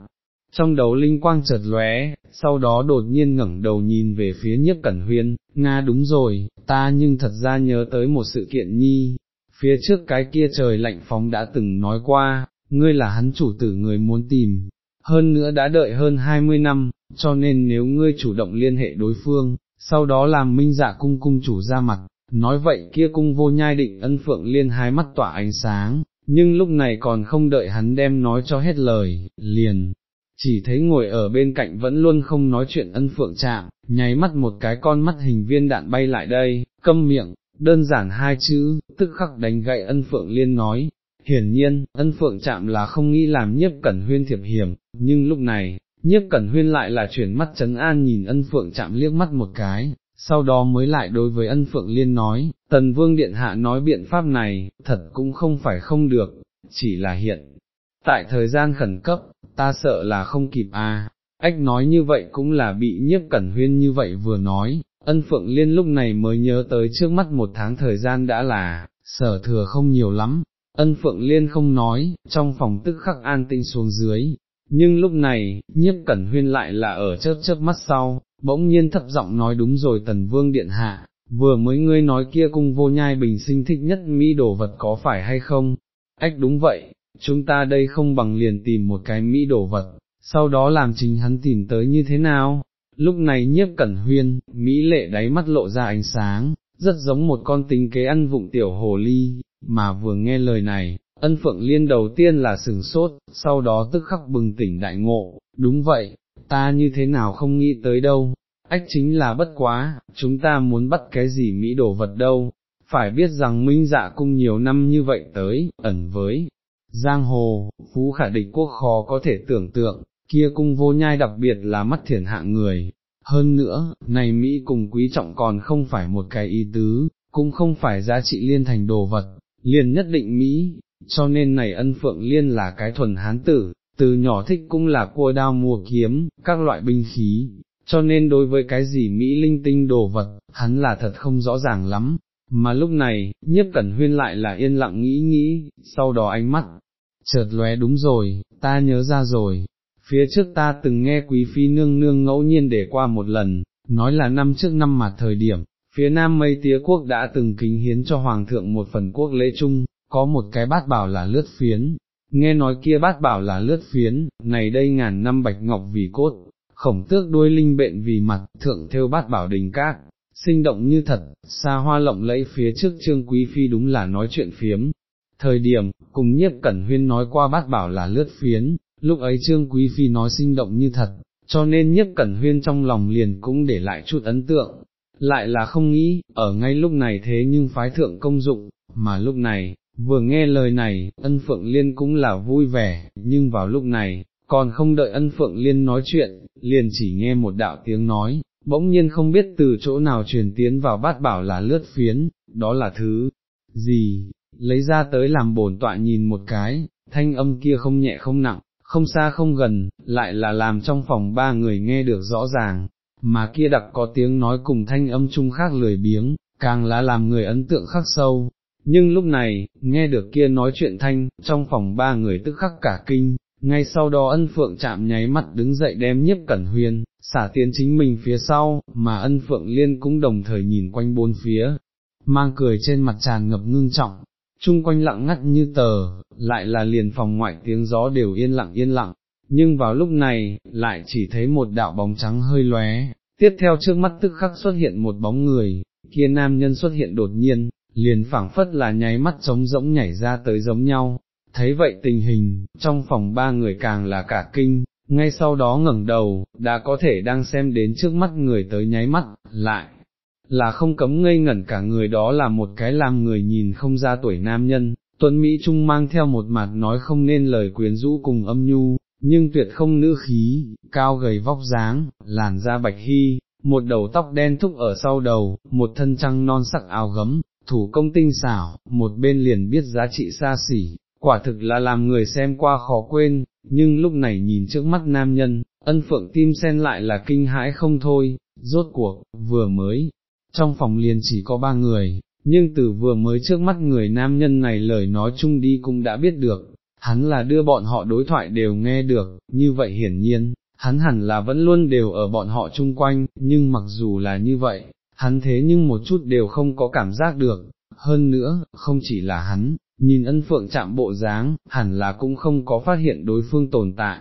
Trong đầu linh quang chợt lóe, sau đó đột nhiên ngẩng đầu nhìn về phía nhiếp cẩn huyên, Nga đúng rồi, ta nhưng thật ra nhớ tới một sự kiện nhi, phía trước cái kia trời lạnh phóng đã từng nói qua, ngươi là hắn chủ tử người muốn tìm, hơn nữa đã đợi hơn 20 năm, cho nên nếu ngươi chủ động liên hệ đối phương, sau đó làm minh dạ cung cung chủ ra mặt, nói vậy kia cung vô nhai định ân phượng liên hai mắt tỏa ánh sáng, nhưng lúc này còn không đợi hắn đem nói cho hết lời, liền, chỉ thấy ngồi ở bên cạnh vẫn luôn không nói chuyện ân phượng chạm, nháy mắt một cái con mắt hình viên đạn bay lại đây, câm miệng, đơn giản hai chữ, tức khắc đánh gậy ân phượng liên nói, Hiển nhiên, ân phượng chạm là không nghĩ làm nhiếp cẩn huyên thiệp hiểm, nhưng lúc này, nhiếp cẩn huyên lại là chuyển mắt chấn an nhìn ân phượng chạm liếc mắt một cái, sau đó mới lại đối với ân phượng liên nói, tần vương điện hạ nói biện pháp này, thật cũng không phải không được, chỉ là hiện. Tại thời gian khẩn cấp, ta sợ là không kịp à, ách nói như vậy cũng là bị nhiếp cẩn huyên như vậy vừa nói, ân phượng liên lúc này mới nhớ tới trước mắt một tháng thời gian đã là, sở thừa không nhiều lắm, ân phượng liên không nói, trong phòng tức khắc an tinh xuống dưới, nhưng lúc này, nhiếp cẩn huyên lại là ở chớp chớp mắt sau, bỗng nhiên thấp giọng nói đúng rồi tần vương điện hạ, vừa mới ngươi nói kia cung vô nhai bình sinh thích nhất mỹ đồ vật có phải hay không, ách đúng vậy, chúng ta đây không bằng liền tìm một cái mỹ đồ vật, sau đó làm chính hắn tìm tới như thế nào, lúc này nhiếp cẩn huyên, mỹ lệ đáy mắt lộ ra ánh sáng, rất giống một con tính kế ăn vụng tiểu hồ ly, mà vừa nghe lời này, ân phượng liên đầu tiên là sừng sốt, sau đó tức khắc bừng tỉnh đại ngộ, đúng vậy, ta như thế nào không nghĩ tới đâu, ách chính là bất quá, chúng ta muốn bắt cái gì mỹ đồ vật đâu, phải biết rằng minh dạ cung nhiều năm như vậy tới, ẩn với, giang hồ, phú khả địch quốc khó có thể tưởng tượng, kia cung vô nhai đặc biệt là mắt thiển hạng người. Hơn nữa, này Mỹ cùng quý trọng còn không phải một cái ý tứ, cũng không phải giá trị liên thành đồ vật, liền nhất định Mỹ, cho nên này ân phượng liên là cái thuần hán tử, từ nhỏ thích cũng là cua đao mua kiếm, các loại binh khí, cho nên đối với cái gì Mỹ linh tinh đồ vật, hắn là thật không rõ ràng lắm, mà lúc này, nhiếp cẩn huyên lại là yên lặng nghĩ nghĩ, sau đó ánh mắt, chợt lóe đúng rồi, ta nhớ ra rồi, phía trước ta từng nghe quý phi nương nương ngẫu nhiên để qua một lần, nói là năm trước năm mà thời điểm, phía nam mây tía quốc đã từng kính hiến cho hoàng thượng một phần quốc lễ chung, có một cái bát bảo là lướt phiến, nghe nói kia bát bảo là lướt phiến, này đây ngàn năm bạch ngọc vì cốt, khổng tước đuôi linh bệnh vì mặt, thượng theo bát bảo đình các, sinh động như thật, xa hoa lộng lẫy phía trước trương quý phi đúng là nói chuyện phiếm. Thời điểm, cùng nhiếp cẩn huyên nói qua bát bảo là lướt phiến, lúc ấy trương quý phi nói sinh động như thật, cho nên nhiếp cẩn huyên trong lòng liền cũng để lại chút ấn tượng, lại là không nghĩ, ở ngay lúc này thế nhưng phái thượng công dụng, mà lúc này, vừa nghe lời này, ân phượng liên cũng là vui vẻ, nhưng vào lúc này, còn không đợi ân phượng liên nói chuyện, liền chỉ nghe một đạo tiếng nói, bỗng nhiên không biết từ chỗ nào truyền tiến vào bát bảo là lướt phiến, đó là thứ gì, lấy ra tới làm bổn tọa nhìn một cái, thanh âm kia không nhẹ không nặng, không xa không gần, lại là làm trong phòng ba người nghe được rõ ràng, mà kia đặc có tiếng nói cùng thanh âm chung khác lười biếng, càng là làm người ấn tượng khắc sâu. Nhưng lúc này, nghe được kia nói chuyện thanh, trong phòng ba người tức khắc cả kinh, ngay sau đó ân phượng chạm nháy mắt đứng dậy đem nhiếp cẩn huyên, xả tiến chính mình phía sau, mà ân phượng liên cũng đồng thời nhìn quanh bốn phía, mang cười trên mặt tràn ngập ngưng trọng, chung quanh lặng ngắt như tờ, lại là liền phòng ngoại tiếng gió đều yên lặng yên lặng, nhưng vào lúc này, lại chỉ thấy một đạo bóng trắng hơi lóe, tiếp theo trước mắt tức khắc xuất hiện một bóng người, kia nam nhân xuất hiện đột nhiên, liền phảng phất là nháy mắt trống rỗng nhảy ra tới giống nhau, thấy vậy tình hình, trong phòng ba người càng là cả kinh, ngay sau đó ngẩng đầu, đã có thể đang xem đến trước mắt người tới nháy mắt, lại, là không cấm ngây ngẩn cả người đó là một cái làm người nhìn không ra tuổi nam nhân, tuấn Mỹ Trung mang theo một mặt nói không nên lời quyến rũ cùng âm nhu, nhưng tuyệt không nữ khí, cao gầy vóc dáng, làn da bạch hy, một đầu tóc đen thúc ở sau đầu, một thân trăng non sắc áo gấm, thủ công tinh xảo, một bên liền biết giá trị xa xỉ, quả thực là làm người xem qua khó quên, nhưng lúc này nhìn trước mắt nam nhân, ân phượng tim sen lại là kinh hãi không thôi, rốt cuộc, vừa mới, trong phòng liền chỉ có ba người, nhưng từ vừa mới trước mắt người nam nhân này lời nói chung đi cũng đã biết được, hắn là đưa bọn họ đối thoại đều nghe được, như vậy hiển nhiên, hắn hẳn là vẫn luôn đều ở bọn họ chung quanh, nhưng mặc dù là như vậy, hắn thế nhưng một chút đều không có cảm giác được, hơn nữa, không chỉ là hắn, nhìn ân phượng chạm bộ dáng, hẳn là cũng không có phát hiện đối phương tồn tại.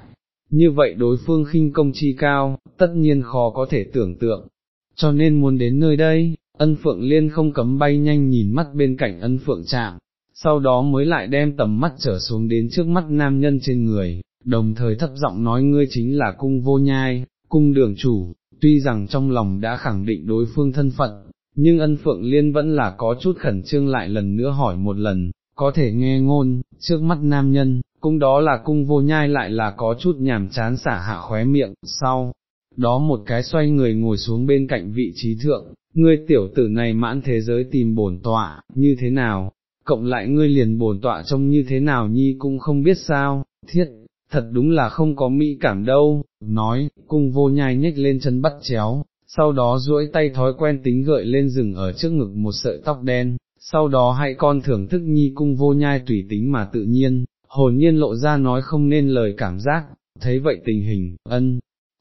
Như vậy đối phương khinh công chi cao, tất nhiên khó có thể tưởng tượng, cho nên muốn đến nơi đây, ân phượng liên không cấm bay nhanh nhìn mắt bên cạnh ân phượng chạm, sau đó mới lại đem tầm mắt trở xuống đến trước mắt nam nhân trên người, đồng thời thấp giọng nói ngươi chính là cung vô nhai, cung đường chủ, tuy rằng trong lòng đã khẳng định đối phương thân phận, nhưng ân phượng liên vẫn là có chút khẩn trương lại lần nữa hỏi một lần, có thể nghe ngôn, trước mắt nam nhân, cũng đó là cung vô nhai lại là có chút nhảm chán xả hạ khóe miệng, sau, đó một cái xoay người ngồi xuống bên cạnh vị trí thượng, ngươi tiểu tử này mãn thế giới tìm bổn tọa, như thế nào, cộng lại ngươi liền bổn tọa trông như thế nào nhi cũng không biết sao, thiết, thật đúng là không có mỹ cảm đâu, nói, cung vô nhai nhếch lên chân bắt chéo, sau đó duỗi tay thói quen tính gợi lên rừng ở trước ngực một sợi tóc đen, sau đó hãy con thưởng thức nhi cung vô nhai tùy tính mà tự nhiên, hồn nhiên lộ ra nói không nên lời cảm giác, thấy vậy tình hình, ân,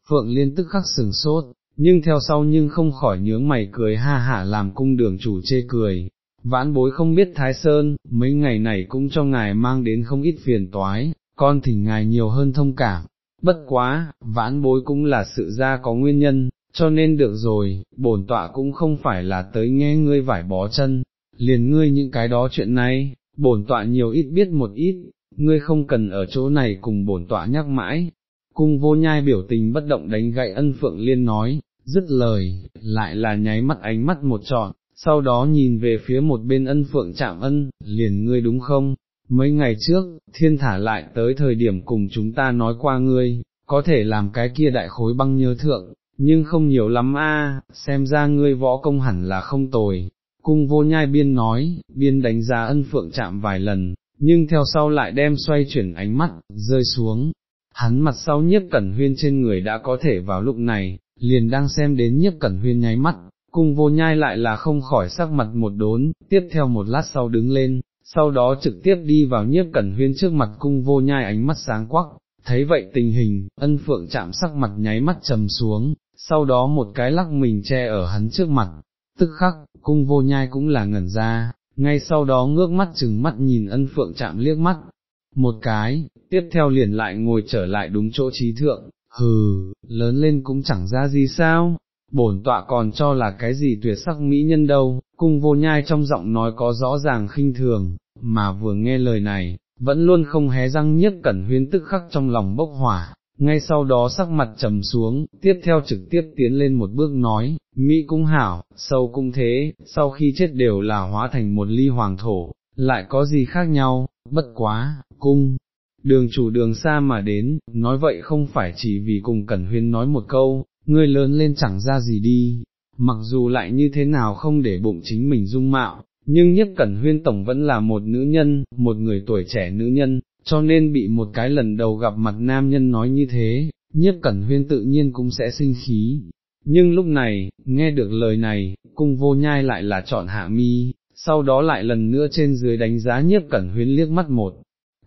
phượng liên tức khắc sừng sốt, nhưng theo sau nhưng không khỏi nhướng mày cười ha hả làm cung đường chủ chê cười. Vãn bối không biết Thái Sơn, mấy ngày này cũng cho ngài mang đến không ít phiền toái, con thỉnh ngài nhiều hơn thông cảm, bất quá, vãn bối cũng là sự ra có nguyên nhân, cho nên được rồi, bổn tọa cũng không phải là tới nghe ngươi vải bó chân, liền ngươi những cái đó chuyện này, bổn tọa nhiều ít biết một ít, ngươi không cần ở chỗ này cùng bổn tọa nhắc mãi. Cung vô nhai biểu tình bất động đánh gậy ân phượng liên nói, dứt lời, lại là nháy mắt ánh mắt một trọn, sau đó nhìn về phía một bên ân phượng chạm ân, liền ngươi đúng không, mấy ngày trước, thiên thả lại tới thời điểm cùng chúng ta nói qua ngươi, có thể làm cái kia đại khối băng nhớ thượng, nhưng không nhiều lắm a, xem ra ngươi võ công hẳn là không tồi. Cung vô nhai biên nói, biên đánh giá ân phượng chạm vài lần, nhưng theo sau lại đem xoay chuyển ánh mắt, rơi xuống. Hắn mặt sau nhiếp cẩn huyên trên người đã có thể vào lúc này, liền đang xem đến nhiếp cẩn huyên nháy mắt, cung vô nhai lại là không khỏi sắc mặt một đốn, tiếp theo một lát sau đứng lên, sau đó trực tiếp đi vào nhiếp cẩn huyên trước mặt cung vô nhai ánh mắt sáng quắc, thấy vậy tình hình, ân phượng chạm sắc mặt nháy mắt trầm xuống, sau đó một cái lắc mình che ở hắn trước mặt, tức khắc, cung vô nhai cũng là ngẩn ra, ngay sau đó ngước mắt chừng mắt nhìn ân phượng chạm liếc mắt, một cái, tiếp theo liền lại ngồi trở lại đúng chỗ trí thượng, hừ, lớn lên cũng chẳng ra gì sao, bổn tọa còn cho là cái gì tuyệt sắc mỹ nhân đâu, cung vô nhai trong giọng nói có rõ ràng khinh thường, mà vừa nghe lời này, vẫn luôn không hé răng nhất cẩn huyên tức khắc trong lòng bốc hỏa, ngay sau đó sắc mặt trầm xuống, tiếp theo trực tiếp tiến lên một bước nói, Mỹ cung hảo, sâu cung thế, sau khi chết đều là hóa thành một ly hoàng thổ, lại có gì khác nhau, bất quá, cung, đường chủ đường xa mà đến, nói vậy không phải chỉ vì cùng Cẩn Huyên nói một câu, ngươi lớn lên chẳng ra gì đi, mặc dù lại như thế nào không để bụng chính mình dung mạo, nhưng nhất Cẩn Huyên Tổng vẫn là một nữ nhân, một người tuổi trẻ nữ nhân, cho nên bị một cái lần đầu gặp mặt nam nhân nói như thế, nhiếp cẩn huyên tự nhiên cũng sẽ sinh khí. Nhưng lúc này, nghe được lời này, cung vô nhai lại là chọn hạ mi, sau đó lại lần nữa trên dưới đánh giá nhiếp cẩn huyên liếc mắt một,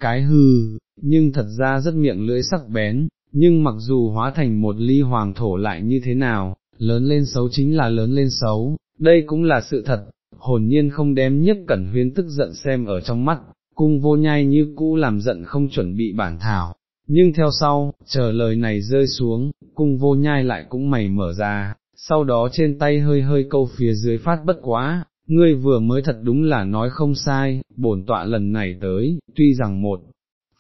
cái hư, nhưng thật ra rất miệng lưỡi sắc bén, nhưng mặc dù hóa thành một ly hoàng thổ lại như thế nào, lớn lên xấu chính là lớn lên xấu, đây cũng là sự thật, hồn nhiên không đem nhiếp cẩn huyên tức giận xem ở trong mắt, cung vô nhai như cũ làm giận không chuẩn bị bản thảo, nhưng theo sau, chờ lời này rơi xuống, cung vô nhai lại cũng mày mở ra, sau đó trên tay hơi hơi câu phía dưới phát bất quá, ngươi vừa mới thật đúng là nói không sai, bổn tọa lần này tới, tuy rằng một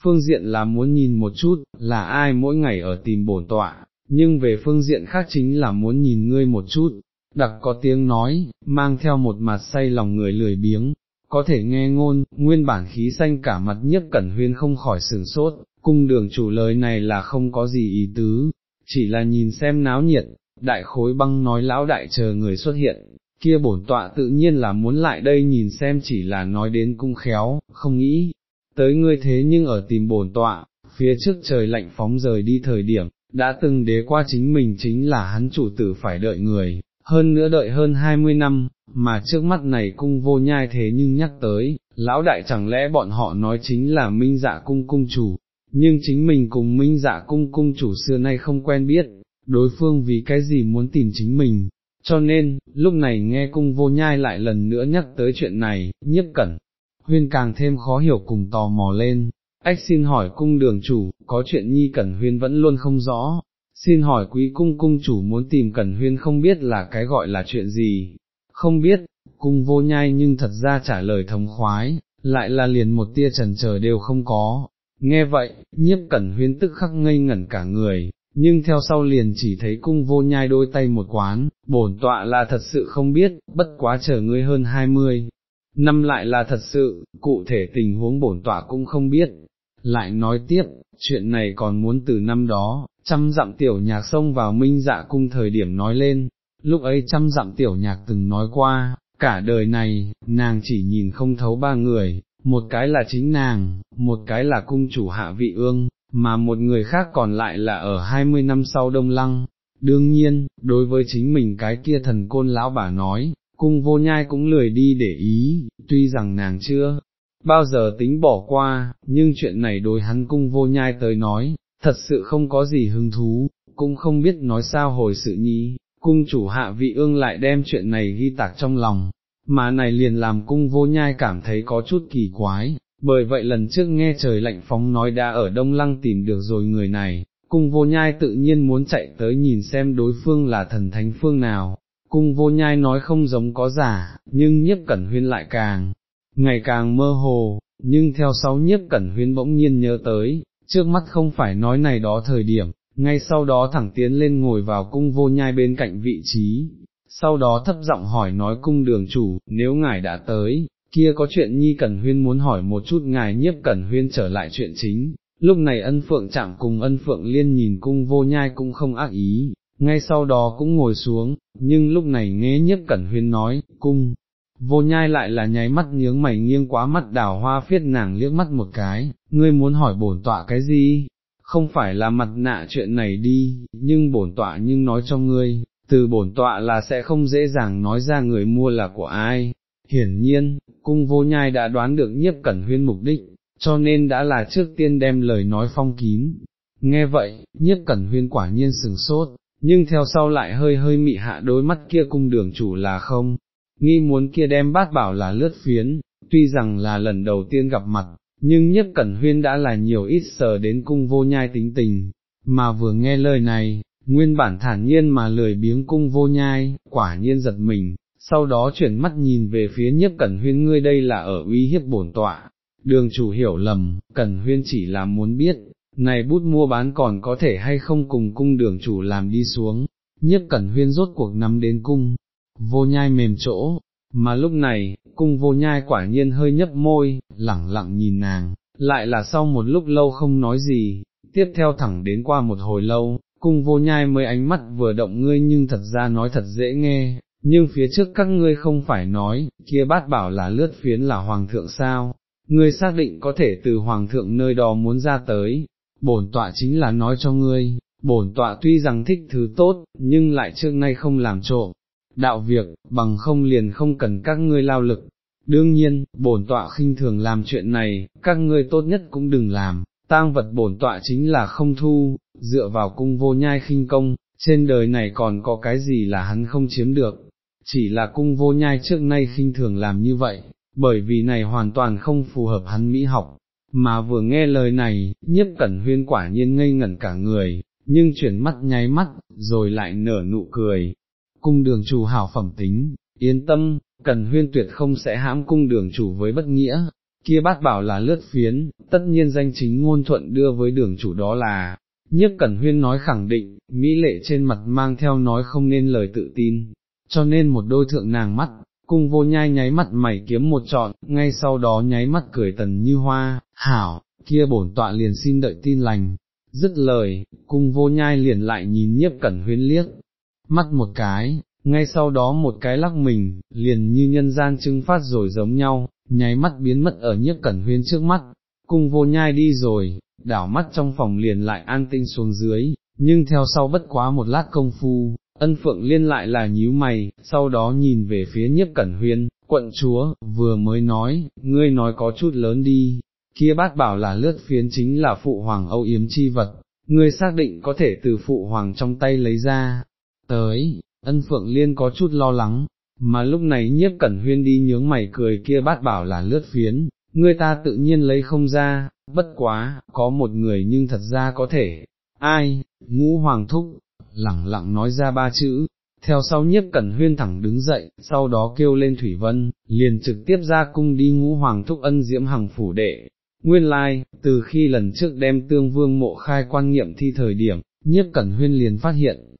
phương diện là muốn nhìn một chút, là ai mỗi ngày ở tìm bổn tọa, nhưng về phương diện khác chính là muốn nhìn ngươi một chút, đặc có tiếng nói, mang theo một mặt say lòng người lười biếng, có thể nghe ngôn, nguyên bản khí xanh cả mặt nhất cẩn huyên không khỏi sừng sốt, cung đường chủ lời này là không có gì ý tứ, chỉ là nhìn xem náo nhiệt, đại khối băng nói lão đại chờ người xuất hiện, kia bổn tọa tự nhiên là muốn lại đây nhìn xem chỉ là nói đến cung khéo, không nghĩ, tới ngươi thế nhưng ở tìm bổn tọa, phía trước trời lạnh phóng rời đi thời điểm, đã từng đế qua chính mình chính là hắn chủ tử phải đợi người, hơn nữa đợi hơn hai mươi năm, mà trước mắt này cung vô nhai thế nhưng nhắc tới, lão đại chẳng lẽ bọn họ nói chính là minh dạ cung cung chủ, nhưng chính mình cùng minh dạ cung cung chủ xưa nay không quen biết, đối phương vì cái gì muốn tìm chính mình, cho nên, lúc này nghe cung vô nhai lại lần nữa nhắc tới chuyện này, nhất cẩn, huyên càng thêm khó hiểu cùng tò mò lên, ách xin hỏi cung đường chủ, có chuyện nhi cẩn huyên vẫn luôn không rõ, xin hỏi quý cung cung chủ muốn tìm cẩn huyên không biết là cái gọi là chuyện gì, không biết, cung vô nhai nhưng thật ra trả lời thống khoái, lại là liền một tia trần chờ đều không có. Nghe vậy, nhiếp cẩn huyên tức khắc ngây ngẩn cả người, nhưng theo sau liền chỉ thấy cung vô nhai đôi tay một quán, bổn tọa là thật sự không biết, bất quá chờ ngươi hơn hai mươi năm lại là thật sự, cụ thể tình huống bổn tọa cũng không biết. Lại nói tiếp, chuyện này còn muốn từ năm đó, trăm dặm tiểu nhạc sông vào minh dạ cung thời điểm nói lên, lúc ấy trăm dặm tiểu nhạc từng nói qua, cả đời này, nàng chỉ nhìn không thấu ba người, một cái là chính nàng, một cái là cung chủ hạ vị ương, mà một người khác còn lại là ở hai mươi năm sau đông lăng. Đương nhiên, đối với chính mình cái kia thần côn lão bà nói, cung vô nhai cũng lười đi để ý, tuy rằng nàng chưa bao giờ tính bỏ qua, nhưng chuyện này đối hắn cung vô nhai tới nói, thật sự không có gì hứng thú, cũng không biết nói sao hồi sự nhí cung chủ hạ vị ương lại đem chuyện này ghi tạc trong lòng, mà này liền làm cung vô nhai cảm thấy có chút kỳ quái, bởi vậy lần trước nghe trời lạnh phóng nói đã ở Đông Lăng tìm được rồi người này, cung vô nhai tự nhiên muốn chạy tới nhìn xem đối phương là thần thánh phương nào, cung vô nhai nói không giống có giả, nhưng nhiếp cẩn huyên lại càng, ngày càng mơ hồ, nhưng theo sau nhiếp cẩn huyên bỗng nhiên nhớ tới, trước mắt không phải nói này đó thời điểm, ngay sau đó thẳng tiến lên ngồi vào cung vô nhai bên cạnh vị trí, sau đó thấp giọng hỏi nói cung đường chủ, nếu ngài đã tới, kia có chuyện nhi cẩn huyên muốn hỏi một chút ngài nhiếp cẩn huyên trở lại chuyện chính, lúc này ân phượng chạm cùng ân phượng liên nhìn cung vô nhai cũng không ác ý, ngay sau đó cũng ngồi xuống, nhưng lúc này nghe nhiếp cẩn huyên nói, cung, vô nhai lại là nháy mắt nhướng mày nghiêng quá mắt đào hoa phiết nàng liếc mắt một cái, ngươi muốn hỏi bổn tọa cái gì, không phải là mặt nạ chuyện này đi, nhưng bổn tọa nhưng nói cho ngươi, từ bổn tọa là sẽ không dễ dàng nói ra người mua là của ai. Hiển nhiên, cung vô nhai đã đoán được nhiếp cẩn huyên mục đích, cho nên đã là trước tiên đem lời nói phong kín. Nghe vậy, nhiếp cẩn huyên quả nhiên sừng sốt, nhưng theo sau lại hơi hơi mị hạ đôi mắt kia cung đường chủ là không, nghi muốn kia đem bát bảo là lướt phiến, tuy rằng là lần đầu tiên gặp mặt, nhưng nhất cẩn huyên đã là nhiều ít sờ đến cung vô nhai tính tình, mà vừa nghe lời này, nguyên bản thản nhiên mà lười biếng cung vô nhai, quả nhiên giật mình, sau đó chuyển mắt nhìn về phía nhất cẩn huyên ngươi đây là ở uy hiếp bổn tọa, đường chủ hiểu lầm, cẩn huyên chỉ là muốn biết, này bút mua bán còn có thể hay không cùng cung đường chủ làm đi xuống, nhất cẩn huyên rốt cuộc nắm đến cung, vô nhai mềm chỗ, mà lúc này, cung vô nhai quả nhiên hơi nhấp môi, lẳng lặng nhìn nàng, lại là sau một lúc lâu không nói gì, tiếp theo thẳng đến qua một hồi lâu, cung vô nhai mới ánh mắt vừa động ngươi nhưng thật ra nói thật dễ nghe, nhưng phía trước các ngươi không phải nói, kia bát bảo là lướt phiến là hoàng thượng sao, ngươi xác định có thể từ hoàng thượng nơi đó muốn ra tới, bổn tọa chính là nói cho ngươi, bổn tọa tuy rằng thích thứ tốt, nhưng lại trước nay không làm trộm, đạo việc, bằng không liền không cần các ngươi lao lực. Đương nhiên, bổn tọa khinh thường làm chuyện này, các ngươi tốt nhất cũng đừng làm, tang vật bổn tọa chính là không thu, dựa vào cung vô nhai khinh công, trên đời này còn có cái gì là hắn không chiếm được, chỉ là cung vô nhai trước nay khinh thường làm như vậy, bởi vì này hoàn toàn không phù hợp hắn mỹ học, mà vừa nghe lời này, nhiếp cẩn huyên quả nhiên ngây ngẩn cả người, nhưng chuyển mắt nháy mắt, rồi lại nở nụ cười, cung đường chủ hảo phẩm tính, yên tâm, cần huyên tuyệt không sẽ hãm cung đường chủ với bất nghĩa, kia bát bảo là lướt phiến, tất nhiên danh chính ngôn thuận đưa với đường chủ đó là, nhiếp cẩn huyên nói khẳng định, mỹ lệ trên mặt mang theo nói không nên lời tự tin, cho nên một đôi thượng nàng mắt, cung vô nhai nháy mắt mày kiếm một trọn, ngay sau đó nháy mắt cười tần như hoa, hảo, kia bổn tọa liền xin đợi tin lành, dứt lời, cung vô nhai liền lại nhìn nhiếp cẩn huyên liếc, mắt một cái, ngay sau đó một cái lắc mình, liền như nhân gian trưng phát rồi giống nhau, nháy mắt biến mất ở nhiếp cẩn huyên trước mắt, cung vô nhai đi rồi, đảo mắt trong phòng liền lại an tinh xuống dưới, nhưng theo sau bất quá một lát công phu, ân phượng liên lại là nhíu mày, sau đó nhìn về phía nhiếp cẩn huyên, quận chúa, vừa mới nói, ngươi nói có chút lớn đi, kia bát bảo là lướt phiến chính là phụ hoàng âu yếm chi vật, ngươi xác định có thể từ phụ hoàng trong tay lấy ra, tới, ân phượng liên có chút lo lắng, mà lúc này nhiếp cẩn huyên đi nhướng mày cười kia bát bảo là lướt phiến, người ta tự nhiên lấy không ra, bất quá, có một người nhưng thật ra có thể, ai, ngũ hoàng thúc, lẳng lặng nói ra ba chữ, theo sau nhiếp cẩn huyên thẳng đứng dậy, sau đó kêu lên Thủy Vân, liền trực tiếp ra cung đi ngũ hoàng thúc ân diễm hằng phủ đệ. Nguyên lai, like, từ khi lần trước đem tương vương mộ khai quan nghiệm thi thời điểm, nhiếp cẩn huyên liền phát hiện,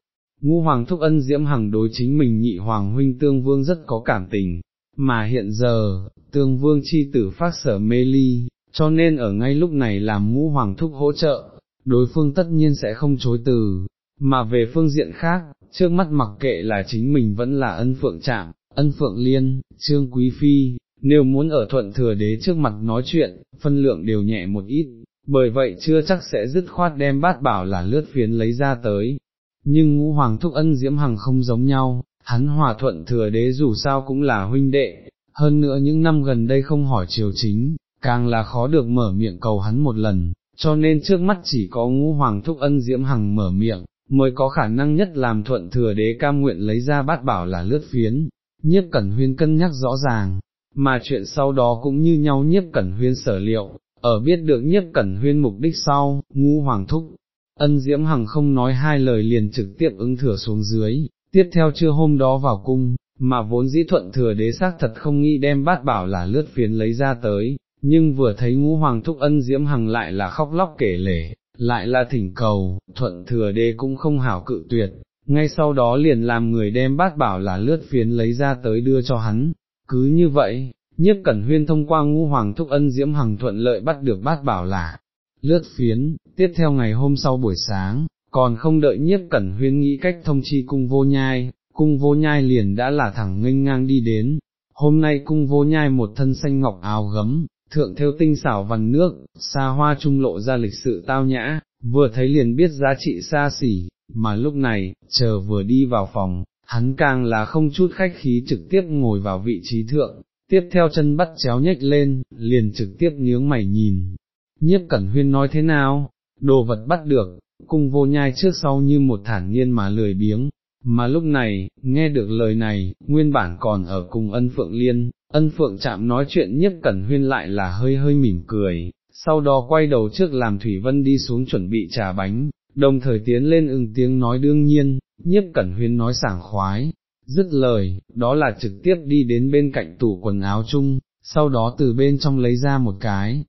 Ngũ hoàng thúc ân diễm hằng đối chính mình nhị hoàng huynh tương vương rất có cảm tình, mà hiện giờ, tương vương chi tử phát sở mê ly, cho nên ở ngay lúc này làm ngũ hoàng thúc hỗ trợ, đối phương tất nhiên sẽ không chối từ, mà về phương diện khác, trước mắt mặc kệ là chính mình vẫn là ân phượng trạm, ân phượng liên, trương quý phi, nếu muốn ở thuận thừa đế trước mặt nói chuyện, phân lượng đều nhẹ một ít, bởi vậy chưa chắc sẽ dứt khoát đem bát bảo là lướt phiến lấy ra tới. Nhưng ngũ hoàng thúc ân diễm hằng không giống nhau, hắn hòa thuận thừa đế dù sao cũng là huynh đệ, hơn nữa những năm gần đây không hỏi triều chính, càng là khó được mở miệng cầu hắn một lần, cho nên trước mắt chỉ có ngũ hoàng thúc ân diễm hằng mở miệng, mới có khả năng nhất làm thuận thừa đế cam nguyện lấy ra bát bảo là lướt phiến, nhiếp cẩn huyên cân nhắc rõ ràng, mà chuyện sau đó cũng như nhau nhiếp cẩn huyên sở liệu, ở biết được nhiếp cẩn huyên mục đích sau, ngũ hoàng thúc, ân diễm hằng không nói hai lời liền trực tiếp ứng thừa xuống dưới, tiếp theo trưa hôm đó vào cung, mà vốn dĩ thuận thừa đế xác thật không nghĩ đem bát bảo là lướt phiến lấy ra tới, nhưng vừa thấy ngũ hoàng thúc ân diễm hằng lại là khóc lóc kể lể, lại là thỉnh cầu, thuận thừa đế cũng không hảo cự tuyệt, ngay sau đó liền làm người đem bát bảo là lướt phiến lấy ra tới đưa cho hắn, cứ như vậy, nhất cẩn huyên thông qua ngũ hoàng thúc ân diễm hằng thuận lợi bắt được bát bảo là lướt phiến, tiếp theo ngày hôm sau buổi sáng, còn không đợi nhiếp cẩn huyên nghĩ cách thông chi cung vô nhai, cung vô nhai liền đã là thẳng nghênh ngang đi đến, hôm nay cung vô nhai một thân xanh ngọc áo gấm, thượng theo tinh xảo vằn nước, xa hoa trung lộ ra lịch sự tao nhã, vừa thấy liền biết giá trị xa xỉ, mà lúc này, chờ vừa đi vào phòng, hắn càng là không chút khách khí trực tiếp ngồi vào vị trí thượng, tiếp theo chân bắt chéo nhếch lên, liền trực tiếp nhướng mày nhìn. Nhiếp Cẩn Huyên nói thế nào, đồ vật bắt được, cung vô nhai trước sau như một thản nhiên mà lười biếng, mà lúc này, nghe được lời này, nguyên bản còn ở cùng ân phượng liên, ân phượng chạm nói chuyện nhiếp cẩn huyên lại là hơi hơi mỉm cười, sau đó quay đầu trước làm Thủy Vân đi xuống chuẩn bị trà bánh, đồng thời tiến lên ưng tiếng nói đương nhiên, nhiếp cẩn huyên nói sảng khoái, dứt lời, đó là trực tiếp đi đến bên cạnh tủ quần áo chung, sau đó từ bên trong lấy ra một cái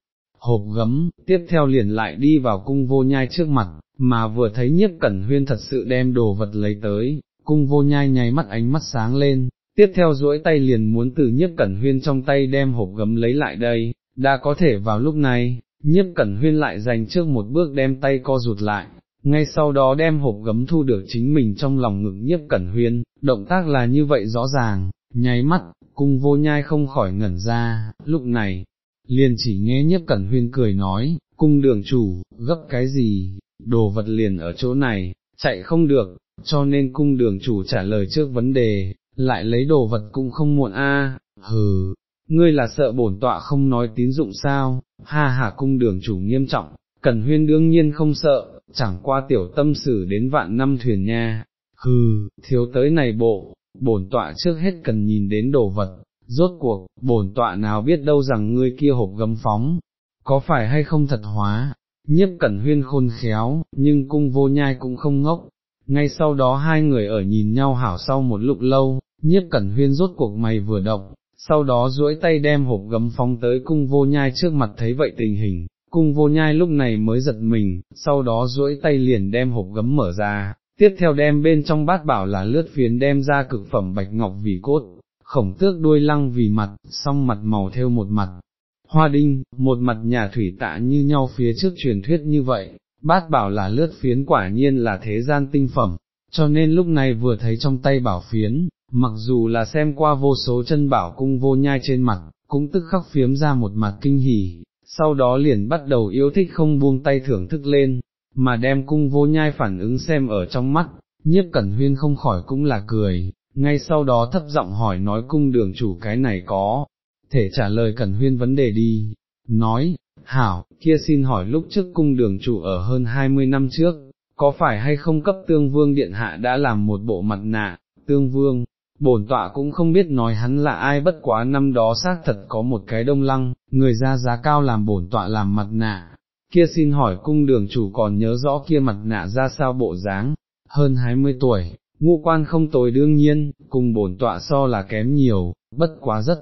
hộp gấm, tiếp theo liền lại đi vào cung vô nhai trước mặt, mà vừa thấy nhiếp cẩn huyên thật sự đem đồ vật lấy tới, cung vô nhai nháy mắt ánh mắt sáng lên, tiếp theo duỗi tay liền muốn từ nhiếp cẩn huyên trong tay đem hộp gấm lấy lại đây, đã có thể vào lúc này, nhiếp cẩn huyên lại dành trước một bước đem tay co rụt lại, ngay sau đó đem hộp gấm thu được chính mình trong lòng ngực nhiếp cẩn huyên, động tác là như vậy rõ ràng, nháy mắt, cung vô nhai không khỏi ngẩn ra, lúc này, liền chỉ nghe nhiếp cẩn huyên cười nói, cung đường chủ, gấp cái gì, đồ vật liền ở chỗ này, chạy không được, cho nên cung đường chủ trả lời trước vấn đề, lại lấy đồ vật cũng không muộn a. hừ, ngươi là sợ bổn tọa không nói tín dụng sao, ha ha cung đường chủ nghiêm trọng, Cẩn Huyên đương nhiên không sợ, chẳng qua tiểu tâm sử đến vạn năm thuyền nha, hừ, thiếu tới này bộ, bổn tọa trước hết cần nhìn đến đồ vật, rốt cuộc, bổn tọa nào biết đâu rằng ngươi kia hộp gấm phóng, có phải hay không thật hóa, nhiếp cẩn huyên khôn khéo, nhưng cung vô nhai cũng không ngốc, ngay sau đó hai người ở nhìn nhau hảo sau một lúc lâu, nhiếp cẩn huyên rốt cuộc mày vừa động, sau đó duỗi tay đem hộp gấm phóng tới cung vô nhai trước mặt thấy vậy tình hình, cung vô nhai lúc này mới giật mình, sau đó duỗi tay liền đem hộp gấm mở ra, tiếp theo đem bên trong bát bảo là lướt phiến đem ra cực phẩm bạch ngọc vì cốt, khổng tước đuôi lăng vì mặt, song mặt màu theo một mặt, hoa đinh, một mặt nhà thủy tạ như nhau phía trước truyền thuyết như vậy, bát bảo là lướt phiến quả nhiên là thế gian tinh phẩm, cho nên lúc này vừa thấy trong tay bảo phiến, mặc dù là xem qua vô số chân bảo cung vô nhai trên mặt, cũng tức khắc phiếm ra một mặt kinh hỉ, sau đó liền bắt đầu yêu thích không buông tay thưởng thức lên, mà đem cung vô nhai phản ứng xem ở trong mắt, nhiếp cẩn huyên không khỏi cũng là cười, ngay sau đó thấp giọng hỏi nói cung đường chủ cái này có, thể trả lời cẩn huyên vấn đề đi, nói, hảo, kia xin hỏi lúc trước cung đường chủ ở hơn 20 năm trước, có phải hay không cấp tương vương điện hạ đã làm một bộ mặt nạ, tương vương, bổn tọa cũng không biết nói hắn là ai bất quá năm đó xác thật có một cái đông lăng, người ra giá cao làm bổn tọa làm mặt nạ, kia xin hỏi cung đường chủ còn nhớ rõ kia mặt nạ ra sao bộ dáng, hơn 20 tuổi, ngũ quan không tồi đương nhiên, cùng bổn tọa so là kém nhiều, bất quá rất,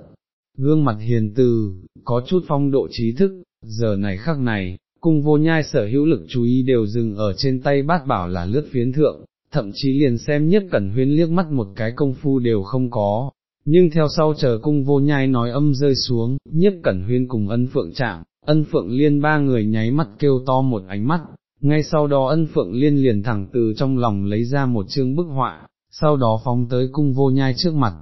gương mặt hiền từ, có chút phong độ trí thức, giờ này khắc này, cung vô nhai sở hữu lực chú ý đều dừng ở trên tay bát bảo là lướt phiến thượng, thậm chí liền xem nhất cẩn huyên liếc mắt một cái công phu đều không có, nhưng theo sau chờ cung vô nhai nói âm rơi xuống, nhiếp cẩn huyên cùng ân phượng chạm, ân phượng liên ba người nháy mắt kêu to một ánh mắt, ngay sau đó ân phượng liên liền thẳng từ trong lòng lấy ra một chương bức họa, sau đó phóng tới cung vô nhai trước mặt,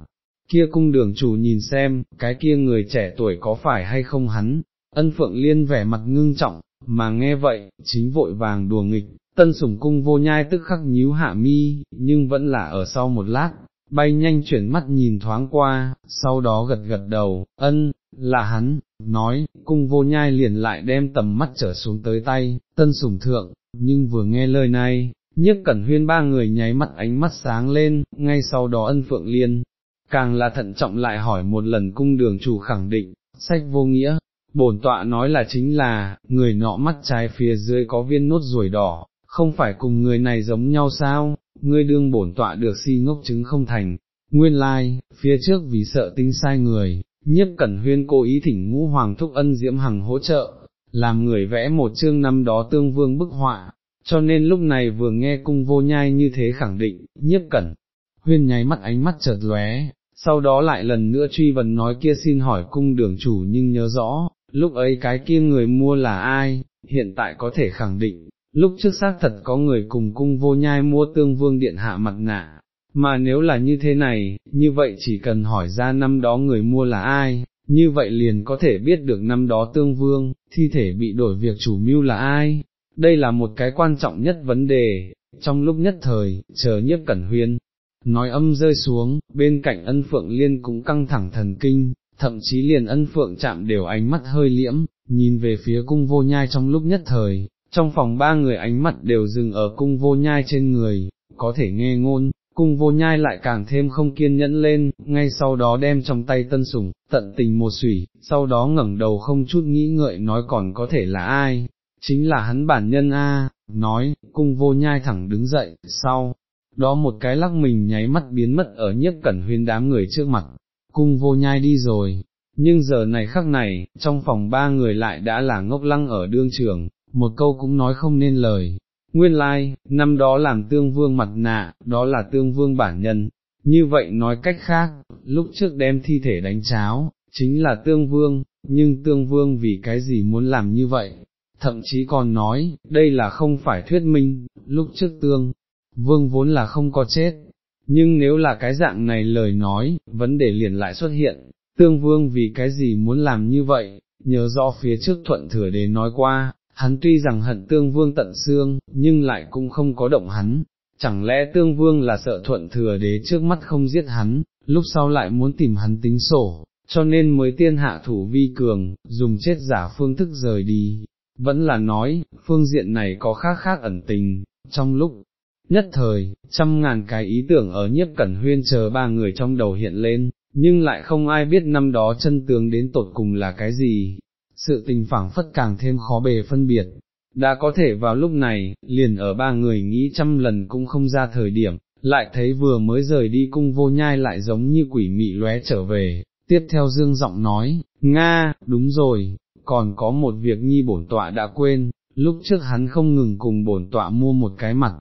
kia cung đường chủ nhìn xem, cái kia người trẻ tuổi có phải hay không hắn, ân phượng liên vẻ mặt ngưng trọng, mà nghe vậy, chính vội vàng đùa nghịch, tân sủng cung vô nhai tức khắc nhíu hạ mi, nhưng vẫn là ở sau một lát, bay nhanh chuyển mắt nhìn thoáng qua, sau đó gật gật đầu, ân, là hắn, nói, cung vô nhai liền lại đem tầm mắt trở xuống tới tay, tân sủng thượng, nhưng vừa nghe lời này, nhất cẩn huyên ba người nháy mắt ánh mắt sáng lên, ngay sau đó ân phượng liên, càng là thận trọng lại hỏi một lần cung đường chủ khẳng định, sách vô nghĩa, bổn tọa nói là chính là, người nọ mắt trái phía dưới có viên nốt ruồi đỏ, không phải cùng người này giống nhau sao, ngươi đương bổn tọa được si ngốc chứng không thành, nguyên lai, like, phía trước vì sợ tính sai người, nhiếp cẩn huyên cố ý thỉnh ngũ hoàng thúc ân diễm hằng hỗ trợ, làm người vẽ một chương năm đó tương vương bức họa, cho nên lúc này vừa nghe cung vô nhai như thế khẳng định, nhiếp cẩn, huyên nháy mắt ánh mắt chợt lóe, sau đó lại lần nữa truy vấn nói kia xin hỏi cung đường chủ nhưng nhớ rõ, lúc ấy cái kia người mua là ai, hiện tại có thể khẳng định, lúc trước xác thật có người cùng cung vô nhai mua tương vương điện hạ mặt nạ, mà nếu là như thế này, như vậy chỉ cần hỏi ra năm đó người mua là ai, như vậy liền có thể biết được năm đó tương vương, thi thể bị đổi việc chủ mưu là ai, đây là một cái quan trọng nhất vấn đề, trong lúc nhất thời, chờ nhiếp cẩn huyên. Nói âm rơi xuống, bên cạnh ân phượng liên cũng căng thẳng thần kinh, thậm chí liền ân phượng chạm đều ánh mắt hơi liễm, nhìn về phía cung vô nhai trong lúc nhất thời, trong phòng ba người ánh mắt đều dừng ở cung vô nhai trên người, có thể nghe ngôn, cung vô nhai lại càng thêm không kiên nhẫn lên, ngay sau đó đem trong tay tân sủng, tận tình một sủy, sau đó ngẩng đầu không chút nghĩ ngợi nói còn có thể là ai, chính là hắn bản nhân A, nói, cung vô nhai thẳng đứng dậy, sau, đó một cái lắc mình nháy mắt biến mất ở nhiếp cẩn huyên đám người trước mặt, cung vô nhai đi rồi, nhưng giờ này khắc này, trong phòng ba người lại đã là ngốc lăng ở đương trường, một câu cũng nói không nên lời. Nguyên lai, like, năm đó làm tương vương mặt nạ, đó là tương vương bản nhân, như vậy nói cách khác, lúc trước đem thi thể đánh cháo, chính là tương vương, nhưng tương vương vì cái gì muốn làm như vậy, thậm chí còn nói, đây là không phải thuyết minh, lúc trước tương, vương vốn là không có chết, nhưng nếu là cái dạng này lời nói, vấn đề liền lại xuất hiện, tương vương vì cái gì muốn làm như vậy, nhớ rõ phía trước thuận thừa đế nói qua, hắn tuy rằng hận tương vương tận xương, nhưng lại cũng không có động hắn, chẳng lẽ tương vương là sợ thuận thừa đế trước mắt không giết hắn, lúc sau lại muốn tìm hắn tính sổ, cho nên mới tiên hạ thủ vi cường, dùng chết giả phương thức rời đi, vẫn là nói, phương diện này có khác khác ẩn tình, trong lúc nhất thời, trăm ngàn cái ý tưởng ở nhiếp cẩn huyên chờ ba người trong đầu hiện lên, nhưng lại không ai biết năm đó chân tướng đến tột cùng là cái gì, sự tình phảng phất càng thêm khó bề phân biệt. Đã có thể vào lúc này, liền ở ba người nghĩ trăm lần cũng không ra thời điểm, lại thấy vừa mới rời đi cung vô nhai lại giống như quỷ mị lóe trở về, tiếp theo dương giọng nói, Nga, đúng rồi, còn có một việc nhi bổn tọa đã quên, lúc trước hắn không ngừng cùng bổn tọa mua một cái mặt,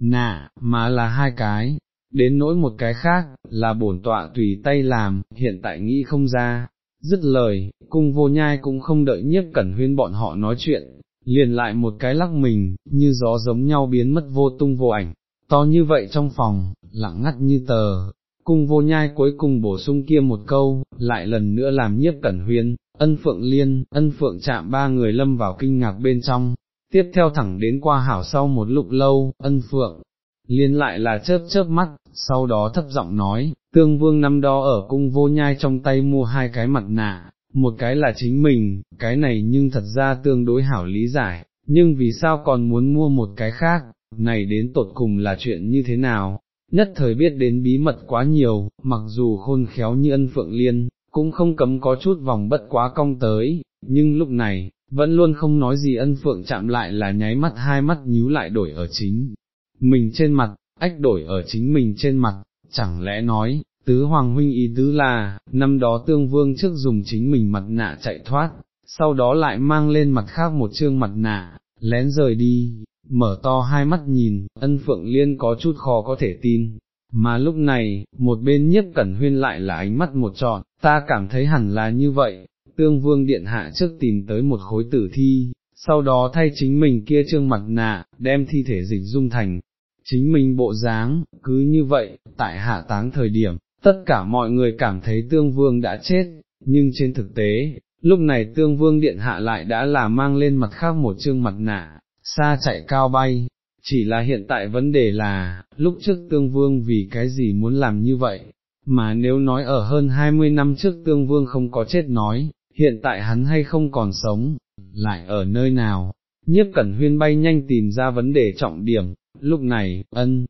nạ, mà là hai cái, đến nỗi một cái khác, là bổn tọa tùy tay làm, hiện tại nghĩ không ra, dứt lời, cung vô nhai cũng không đợi nhiếp cẩn huyên bọn họ nói chuyện, liền lại một cái lắc mình, như gió giống nhau biến mất vô tung vô ảnh, to như vậy trong phòng, lặng ngắt như tờ, cung vô nhai cuối cùng bổ sung kia một câu, lại lần nữa làm nhiếp cẩn huyên, ân phượng liên, ân phượng chạm ba người lâm vào kinh ngạc bên trong, tiếp theo thẳng đến qua hảo sau một lúc lâu, ân phượng, liên lại là chớp chớp mắt, sau đó thấp giọng nói, tương vương năm đó ở cung vô nhai trong tay mua hai cái mặt nạ, một cái là chính mình, cái này nhưng thật ra tương đối hảo lý giải, nhưng vì sao còn muốn mua một cái khác, này đến tột cùng là chuyện như thế nào, nhất thời biết đến bí mật quá nhiều, mặc dù khôn khéo như ân phượng liên, cũng không cấm có chút vòng bất quá cong tới, nhưng lúc này, vẫn luôn không nói gì ân phượng chạm lại là nháy mắt hai mắt nhíu lại đổi ở chính, mình trên mặt, ách đổi ở chính mình trên mặt, chẳng lẽ nói, tứ hoàng huynh ý tứ là, năm đó tương vương trước dùng chính mình mặt nạ chạy thoát, sau đó lại mang lên mặt khác một chương mặt nạ, lén rời đi, mở to hai mắt nhìn, ân phượng liên có chút khó có thể tin, Mà lúc này, một bên nhiếp cẩn huyên lại là ánh mắt một trọn, ta cảm thấy hẳn là như vậy, tương vương điện hạ trước tìm tới một khối tử thi, sau đó thay chính mình kia trương mặt nạ, đem thi thể dịch dung thành, chính mình bộ dáng, cứ như vậy, tại hạ táng thời điểm, tất cả mọi người cảm thấy tương vương đã chết, nhưng trên thực tế, lúc này tương vương điện hạ lại đã là mang lên mặt khác một trương mặt nạ, xa chạy cao bay, chỉ là hiện tại vấn đề là, lúc trước tương vương vì cái gì muốn làm như vậy, mà nếu nói ở hơn 20 năm trước tương vương không có chết nói, hiện tại hắn hay không còn sống, lại ở nơi nào, nhiếp cẩn huyên bay nhanh tìm ra vấn đề trọng điểm, lúc này, ân,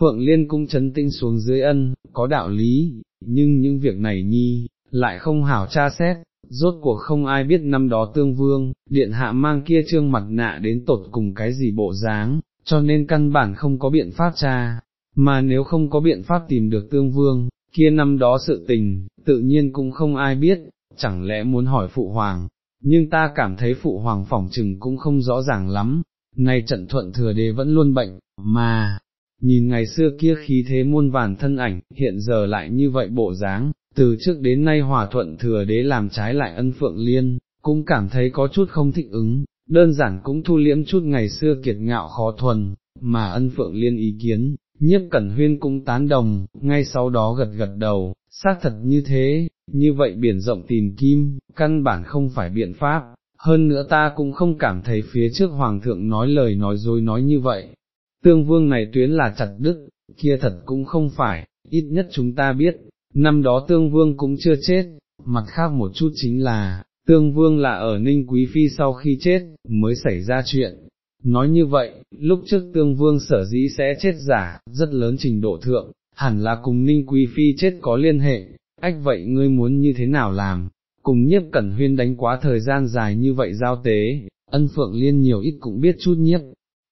Phượng Liên cung chấn tinh xuống dưới ân, có đạo lý, nhưng những việc này nhi, lại không hảo tra xét, rốt cuộc không ai biết năm đó tương vương, điện hạ mang kia trương mặt nạ đến tột cùng cái gì bộ dáng, cho nên căn bản không có biện pháp tra, mà nếu không có biện pháp tìm được tương vương, kia năm đó sự tình, tự nhiên cũng không ai biết, chẳng lẽ muốn hỏi phụ hoàng, nhưng ta cảm thấy phụ hoàng phỏng trừng cũng không rõ ràng lắm, nay trận thuận thừa đế vẫn luôn bệnh, mà, nhìn ngày xưa kia khí thế muôn vàn thân ảnh, hiện giờ lại như vậy bộ dáng, từ trước đến nay hòa thuận thừa đế làm trái lại ân phượng liên, cũng cảm thấy có chút không thích ứng, đơn giản cũng thu liễm chút ngày xưa kiệt ngạo khó thuần, mà ân phượng liên ý kiến, nhiếp cẩn huyên cũng tán đồng, ngay sau đó gật gật đầu, xác thật như thế, như vậy biển rộng tìm kim, căn bản không phải biện pháp, hơn nữa ta cũng không cảm thấy phía trước hoàng thượng nói lời nói dối nói như vậy. Tương vương này tuyến là chặt đứt, kia thật cũng không phải, ít nhất chúng ta biết, năm đó tương vương cũng chưa chết, mặt khác một chút chính là, tương vương là ở ninh quý phi sau khi chết, mới xảy ra chuyện. Nói như vậy, lúc trước tương vương sở dĩ sẽ chết giả, rất lớn trình độ thượng, hẳn là cùng ninh quý phi chết có liên hệ, ách vậy ngươi muốn như thế nào làm, cùng nhiếp cẩn huyên đánh quá thời gian dài như vậy giao tế, ân phượng liên nhiều ít cũng biết chút nhiếp,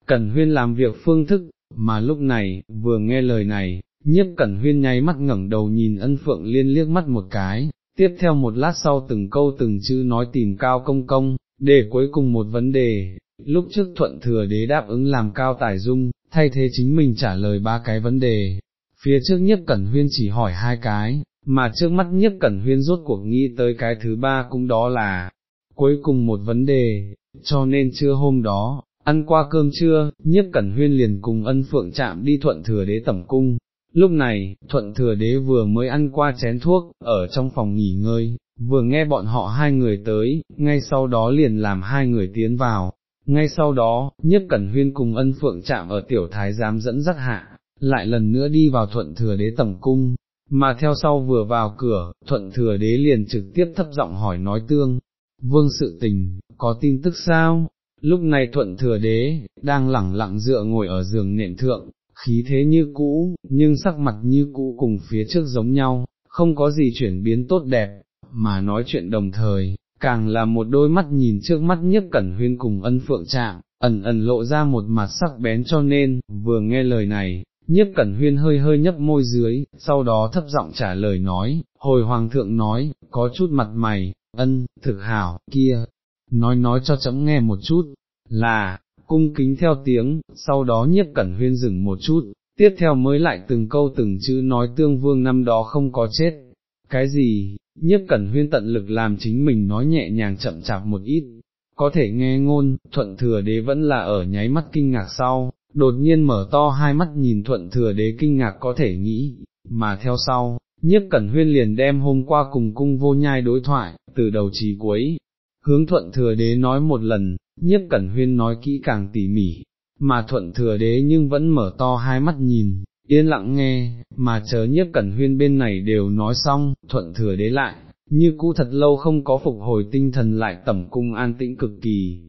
cẩn huyên làm việc phương thức, mà lúc này, vừa nghe lời này, nhiếp cẩn huyên nháy mắt ngẩng đầu nhìn ân phượng liên liếc mắt một cái, tiếp theo một lát sau từng câu từng chữ nói tìm cao công công, để cuối cùng một vấn đề, lúc trước thuận thừa đế đáp ứng làm cao tài dung, thay thế chính mình trả lời ba cái vấn đề, phía trước nhiếp cẩn huyên chỉ hỏi hai cái, mà trước mắt nhiếp cẩn huyên rốt cuộc nghĩ tới cái thứ ba cũng đó là, cuối cùng một vấn đề, cho nên trưa hôm đó, ăn qua cơm trưa, nhiếp cẩn huyên liền cùng ân phượng chạm đi thuận thừa đế tẩm cung. Lúc này, thuận thừa đế vừa mới ăn qua chén thuốc, ở trong phòng nghỉ ngơi, vừa nghe bọn họ hai người tới, ngay sau đó liền làm hai người tiến vào. Ngay sau đó, nhiếp cẩn huyên cùng ân phượng chạm ở tiểu thái giám dẫn dắt hạ, lại lần nữa đi vào thuận thừa đế tẩm cung, mà theo sau vừa vào cửa, thuận thừa đế liền trực tiếp thấp giọng hỏi nói tương, vương sự tình, có tin tức sao? Lúc này thuận thừa đế, đang lẳng lặng dựa ngồi ở giường nệm thượng, khí thế như cũ, nhưng sắc mặt như cũ cùng phía trước giống nhau, không có gì chuyển biến tốt đẹp, mà nói chuyện đồng thời, càng là một đôi mắt nhìn trước mắt nhất cẩn huyên cùng ân phượng trạng, ẩn ẩn lộ ra một mặt sắc bén cho nên, vừa nghe lời này, nhiếp cẩn huyên hơi hơi nhấp môi dưới, sau đó thấp giọng trả lời nói, hồi hoàng thượng nói, có chút mặt mày, ân, thực hảo, kia, nói nói cho chấm nghe một chút, là, cung kính theo tiếng, sau đó nhiếp cẩn huyên dừng một chút, tiếp theo mới lại từng câu từng chữ nói tương vương năm đó không có chết, cái gì, nhiếp cẩn huyên tận lực làm chính mình nói nhẹ nhàng chậm chạp một ít, có thể nghe ngôn, thuận thừa đế vẫn là ở nháy mắt kinh ngạc sau, đột nhiên mở to hai mắt nhìn thuận thừa đế kinh ngạc có thể nghĩ, mà theo sau, nhiếp cẩn huyên liền đem hôm qua cùng cung vô nhai đối thoại, từ đầu chí cuối, hướng thuận thừa đế nói một lần, nhiếp cẩn huyên nói kỹ càng tỉ mỉ, mà thuận thừa đế nhưng vẫn mở to hai mắt nhìn, yên lặng nghe, mà chờ nhiếp cẩn huyên bên này đều nói xong, thuận thừa đế lại, như cũ thật lâu không có phục hồi tinh thần lại tẩm cung an tĩnh cực kỳ.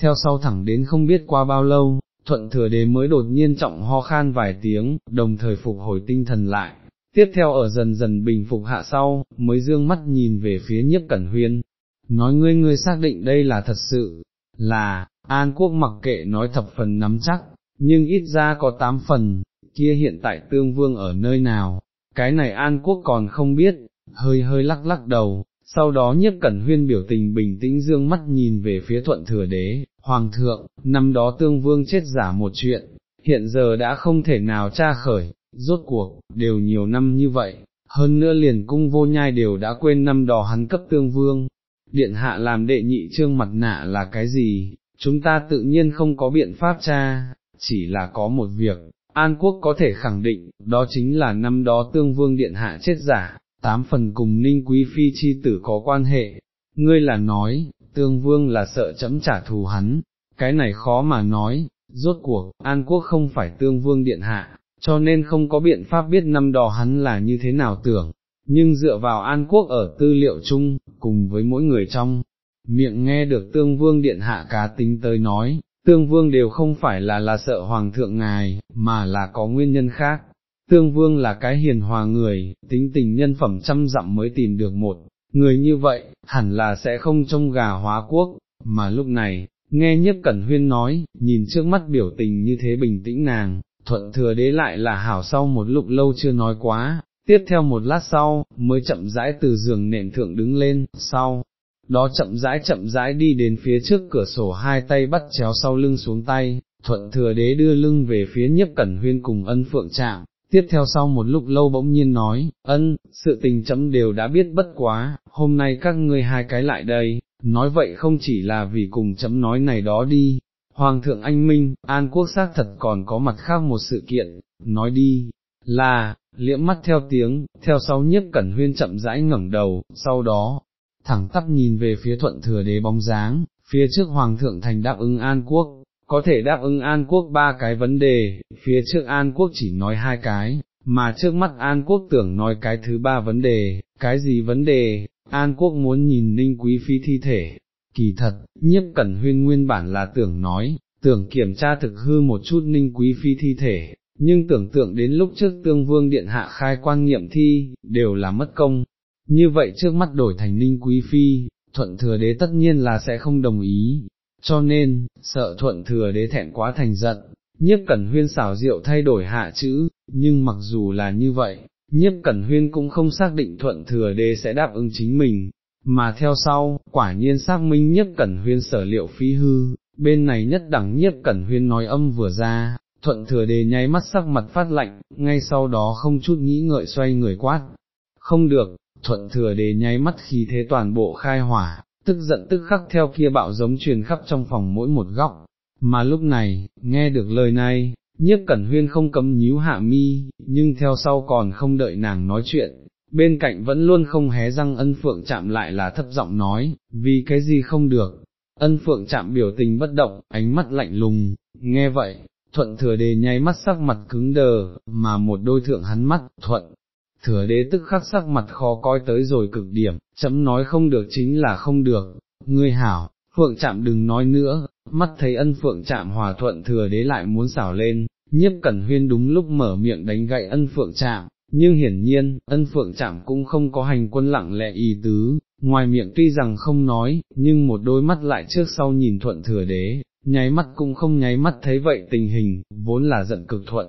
Theo sau thẳng đến không biết qua bao lâu, thuận thừa đế mới đột nhiên trọng ho khan vài tiếng, đồng thời phục hồi tinh thần lại, tiếp theo ở dần dần bình phục hạ sau, mới dương mắt nhìn về phía nhiếp cẩn huyên, nói ngươi ngươi xác định đây là thật sự, là, An Quốc mặc kệ nói thập phần nắm chắc, nhưng ít ra có tám phần, kia hiện tại tương vương ở nơi nào, cái này An Quốc còn không biết, hơi hơi lắc lắc đầu, sau đó nhiếp cẩn huyên biểu tình bình tĩnh dương mắt nhìn về phía thuận thừa đế, Hoàng thượng, năm đó tương vương chết giả một chuyện, hiện giờ đã không thể nào tra khởi, rốt cuộc, đều nhiều năm như vậy, hơn nữa liền cung vô nhai đều đã quên năm đò hắn cấp tương vương. Điện hạ làm đệ nhị trương mặt nạ là cái gì, chúng ta tự nhiên không có biện pháp tra, chỉ là có một việc, An Quốc có thể khẳng định, đó chính là năm đó tương vương điện hạ chết giả, tám phần cùng ninh quý phi chi tử có quan hệ, ngươi là nói, tương vương là sợ chấm trả thù hắn, cái này khó mà nói, rốt cuộc, An Quốc không phải tương vương điện hạ, cho nên không có biện pháp biết năm đó hắn là như thế nào tưởng, nhưng dựa vào An Quốc ở tư liệu chung, cùng với mỗi người trong, miệng nghe được tương vương điện hạ cá tính tới nói, tương vương đều không phải là là sợ hoàng thượng ngài, mà là có nguyên nhân khác. Tương vương là cái hiền hòa người, tính tình nhân phẩm trăm dặm mới tìm được một, người như vậy, hẳn là sẽ không trông gà hóa quốc, mà lúc này, nghe nhiếp cẩn huyên nói, nhìn trước mắt biểu tình như thế bình tĩnh nàng, thuận thừa đế lại là hảo sau một lúc lâu chưa nói quá, tiếp theo một lát sau, mới chậm rãi từ giường nệm thượng đứng lên, sau, đó chậm rãi chậm rãi đi đến phía trước cửa sổ hai tay bắt chéo sau lưng xuống tay, thuận thừa đế đưa lưng về phía nhiếp cẩn huyên cùng ân phượng chạm, tiếp theo sau một lúc lâu bỗng nhiên nói, ân, sự tình chấm đều đã biết bất quá, hôm nay các ngươi hai cái lại đây, nói vậy không chỉ là vì cùng chấm nói này đó đi. Hoàng thượng anh Minh, An Quốc xác thật còn có mặt khác một sự kiện, nói đi, là, liễm mắt theo tiếng, theo sau nhiếp cẩn huyên chậm rãi ngẩng đầu, sau đó, thẳng tắp nhìn về phía thuận thừa đế bóng dáng, phía trước Hoàng thượng thành đáp ứng An Quốc, có thể đáp ứng An Quốc ba cái vấn đề, phía trước An Quốc chỉ nói hai cái, mà trước mắt An Quốc tưởng nói cái thứ ba vấn đề, cái gì vấn đề, An Quốc muốn nhìn Ninh Quý Phi thi thể, kỳ thật, nhiếp cẩn huyên nguyên bản là tưởng nói, tưởng kiểm tra thực hư một chút Ninh Quý Phi thi thể, nhưng tưởng tượng đến lúc trước tương vương điện hạ khai quan nghiệm thi, đều là mất công, như vậy trước mắt đổi thành Ninh Quý Phi, thuận thừa đế tất nhiên là sẽ không đồng ý, cho nên, sợ thuận thừa đế thẹn quá thành giận, nhiếp cẩn huyên xảo diệu thay đổi hạ chữ, nhưng mặc dù là như vậy, nhiếp cẩn huyên cũng không xác định thuận thừa đế sẽ đáp ứng chính mình, mà theo sau, quả nhiên xác minh nhiếp cẩn huyên sở liệu phí hư, bên này nhất đẳng nhiếp cẩn huyên nói âm vừa ra, thuận thừa đề nháy mắt sắc mặt phát lạnh, ngay sau đó không chút nghĩ ngợi xoay người quát, không được, thuận thừa đề nháy mắt khi thế toàn bộ khai hỏa, tức giận tức khắc theo kia bạo giống truyền khắp trong phòng mỗi một góc, mà lúc này, nghe được lời này, nhiếp cẩn huyên không cấm nhíu hạ mi, nhưng theo sau còn không đợi nàng nói chuyện, bên cạnh vẫn luôn không hé răng ân phượng chạm lại là thấp giọng nói, vì cái gì không được, ân phượng chạm biểu tình bất động, ánh mắt lạnh lùng, nghe vậy, thuận thừa Đế nháy mắt sắc mặt cứng đờ, mà một đôi thượng hắn mắt, thuận, thừa đế tức khắc sắc mặt khó coi tới rồi cực điểm, chấm nói không được chính là không được, ngươi hảo, phượng chạm đừng nói nữa, mắt thấy ân phượng chạm hòa thuận thừa đế lại muốn xảo lên, nhiếp cẩn huyên đúng lúc mở miệng đánh gậy ân phượng chạm, nhưng hiển nhiên, ân phượng chạm cũng không có hành quân lặng lẽ y tứ, ngoài miệng tuy rằng không nói, nhưng một đôi mắt lại trước sau nhìn thuận thừa đế, nháy mắt cũng không nháy mắt thấy vậy tình hình, vốn là giận cực thuận.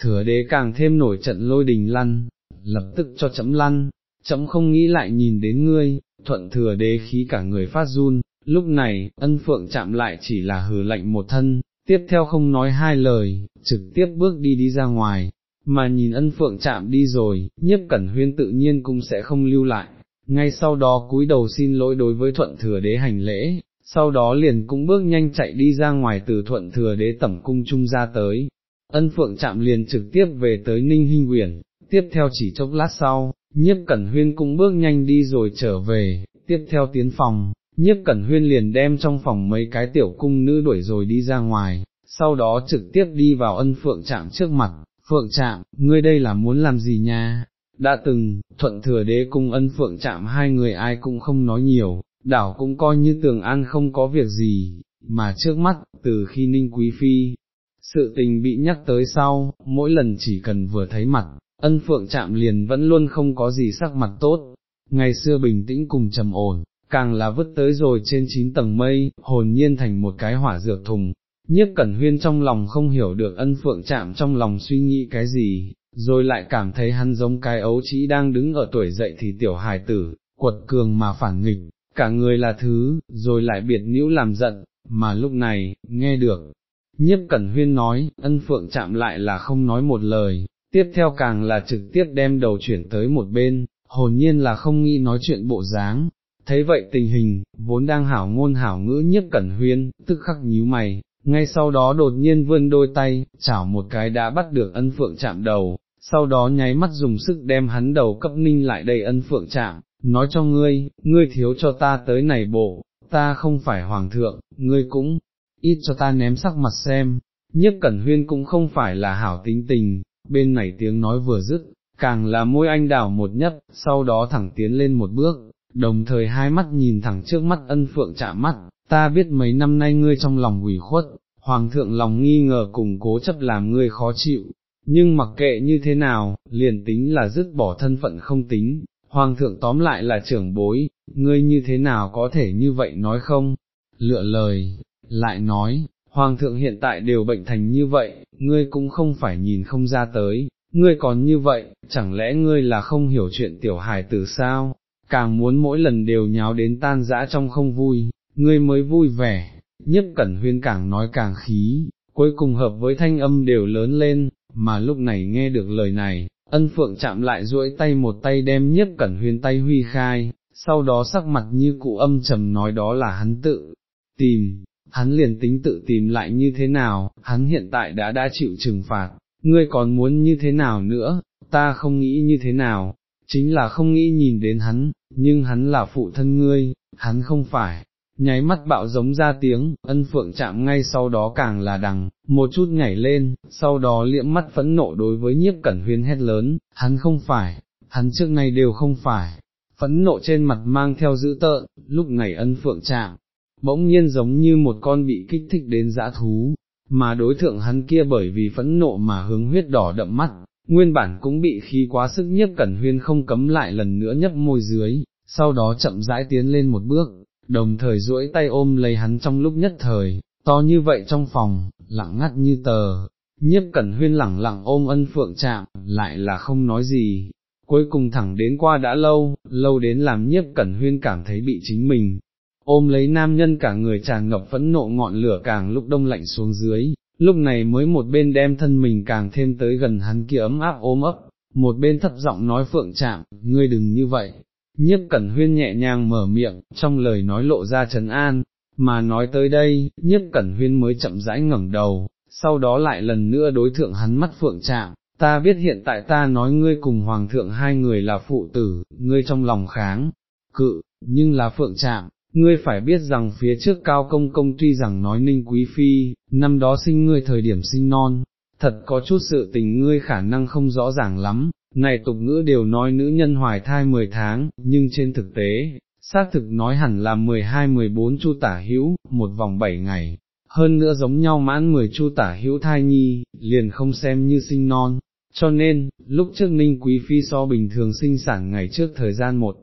Thừa đế càng thêm nổi trận lôi đình lăn, lập tức cho chấm lăn, chấm không nghĩ lại nhìn đến ngươi, thuận thừa đế khí cả người phát run, lúc này, ân phượng chạm lại chỉ là hừ lạnh một thân, tiếp theo không nói hai lời, trực tiếp bước đi đi ra ngoài, mà nhìn ân phượng chạm đi rồi, nhiếp cẩn huyên tự nhiên cũng sẽ không lưu lại, ngay sau đó cúi đầu xin lỗi đối với thuận thừa đế hành lễ, sau đó liền cũng bước nhanh chạy đi ra ngoài từ thuận thừa đế tẩm cung trung ra tới. Ân phượng chạm liền trực tiếp về tới Ninh Hinh Uyển, tiếp theo chỉ chốc lát sau, nhiếp cẩn huyên cũng bước nhanh đi rồi trở về, tiếp theo tiến phòng, nhiếp cẩn huyên liền đem trong phòng mấy cái tiểu cung nữ đuổi rồi đi ra ngoài, sau đó trực tiếp đi vào ân phượng trạm trước mặt, phượng trạm, ngươi đây là muốn làm gì nha? Đã từng, thuận thừa đế cung ân phượng chạm hai người ai cũng không nói nhiều, đảo cũng coi như tường an không có việc gì, mà trước mắt, từ khi ninh quý phi, sự tình bị nhắc tới sau, mỗi lần chỉ cần vừa thấy mặt, ân phượng chạm liền vẫn luôn không có gì sắc mặt tốt, ngày xưa bình tĩnh cùng trầm ổn, càng là vứt tới rồi trên chín tầng mây, hồn nhiên thành một cái hỏa dược thùng. Nhiếp Cẩn Huyên trong lòng không hiểu được ân phượng chạm trong lòng suy nghĩ cái gì, rồi lại cảm thấy hắn giống cái ấu trĩ đang đứng ở tuổi dậy thì tiểu hài tử, quật cường mà phản nghịch, cả người là thứ, rồi lại biệt nữ làm giận, mà lúc này, nghe được. Nhiếp Cẩn Huyên nói, ân phượng chạm lại là không nói một lời, tiếp theo càng là trực tiếp đem đầu chuyển tới một bên, hồn nhiên là không nghĩ nói chuyện bộ dáng. Thấy vậy tình hình, vốn đang hảo ngôn hảo ngữ nhất cẩn huyên, tức khắc nhíu mày, ngay sau đó đột nhiên vươn đôi tay, chảo một cái đã bắt được ân phượng chạm đầu, sau đó nháy mắt dùng sức đem hắn đầu cấp ninh lại đây ân phượng chạm, nói cho ngươi, ngươi thiếu cho ta tới này bộ, ta không phải hoàng thượng, ngươi cũng, ít cho ta ném sắc mặt xem, nhất cẩn huyên cũng không phải là hảo tính tình, bên này tiếng nói vừa dứt, càng là môi anh đảo một nhất, sau đó thẳng tiến lên một bước, đồng thời hai mắt nhìn thẳng trước mắt ân phượng chạm mắt, ta biết mấy năm nay ngươi trong lòng ủy khuất, hoàng thượng lòng nghi ngờ cùng cố chấp làm ngươi khó chịu, nhưng mặc kệ như thế nào, liền tính là dứt bỏ thân phận không tính, hoàng thượng tóm lại là trưởng bối, ngươi như thế nào có thể như vậy nói không, lựa lời, lại nói, hoàng thượng hiện tại đều bệnh thành như vậy, ngươi cũng không phải nhìn không ra tới, ngươi còn như vậy, chẳng lẽ ngươi là không hiểu chuyện tiểu hài từ sao, càng muốn mỗi lần đều nháo đến tan dã trong không vui, ngươi mới vui vẻ, nhất cẩn huyên càng nói càng khí, cuối cùng hợp với thanh âm đều lớn lên, mà lúc này nghe được lời này, ân phượng chạm lại duỗi tay một tay đem nhất cẩn huyên tay huy khai, sau đó sắc mặt như cụ âm trầm nói đó là hắn tự tìm, hắn liền tính tự tìm lại như thế nào, hắn hiện tại đã đã chịu trừng phạt, ngươi còn muốn như thế nào nữa, ta không nghĩ như thế nào, chính là không nghĩ nhìn đến hắn, nhưng hắn là phụ thân ngươi, hắn không phải. Nháy mắt bạo giống ra tiếng, ân phượng chạm ngay sau đó càng là đằng, một chút nhảy lên, sau đó liễm mắt phẫn nộ đối với nhiếp cẩn huyên hét lớn, hắn không phải, hắn trước nay đều không phải, phẫn nộ trên mặt mang theo dữ tợn, lúc này ân phượng chạm, bỗng nhiên giống như một con bị kích thích đến dã thú, mà đối thượng hắn kia bởi vì phẫn nộ mà hướng huyết đỏ đậm mắt, nguyên bản cũng bị khí quá sức nhiếp cẩn huyên không cấm lại lần nữa nhấp môi dưới, sau đó chậm rãi tiến lên một bước, đồng thời duỗi tay ôm lấy hắn trong lúc nhất thời, to như vậy trong phòng, lặng ngắt như tờ, nhiếp cẩn huyên lẳng lặng ôm ân phượng chạm, lại là không nói gì. Cuối cùng thẳng đến qua đã lâu, lâu đến làm nhiếp cẩn huyên cảm thấy bị chính mình, ôm lấy nam nhân cả người tràn ngập phẫn nộ ngọn lửa càng lúc đông lạnh xuống dưới, lúc này mới một bên đem thân mình càng thêm tới gần hắn kia ấm áp ôm ấp, một bên thấp giọng nói phượng chạm, ngươi đừng như vậy. Nhiếp cẩn huyên nhẹ nhàng mở miệng, trong lời nói lộ ra trấn an, mà nói tới đây, nhiếp cẩn huyên mới chậm rãi ngẩng đầu, sau đó lại lần nữa đối thượng hắn mắt phượng chạm, ta biết hiện tại ta nói ngươi cùng hoàng thượng hai người là phụ tử, ngươi trong lòng kháng, cự, nhưng là phượng chạm, ngươi phải biết rằng phía trước cao công công tuy rằng nói ninh quý phi, năm đó sinh ngươi thời điểm sinh non, thật có chút sự tình ngươi khả năng không rõ ràng lắm, này tục ngữ đều nói nữ nhân hoài thai 10 tháng, nhưng trên thực tế, xác thực nói hẳn là 12-14 chu tả hữu, một vòng 7 ngày, hơn nữa giống nhau mãn 10 chu tả hữu thai nhi, liền không xem như sinh non. Cho nên, lúc trước Ninh Quý Phi so bình thường sinh sản ngày trước thời gian một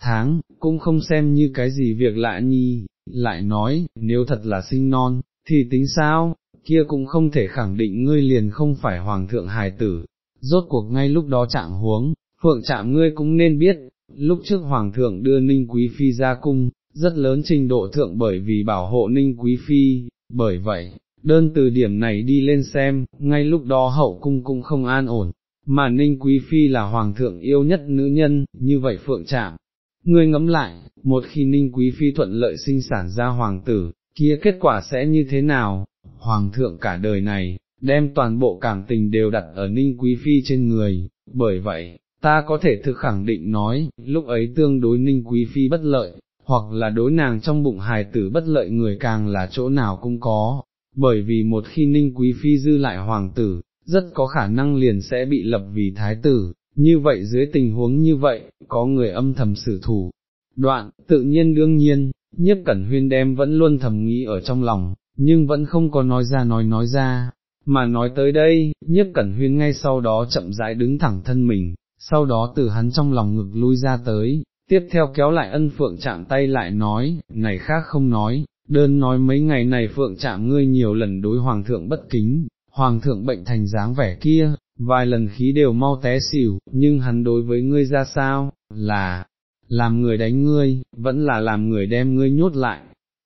tháng, cũng không xem như cái gì việc lạ nhi, lại nói, nếu thật là sinh non, thì tính sao, kia cũng không thể khẳng định ngươi liền không phải hoàng thượng hài tử, rốt cuộc ngay lúc đó chạm huống, phượng chạm ngươi cũng nên biết, lúc trước hoàng thượng đưa ninh quý phi ra cung, rất lớn trình độ thượng bởi vì bảo hộ ninh quý phi, bởi vậy, đơn từ điểm này đi lên xem, ngay lúc đó hậu cung cũng không an ổn, mà ninh quý phi là hoàng thượng yêu nhất nữ nhân, như vậy phượng chạm, Ngươi ngẫm lại, một khi ninh quý phi thuận lợi sinh sản ra hoàng tử, kia kết quả sẽ như thế nào? Hoàng thượng cả đời này, đem toàn bộ cảm tình đều đặt ở ninh quý phi trên người, bởi vậy, ta có thể thực khẳng định nói, lúc ấy tương đối ninh quý phi bất lợi, hoặc là đối nàng trong bụng hài tử bất lợi người càng là chỗ nào cũng có, bởi vì một khi ninh quý phi dư lại hoàng tử, rất có khả năng liền sẽ bị lập vì thái tử, như vậy dưới tình huống như vậy, có người âm thầm xử thủ. Đoạn, tự nhiên đương nhiên, nhiếp cẩn huyên đem vẫn luôn thầm nghĩ ở trong lòng, nhưng vẫn không có nói ra nói nói ra, mà nói tới đây, nhiếp cẩn huyên ngay sau đó chậm rãi đứng thẳng thân mình, sau đó từ hắn trong lòng ngực lui ra tới, tiếp theo kéo lại ân phượng chạm tay lại nói, này khác không nói, đơn nói mấy ngày này phượng chạm ngươi nhiều lần đối hoàng thượng bất kính, hoàng thượng bệnh thành dáng vẻ kia, vài lần khí đều mau té xỉu, nhưng hắn đối với ngươi ra sao, là, làm người đánh ngươi, vẫn là làm người đem ngươi nhốt lại,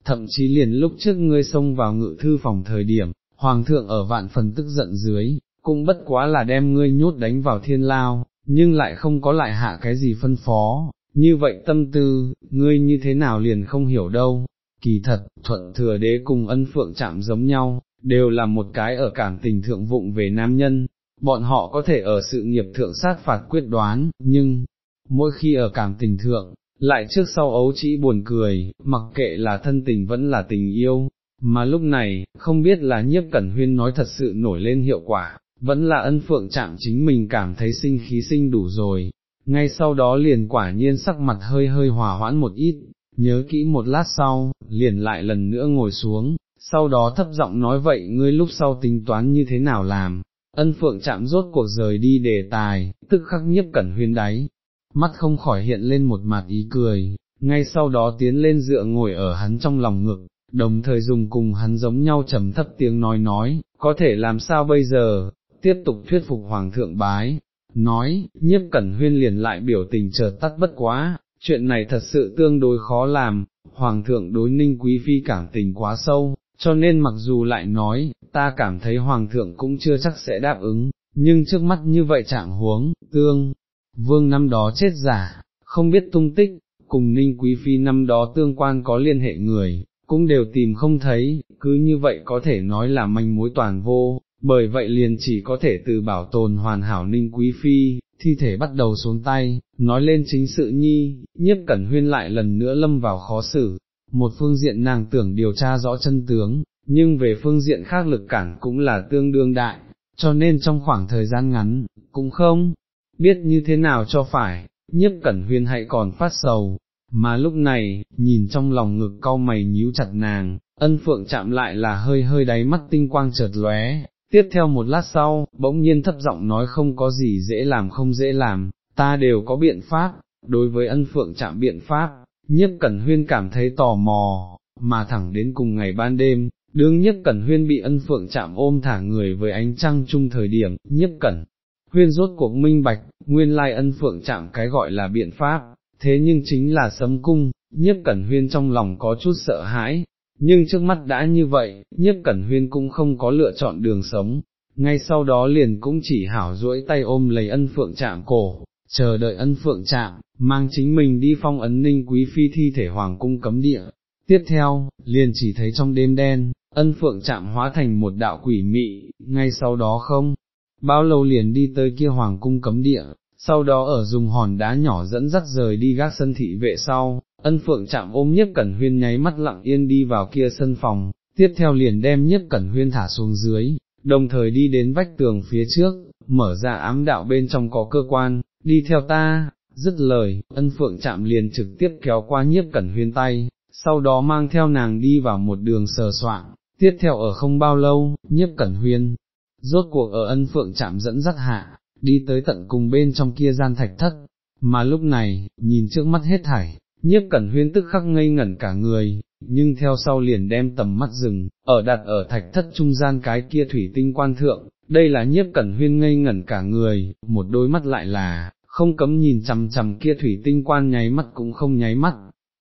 thậm chí liền lúc trước ngươi xông vào ngự thư phòng thời điểm, hoàng thượng ở vạn phần tức giận dưới, cũng bất quá là đem ngươi nhốt đánh vào thiên lao, nhưng lại không có lại hạ cái gì phân phó, như vậy tâm tư, ngươi như thế nào liền không hiểu đâu. Kỳ thật, thuận thừa đế cùng ân phượng chạm giống nhau, đều là một cái ở cảm tình thượng vụng về nam nhân, bọn họ có thể ở sự nghiệp thượng sát phạt quyết đoán, nhưng, mỗi khi ở cảm tình thượng, lại trước sau ấu chỉ buồn cười, mặc kệ là thân tình vẫn là tình yêu, mà lúc này, không biết là nhiếp cẩn huyên nói thật sự nổi lên hiệu quả, vẫn là ân phượng chạm chính mình cảm thấy sinh khí sinh đủ rồi, ngay sau đó liền quả nhiên sắc mặt hơi hơi hòa hoãn một ít, nhớ kỹ một lát sau, liền lại lần nữa ngồi xuống, sau đó thấp giọng nói vậy ngươi lúc sau tính toán như thế nào làm, ân phượng chạm rốt cuộc rời đi đề tài, tức khắc nhiếp cẩn huyên đáy, mắt không khỏi hiện lên một mặt ý cười, ngay sau đó tiến lên dựa ngồi ở hắn trong lòng ngực, đồng thời dùng cùng hắn giống nhau trầm thấp tiếng nói nói, có thể làm sao bây giờ, tiếp tục thuyết phục hoàng thượng bái, nói, nhiếp cẩn huyên liền lại biểu tình chợt tắt bất quá, chuyện này thật sự tương đối khó làm, hoàng thượng đối ninh quý phi cảm tình quá sâu, cho nên mặc dù lại nói, ta cảm thấy hoàng thượng cũng chưa chắc sẽ đáp ứng, nhưng trước mắt như vậy trạng huống, tương, vương năm đó chết giả, không biết tung tích, cùng ninh quý phi năm đó tương quan có liên hệ người, cũng đều tìm không thấy, cứ như vậy có thể nói là manh mối toàn vô, bởi vậy liền chỉ có thể từ bảo tồn hoàn hảo ninh quý phi, thi thể bắt đầu xuống tay, nói lên chính sự nhi, nhiếp cẩn huyên lại lần nữa lâm vào khó xử, một phương diện nàng tưởng điều tra rõ chân tướng, nhưng về phương diện khác lực cản cũng là tương đương đại, cho nên trong khoảng thời gian ngắn, cũng không biết như thế nào cho phải, nhiếp cẩn huyên hãy còn phát sầu, mà lúc này, nhìn trong lòng ngực cau mày nhíu chặt nàng, ân phượng chạm lại là hơi hơi đáy mắt tinh quang chợt lóe, tiếp theo một lát sau, bỗng nhiên thấp giọng nói không có gì dễ làm không dễ làm, ta đều có biện pháp, đối với ân phượng chạm biện pháp, nhiếp cẩn huyên cảm thấy tò mò, mà thẳng đến cùng ngày ban đêm, đương nhiếp cẩn huyên bị ân phượng chạm ôm thả người với ánh trăng chung thời điểm, nhiếp cẩn. Huyên rốt cuộc minh bạch, nguyên lai ân phượng chạm cái gọi là biện pháp, thế nhưng chính là sấm cung, nhiếp cẩn huyên trong lòng có chút sợ hãi, nhưng trước mắt đã như vậy, nhiếp cẩn huyên cũng không có lựa chọn đường sống, ngay sau đó liền cũng chỉ hảo duỗi tay ôm lấy ân phượng chạm cổ, chờ đợi ân phượng chạm, mang chính mình đi phong ấn ninh quý phi thi thể hoàng cung cấm địa. Tiếp theo, liền chỉ thấy trong đêm đen, ân phượng chạm hóa thành một đạo quỷ mị, ngay sau đó không, bao lâu liền đi tới kia hoàng cung cấm địa, sau đó ở dùng hòn đá nhỏ dẫn dắt rời đi gác sân thị vệ sau, ân phượng chạm ôm nhiếp cẩn huyên nháy mắt lặng yên đi vào kia sân phòng, tiếp theo liền đem nhiếp cẩn huyên thả xuống dưới, đồng thời đi đến vách tường phía trước, mở ra ám đạo bên trong có cơ quan, đi theo ta, dứt lời, ân phượng chạm liền trực tiếp kéo qua nhiếp cẩn huyên tay, sau đó mang theo nàng đi vào một đường sờ soạng, tiếp theo ở không bao lâu, nhiếp cẩn huyên, rốt cuộc ở ân phượng chạm dẫn dắt hạ, đi tới tận cùng bên trong kia gian thạch thất, mà lúc này, nhìn trước mắt hết thảy, nhiếp cẩn huyên tức khắc ngây ngẩn cả người, nhưng theo sau liền đem tầm mắt rừng, ở đặt ở thạch thất trung gian cái kia thủy tinh quan thượng, đây là nhiếp cẩn huyên ngây ngẩn cả người, một đôi mắt lại là, không cấm nhìn chằm chằm kia thủy tinh quan nháy mắt cũng không nháy mắt.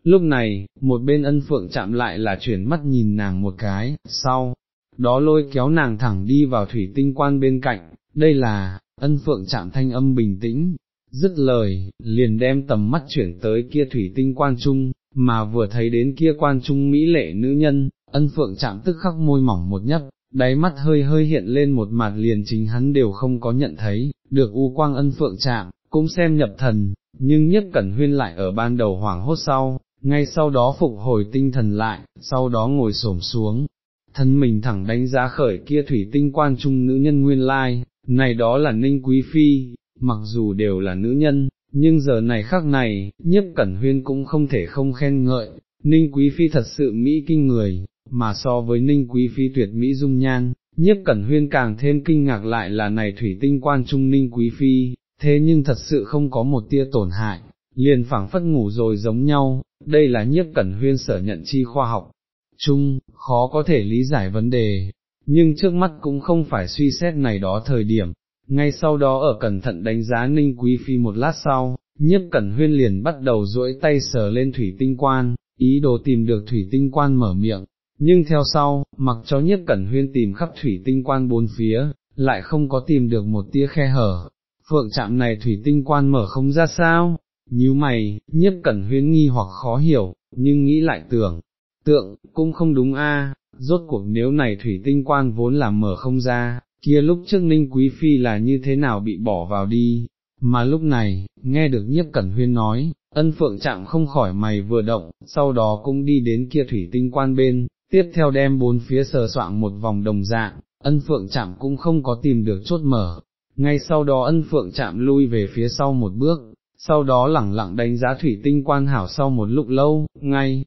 Lúc này, một bên ân phượng chạm lại là chuyển mắt nhìn nàng một cái, sau, đó lôi kéo nàng thẳng đi vào thủy tinh quan bên cạnh, đây là, ân phượng chạm thanh âm bình tĩnh, dứt lời, liền đem tầm mắt chuyển tới kia thủy tinh quan trung, mà vừa thấy đến kia quan trung mỹ lệ nữ nhân, ân phượng chạm tức khắc môi mỏng một nhấp, đáy mắt hơi hơi hiện lên một mặt liền chính hắn đều không có nhận thấy, được u quang ân phượng chạm, cũng xem nhập thần, nhưng nhất cẩn huyên lại ở ban đầu hoảng hốt sau, ngay sau đó phục hồi tinh thần lại, sau đó ngồi xổm xuống, thân mình thẳng đánh giá khởi kia thủy tinh quan trung nữ nhân nguyên lai, này đó là ninh quý phi, mặc dù đều là nữ nhân, nhưng giờ này khác này, nhiếp cẩn huyên cũng không thể không khen ngợi, ninh quý phi thật sự mỹ kinh người, mà so với ninh quý phi tuyệt mỹ dung nhan, nhiếp cẩn huyên càng thêm kinh ngạc lại là này thủy tinh quan trung ninh quý phi, thế nhưng thật sự không có một tia tổn hại, liền phảng phất ngủ rồi giống nhau, đây là nhiếp cẩn huyên sở nhận chi khoa học. Chung, khó có thể lý giải vấn đề, nhưng trước mắt cũng không phải suy xét này đó thời điểm, ngay sau đó ở cẩn thận đánh giá ninh quý phi một lát sau, nhiếp cẩn huyên liền bắt đầu duỗi tay sờ lên thủy tinh quan, ý đồ tìm được thủy tinh quan mở miệng, nhưng theo sau, mặc cho nhiếp cẩn huyên tìm khắp thủy tinh quan bốn phía, lại không có tìm được một tia khe hở, phượng chạm này thủy tinh quan mở không ra sao, nhíu mày, nhiếp cẩn huyên nghi hoặc khó hiểu, nhưng nghĩ lại tưởng, tượng, cũng không đúng a rốt cuộc nếu này thủy tinh quan vốn là mở không ra, kia lúc trước ninh quý phi là như thế nào bị bỏ vào đi, mà lúc này, nghe được nhiếp cẩn huyên nói, ân phượng chạm không khỏi mày vừa động, sau đó cũng đi đến kia thủy tinh quan bên, tiếp theo đem bốn phía sờ soạng một vòng đồng dạng, ân phượng chạm cũng không có tìm được chốt mở, ngay sau đó ân phượng chạm lui về phía sau một bước, sau đó lẳng lặng đánh giá thủy tinh quan hảo sau một lúc lâu, ngay,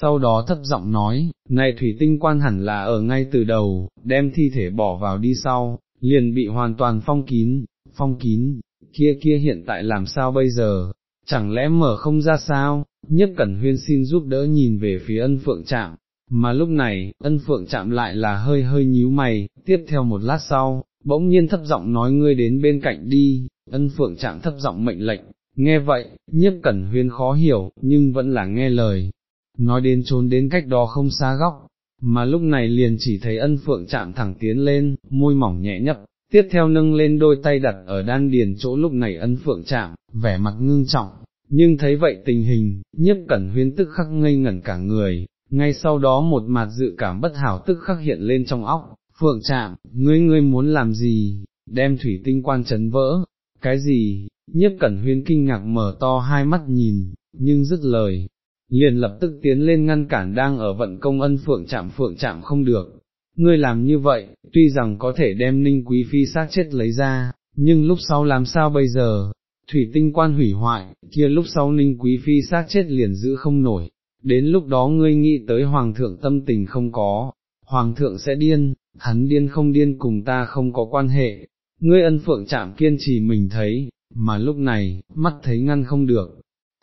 sau đó thấp giọng nói, này thủy tinh quan hẳn là ở ngay từ đầu, đem thi thể bỏ vào đi sau, liền bị hoàn toàn phong kín, phong kín, kia kia hiện tại làm sao bây giờ, chẳng lẽ mở không ra sao, nhất cẩn huyên xin giúp đỡ nhìn về phía ân phượng chạm, mà lúc này, ân phượng chạm lại là hơi hơi nhíu mày, tiếp theo một lát sau, bỗng nhiên thấp giọng nói ngươi đến bên cạnh đi, ân phượng chạm thấp giọng mệnh lệnh, nghe vậy, nhiếp cẩn huyên khó hiểu, nhưng vẫn là nghe lời, nói đến trốn đến cách đó không xa góc, mà lúc này liền chỉ thấy ân phượng chạm thẳng tiến lên, môi mỏng nhẹ nhấp, tiếp theo nâng lên đôi tay đặt ở đan điền chỗ lúc này ân phượng chạm, vẻ mặt ngưng trọng, nhưng thấy vậy tình hình, nhiếp cẩn huyên tức khắc ngây ngẩn cả người, ngay sau đó một mặt dự cảm bất hảo tức khắc hiện lên trong óc, phượng chạm, ngươi ngươi muốn làm gì, đem thủy tinh quan chấn vỡ, cái gì, nhiếp cẩn huyên kinh ngạc mở to hai mắt nhìn, nhưng dứt lời, liền lập tức tiến lên ngăn cản đang ở vận công ân phượng chạm phượng chạm không được. Ngươi làm như vậy, tuy rằng có thể đem ninh quý phi xác chết lấy ra, nhưng lúc sau làm sao bây giờ, thủy tinh quan hủy hoại, kia lúc sau ninh quý phi xác chết liền giữ không nổi, đến lúc đó ngươi nghĩ tới hoàng thượng tâm tình không có, hoàng thượng sẽ điên, hắn điên không điên cùng ta không có quan hệ, ngươi ân phượng chạm kiên trì mình thấy, mà lúc này, mắt thấy ngăn không được,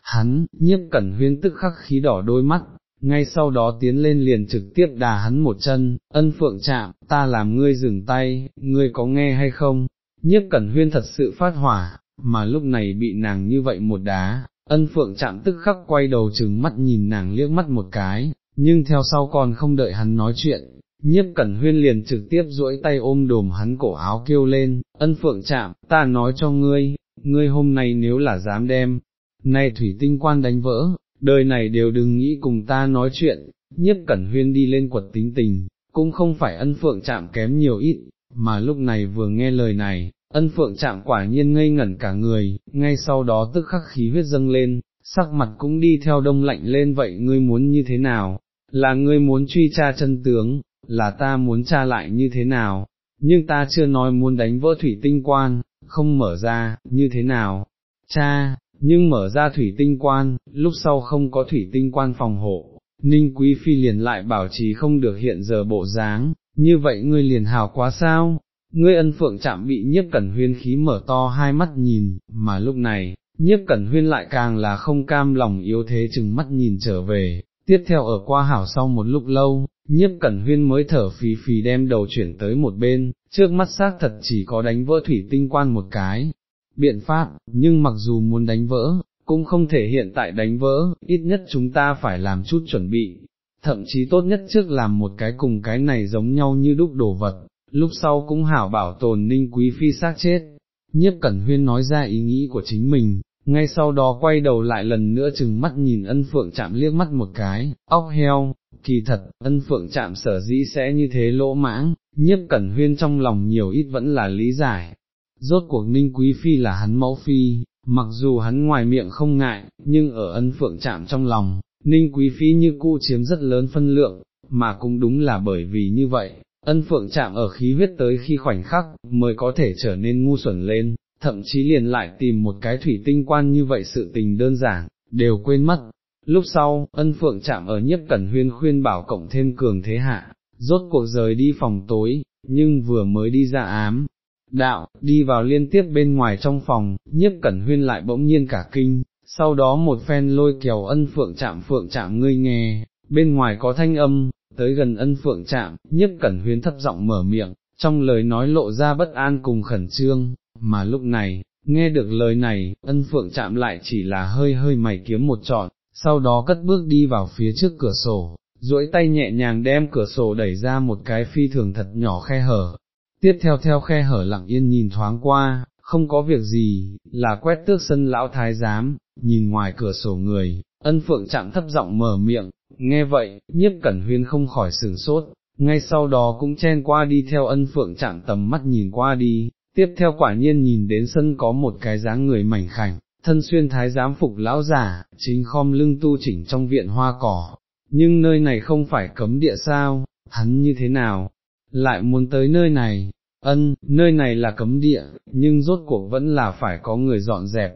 hắn, nhiếp cẩn huyên tức khắc khí đỏ đôi mắt, ngay sau đó tiến lên liền trực tiếp đà hắn một chân, ân phượng chạm, ta làm ngươi dừng tay, ngươi có nghe hay không, nhiếp cẩn huyên thật sự phát hỏa, mà lúc này bị nàng như vậy một đá, ân phượng chạm tức khắc quay đầu trừng mắt nhìn nàng liếc mắt một cái, nhưng theo sau còn không đợi hắn nói chuyện, nhiếp cẩn huyên liền trực tiếp duỗi tay ôm đồm hắn cổ áo kêu lên, ân phượng chạm, ta nói cho ngươi, ngươi hôm nay nếu là dám đem, nay thủy tinh quan đánh vỡ, đời này đều đừng nghĩ cùng ta nói chuyện, nhiếp cẩn huyên đi lên quật tính tình, cũng không phải ân phượng chạm kém nhiều ít, mà lúc này vừa nghe lời này, ân phượng chạm quả nhiên ngây ngẩn cả người, ngay sau đó tức khắc khí huyết dâng lên, sắc mặt cũng đi theo đông lạnh lên vậy ngươi muốn như thế nào, là ngươi muốn truy tra chân tướng, là ta muốn tra lại như thế nào, nhưng ta chưa nói muốn đánh vỡ thủy tinh quan, không mở ra, như thế nào, cha, nhưng mở ra thủy tinh quan, lúc sau không có thủy tinh quan phòng hộ, ninh quý phi liền lại bảo trì không được hiện giờ bộ dáng, như vậy ngươi liền hào quá sao, ngươi ân phượng chạm bị nhiếp cẩn huyên khí mở to hai mắt nhìn, mà lúc này, nhiếp cẩn huyên lại càng là không cam lòng yếu thế chừng mắt nhìn trở về, tiếp theo ở qua hảo sau một lúc lâu, nhiếp cẩn huyên mới thở phì phì đem đầu chuyển tới một bên, trước mắt xác thật chỉ có đánh vỡ thủy tinh quan một cái, biện pháp, nhưng mặc dù muốn đánh vỡ, cũng không thể hiện tại đánh vỡ, ít nhất chúng ta phải làm chút chuẩn bị, thậm chí tốt nhất trước làm một cái cùng cái này giống nhau như đúc đồ vật, lúc sau cũng hảo bảo tồn ninh quý phi xác chết. Nhiếp Cẩn Huyên nói ra ý nghĩ của chính mình, ngay sau đó quay đầu lại lần nữa chừng mắt nhìn ân phượng chạm liếc mắt một cái, óc heo, kỳ thật, ân phượng chạm sở dĩ sẽ như thế lỗ mãng, nhiếp cẩn huyên trong lòng nhiều ít vẫn là lý giải, rốt cuộc ninh quý phi là hắn mẫu phi, mặc dù hắn ngoài miệng không ngại, nhưng ở ân phượng chạm trong lòng, ninh quý phi như cũ chiếm rất lớn phân lượng, mà cũng đúng là bởi vì như vậy, ân phượng chạm ở khí huyết tới khi khoảnh khắc, mới có thể trở nên ngu xuẩn lên, thậm chí liền lại tìm một cái thủy tinh quan như vậy sự tình đơn giản, đều quên mất. Lúc sau, ân phượng chạm ở nhiếp cẩn huyên khuyên bảo cộng thêm cường thế hạ, rốt cuộc rời đi phòng tối, nhưng vừa mới đi ra ám, đạo, đi vào liên tiếp bên ngoài trong phòng, nhiếp cẩn huyên lại bỗng nhiên cả kinh, sau đó một phen lôi kéo ân phượng chạm phượng chạm ngươi nghe, bên ngoài có thanh âm, tới gần ân phượng chạm, nhiếp cẩn huyên thấp giọng mở miệng, trong lời nói lộ ra bất an cùng khẩn trương, mà lúc này, nghe được lời này, ân phượng chạm lại chỉ là hơi hơi mày kiếm một trọn, sau đó cất bước đi vào phía trước cửa sổ, duỗi tay nhẹ nhàng đem cửa sổ đẩy ra một cái phi thường thật nhỏ khe hở, tiếp theo theo khe hở lặng yên nhìn thoáng qua, không có việc gì, là quét tước sân lão thái giám, nhìn ngoài cửa sổ người, ân phượng chạm thấp giọng mở miệng, nghe vậy, nhiếp cẩn huyên không khỏi sửng sốt, ngay sau đó cũng chen qua đi theo ân phượng chạm tầm mắt nhìn qua đi, tiếp theo quả nhiên nhìn đến sân có một cái dáng người mảnh khảnh, thân xuyên thái giám phục lão giả, chính khom lưng tu chỉnh trong viện hoa cỏ, nhưng nơi này không phải cấm địa sao, hắn như thế nào, lại muốn tới nơi này, ân, nơi này là cấm địa, nhưng rốt cuộc vẫn là phải có người dọn dẹp.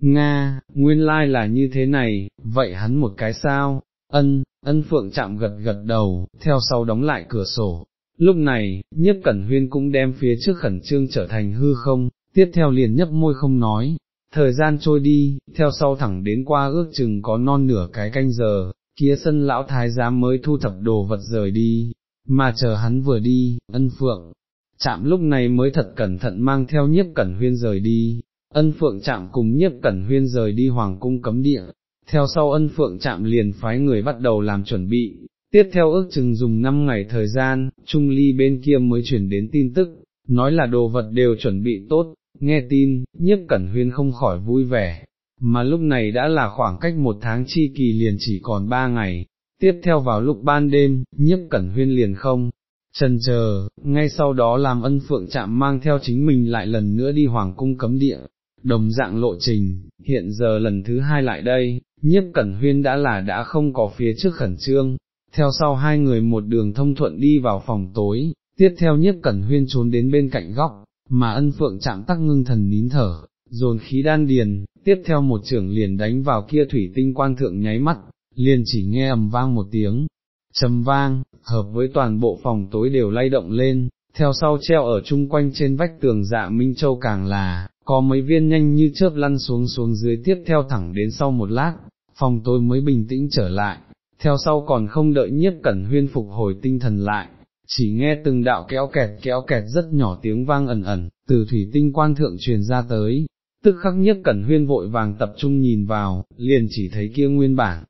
Nga, nguyên lai là như thế này, vậy hắn một cái sao, ân, ân phượng chạm gật gật đầu, theo sau đóng lại cửa sổ. Lúc này, nhiếp cẩn huyên cũng đem phía trước khẩn trương trở thành hư không, tiếp theo liền nhấp môi không nói. Thời gian trôi đi, theo sau thẳng đến qua ước chừng có non nửa cái canh giờ, kia sân lão thái giám mới thu thập đồ vật rời đi, mà chờ hắn vừa đi, ân phượng, chạm lúc này mới thật cẩn thận mang theo nhiếp cẩn huyên rời đi, ân phượng chạm cùng nhiếp cẩn huyên rời đi hoàng cung cấm địa, theo sau ân phượng chạm liền phái người bắt đầu làm chuẩn bị, tiếp theo ước chừng dùng 5 ngày thời gian, Trung Ly bên kia mới chuyển đến tin tức, nói là đồ vật đều chuẩn bị tốt, nghe tin, nhiếp cẩn huyên không khỏi vui vẻ, mà lúc này đã là khoảng cách một tháng chi kỳ liền chỉ còn ba ngày, tiếp theo vào lúc ban đêm, nhiếp cẩn huyên liền không, trần chờ, ngay sau đó làm ân phượng chạm mang theo chính mình lại lần nữa đi hoàng cung cấm địa, đồng dạng lộ trình, hiện giờ lần thứ hai lại đây, nhiếp cẩn huyên đã là đã không có phía trước khẩn trương, theo sau hai người một đường thông thuận đi vào phòng tối, tiếp theo nhiếp cẩn huyên trốn đến bên cạnh góc, mà ân phượng chạm tắc ngưng thần nín thở, dồn khí đan điền, tiếp theo một trưởng liền đánh vào kia thủy tinh quan thượng nháy mắt, liền chỉ nghe ầm vang một tiếng, trầm vang, hợp với toàn bộ phòng tối đều lay động lên, theo sau treo ở chung quanh trên vách tường dạ Minh Châu càng là, có mấy viên nhanh như chớp lăn xuống xuống dưới tiếp theo thẳng đến sau một lát, phòng tối mới bình tĩnh trở lại, theo sau còn không đợi nhiếp cẩn huyên phục hồi tinh thần lại, chỉ nghe từng đạo kéo kẹt kéo kẹt rất nhỏ tiếng vang ẩn ẩn, từ thủy tinh quan thượng truyền ra tới, tức khắc nhất cẩn huyên vội vàng tập trung nhìn vào, liền chỉ thấy kia nguyên bản,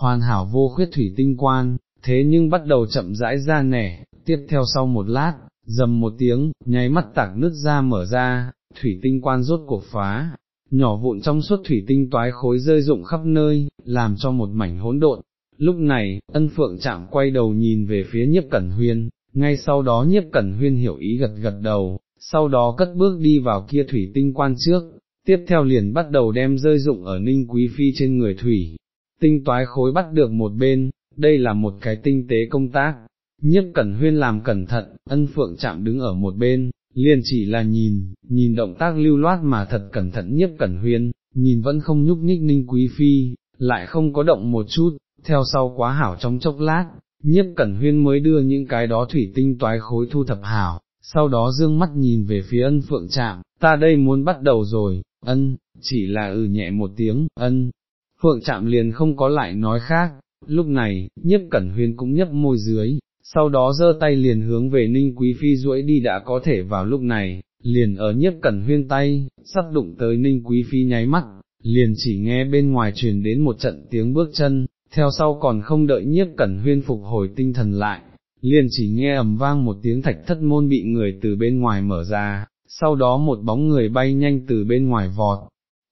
hoàn hảo vô khuyết thủy tinh quan, thế nhưng bắt đầu chậm rãi ra nẻ, tiếp theo sau một lát, dầm một tiếng, nháy mắt tạc nứt ra mở ra, thủy tinh quan rốt cuộc phá, nhỏ vụn trong suốt thủy tinh toái khối rơi rụng khắp nơi, làm cho một mảnh hỗn độn. Lúc này, ân phượng chạm quay đầu nhìn về phía nhiếp cẩn huyên, ngay sau đó nhiếp cẩn huyên hiểu ý gật gật đầu, sau đó cất bước đi vào kia thủy tinh quan trước, tiếp theo liền bắt đầu đem rơi dụng ở ninh quý phi trên người thủy, tinh toái khối bắt được một bên, đây là một cái tinh tế công tác, Nhất cẩn huyên làm cẩn thận, ân phượng chạm đứng ở một bên, liền chỉ là nhìn, nhìn động tác lưu loát mà thật cẩn thận Nhất cẩn huyên, nhìn vẫn không nhúc nhích ninh quý phi, lại không có động một chút, theo sau quá hảo trong chốc lát, nhiếp cẩn huyên mới đưa những cái đó thủy tinh toái khối thu thập hảo, sau đó dương mắt nhìn về phía ân phượng trạm, ta đây muốn bắt đầu rồi, ân, chỉ là ừ nhẹ một tiếng, ân, phượng chạm liền không có lại nói khác, lúc này, nhiếp cẩn huyên cũng nhấp môi dưới, sau đó giơ tay liền hướng về ninh quý phi duỗi đi đã có thể vào lúc này, liền ở nhiếp cẩn huyên tay, sắp đụng tới ninh quý phi nháy mắt, liền chỉ nghe bên ngoài truyền đến một trận tiếng bước chân, theo sau còn không đợi nhiếp cẩn huyên phục hồi tinh thần lại, liền chỉ nghe ầm vang một tiếng thạch thất môn bị người từ bên ngoài mở ra, sau đó một bóng người bay nhanh từ bên ngoài vọt,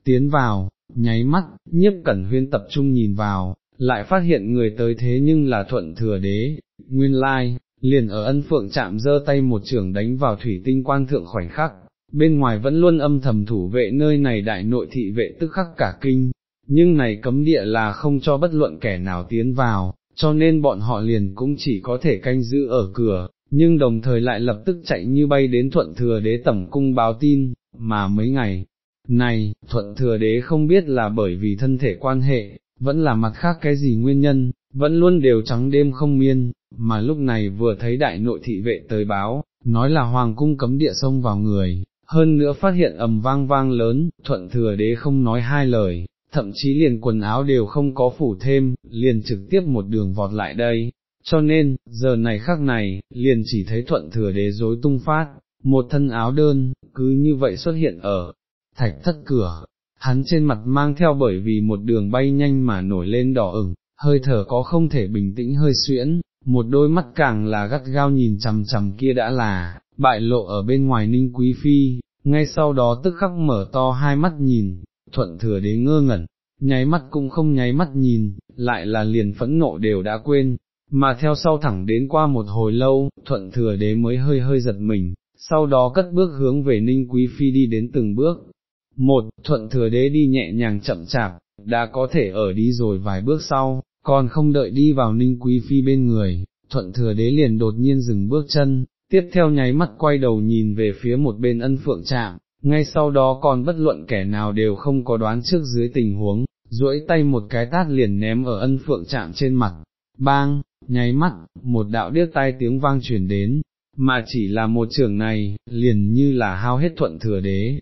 tiến vào, nháy mắt, nhiếp cẩn huyên tập trung nhìn vào, lại phát hiện người tới thế nhưng là thuận thừa đế, nguyên lai, liền ở ân phượng chạm giơ tay một trường đánh vào thủy tinh quan thượng khoảnh khắc, bên ngoài vẫn luôn âm thầm thủ vệ nơi này đại nội thị vệ tức khắc cả kinh, nhưng này cấm địa là không cho bất luận kẻ nào tiến vào, cho nên bọn họ liền cũng chỉ có thể canh giữ ở cửa, nhưng đồng thời lại lập tức chạy như bay đến thuận thừa đế tẩm cung báo tin, mà mấy ngày này, thuận thừa đế không biết là bởi vì thân thể quan hệ, vẫn là mặt khác cái gì nguyên nhân, vẫn luôn đều trắng đêm không miên, mà lúc này vừa thấy đại nội thị vệ tới báo, nói là hoàng cung cấm địa sông vào người, hơn nữa phát hiện ầm vang vang lớn, thuận thừa đế không nói hai lời, thậm chí liền quần áo đều không có phủ thêm, liền trực tiếp một đường vọt lại đây, cho nên, giờ này khắc này, liền chỉ thấy thuận thừa đế dối tung phát, một thân áo đơn, cứ như vậy xuất hiện ở thạch thất cửa, hắn trên mặt mang theo bởi vì một đường bay nhanh mà nổi lên đỏ ửng, hơi thở có không thể bình tĩnh hơi xuyễn, một đôi mắt càng là gắt gao nhìn chằm chằm kia đã là, bại lộ ở bên ngoài ninh quý phi, ngay sau đó tức khắc mở to hai mắt nhìn, thuận thừa đế ngơ ngẩn, nháy mắt cũng không nháy mắt nhìn, lại là liền phẫn nộ đều đã quên, mà theo sau thẳng đến qua một hồi lâu, thuận thừa đế mới hơi hơi giật mình, sau đó cất bước hướng về ninh quý phi đi đến từng bước. Một, thuận thừa đế đi nhẹ nhàng chậm chạp, đã có thể ở đi rồi vài bước sau, còn không đợi đi vào ninh quý phi bên người, thuận thừa đế liền đột nhiên dừng bước chân, tiếp theo nháy mắt quay đầu nhìn về phía một bên ân phượng trạm, ngay sau đó còn bất luận kẻ nào đều không có đoán trước dưới tình huống, duỗi tay một cái tát liền ném ở ân phượng trạm trên mặt, bang, nháy mắt, một đạo điếc tai tiếng vang truyền đến, mà chỉ là một trường này, liền như là hao hết thuận thừa đế,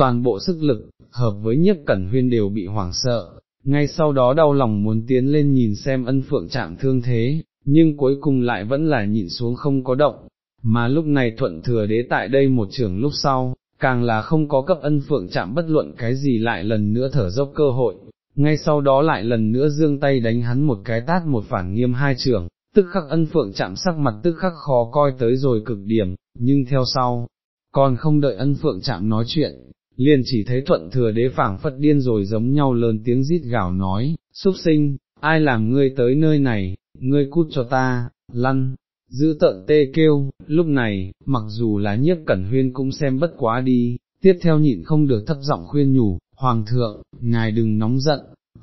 toàn bộ sức lực, hợp với nhiếp cẩn huyên đều bị hoảng sợ, ngay sau đó đau lòng muốn tiến lên nhìn xem ân phượng chạm thương thế, nhưng cuối cùng lại vẫn là nhịn xuống không có động, mà lúc này thuận thừa đế tại đây một trường lúc sau, càng là không có cấp ân phượng chạm bất luận cái gì lại lần nữa thở dốc cơ hội, ngay sau đó lại lần nữa dương tay đánh hắn một cái tát một phản nghiêm hai trường, tức khắc ân phượng chạm sắc mặt tức khắc khó coi tới rồi cực điểm, nhưng theo sau, còn không đợi ân phượng chạm nói chuyện, liền chỉ thấy thuận thừa đế phảng phất điên rồi giống nhau lớn tiếng rít gào nói, súc sinh, ai làm ngươi tới nơi này, ngươi cút cho ta, lăn, giữ tận tê kêu, lúc này, mặc dù là nhiếp cẩn huyên cũng xem bất quá đi, tiếp theo nhịn không được thấp giọng khuyên nhủ, Hoàng thượng, ngài đừng nóng giận,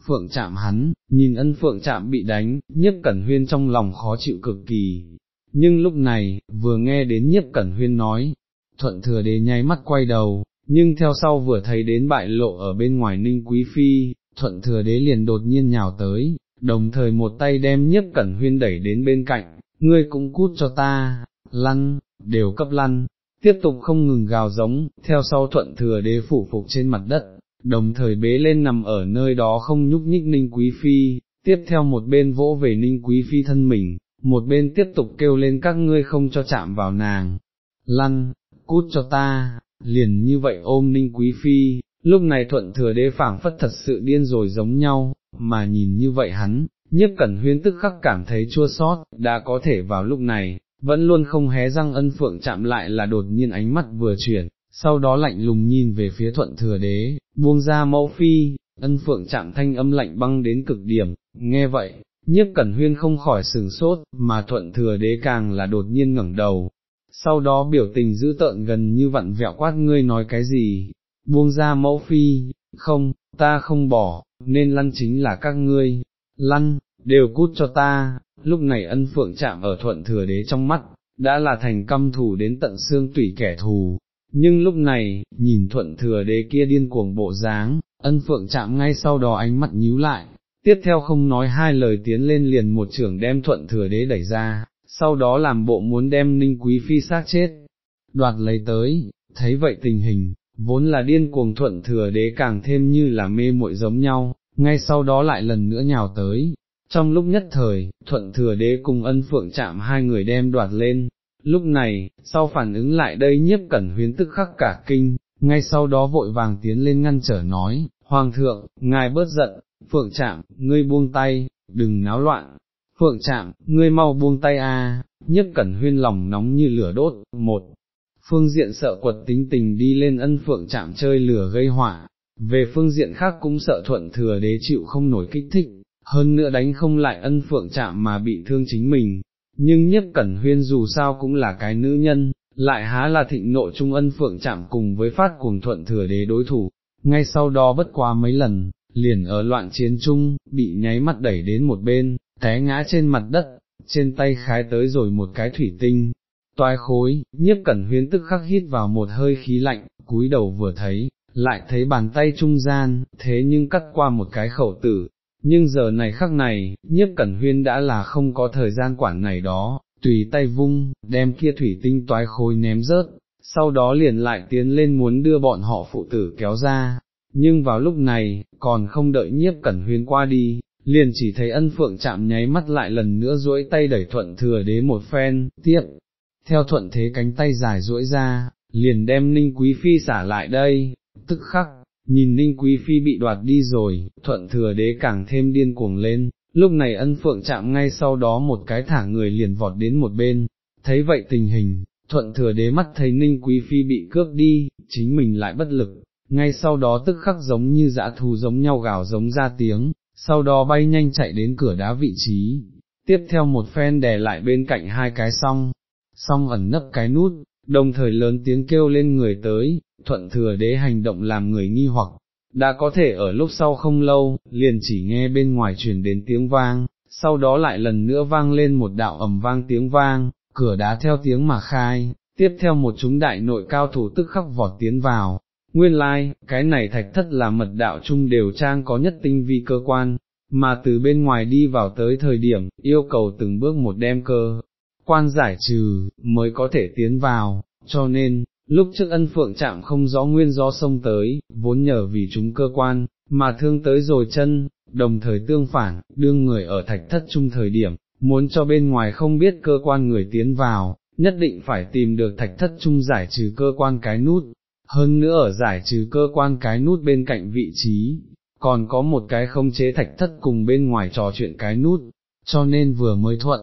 phượng chạm hắn, nhìn ân phượng chạm bị đánh, nhiếp cẩn huyên trong lòng khó chịu cực kỳ. Nhưng lúc này, vừa nghe đến nhiếp cẩn huyên nói, thuận thừa đế nháy mắt quay đầu, nhưng theo sau vừa thấy đến bại lộ ở bên ngoài ninh quý phi, thuận thừa đế liền đột nhiên nhào tới, đồng thời một tay đem nhiếp cẩn huyên đẩy đến bên cạnh, ngươi cũng cút cho ta, lăn, đều cấp lăn, tiếp tục không ngừng gào giống, theo sau thuận thừa đế phủ phục trên mặt đất, đồng thời bế lên nằm ở nơi đó không nhúc nhích ninh quý phi, tiếp theo một bên vỗ về ninh quý phi thân mình, một bên tiếp tục kêu lên các ngươi không cho chạm vào nàng, lăn, cút cho ta, liền như vậy ôm ninh quý phi, lúc này thuận thừa đế phảng phất thật sự điên rồi giống nhau, mà nhìn như vậy hắn, nhất cẩn huyên tức khắc cảm thấy chua sót, đã có thể vào lúc này, vẫn luôn không hé răng ân phượng chạm lại là đột nhiên ánh mắt vừa chuyển, sau đó lạnh lùng nhìn về phía thuận thừa đế, buông ra mẫu phi, ân phượng chạm thanh âm lạnh băng đến cực điểm, nghe vậy, nhiếp cẩn huyên không khỏi sừng sốt, mà thuận thừa đế càng là đột nhiên ngẩng đầu, sau đó biểu tình dữ tợn gần như vặn vẹo quát ngươi nói cái gì, buông ra mẫu phi, không, ta không bỏ, nên lăn chính là các ngươi, lăn, đều cút cho ta, lúc này ân phượng chạm ở thuận thừa đế trong mắt, đã là thành căm thù đến tận xương tủy kẻ thù, nhưng lúc này, nhìn thuận thừa đế kia điên cuồng bộ dáng, ân phượng chạm ngay sau đó ánh mắt nhíu lại, tiếp theo không nói hai lời tiến lên liền một trưởng đem thuận thừa đế đẩy ra, sau đó làm bộ muốn đem ninh quý phi xác chết, đoạt lấy tới, thấy vậy tình hình, vốn là điên cuồng thuận thừa đế càng thêm như là mê muội giống nhau, ngay sau đó lại lần nữa nhào tới. Trong lúc nhất thời, thuận thừa đế cùng ân phượng chạm hai người đem đoạt lên, lúc này, sau phản ứng lại đây nhiếp cẩn huyến tức khắc cả kinh, ngay sau đó vội vàng tiến lên ngăn trở nói, Hoàng thượng, ngài bớt giận, phượng chạm, ngươi buông tay, đừng náo loạn, phượng chạm, ngươi mau buông tay a. Nhất cẩn huyên lòng nóng như lửa đốt, một, phương diện sợ quật tính tình đi lên ân phượng chạm chơi lửa gây hỏa. về phương diện khác cũng sợ thuận thừa đế chịu không nổi kích thích, hơn nữa đánh không lại ân phượng chạm mà bị thương chính mình, nhưng nhất cẩn huyên dù sao cũng là cái nữ nhân, lại há là thịnh nộ trung ân phượng chạm cùng với phát cuồng thuận thừa đế đối thủ, ngay sau đó bất qua mấy lần, liền ở loạn chiến chung, bị nháy mắt đẩy đến một bên, té ngã trên mặt đất, trên tay khái tới rồi một cái thủy tinh, toai khối, nhiếp cẩn huyên tức khắc hít vào một hơi khí lạnh, cúi đầu vừa thấy, lại thấy bàn tay trung gian, thế nhưng cắt qua một cái khẩu tử, nhưng giờ này khắc này, nhiếp cẩn huyên đã là không có thời gian quản này đó, tùy tay vung, đem kia thủy tinh toái khối ném rớt, sau đó liền lại tiến lên muốn đưa bọn họ phụ tử kéo ra, nhưng vào lúc này, còn không đợi nhiếp cẩn huyên qua đi, liền chỉ thấy ân phượng chạm nháy mắt lại lần nữa duỗi tay đẩy thuận thừa đế một phen, tiếp, theo thuận thế cánh tay dài duỗi ra, liền đem ninh quý phi xả lại đây, tức khắc, nhìn ninh quý phi bị đoạt đi rồi, thuận thừa đế càng thêm điên cuồng lên, lúc này ân phượng chạm ngay sau đó một cái thả người liền vọt đến một bên, thấy vậy tình hình, thuận thừa đế mắt thấy ninh quý phi bị cướp đi, chính mình lại bất lực, ngay sau đó tức khắc giống như dã thù giống nhau gào giống ra tiếng, sau đó bay nhanh chạy đến cửa đá vị trí, tiếp theo một phen đè lại bên cạnh hai cái song, song ẩn nấp cái nút, đồng thời lớn tiếng kêu lên người tới, thuận thừa đế hành động làm người nghi hoặc, đã có thể ở lúc sau không lâu, liền chỉ nghe bên ngoài truyền đến tiếng vang, sau đó lại lần nữa vang lên một đạo ầm vang tiếng vang, cửa đá theo tiếng mà khai, tiếp theo một chúng đại nội cao thủ tức khắc vọt tiến vào. Nguyên lai, like, cái này thạch thất là mật đạo chung đều trang có nhất tinh vi cơ quan, mà từ bên ngoài đi vào tới thời điểm, yêu cầu từng bước một đem cơ, quan giải trừ, mới có thể tiến vào, cho nên, lúc trước ân phượng chạm không rõ nguyên do sông tới, vốn nhờ vì chúng cơ quan, mà thương tới rồi chân, đồng thời tương phản, đương người ở thạch thất chung thời điểm, muốn cho bên ngoài không biết cơ quan người tiến vào, nhất định phải tìm được thạch thất chung giải trừ cơ quan cái nút, hơn nữa ở giải trừ cơ quan cái nút bên cạnh vị trí, còn có một cái không chế thạch thất cùng bên ngoài trò chuyện cái nút, cho nên vừa mới thuận,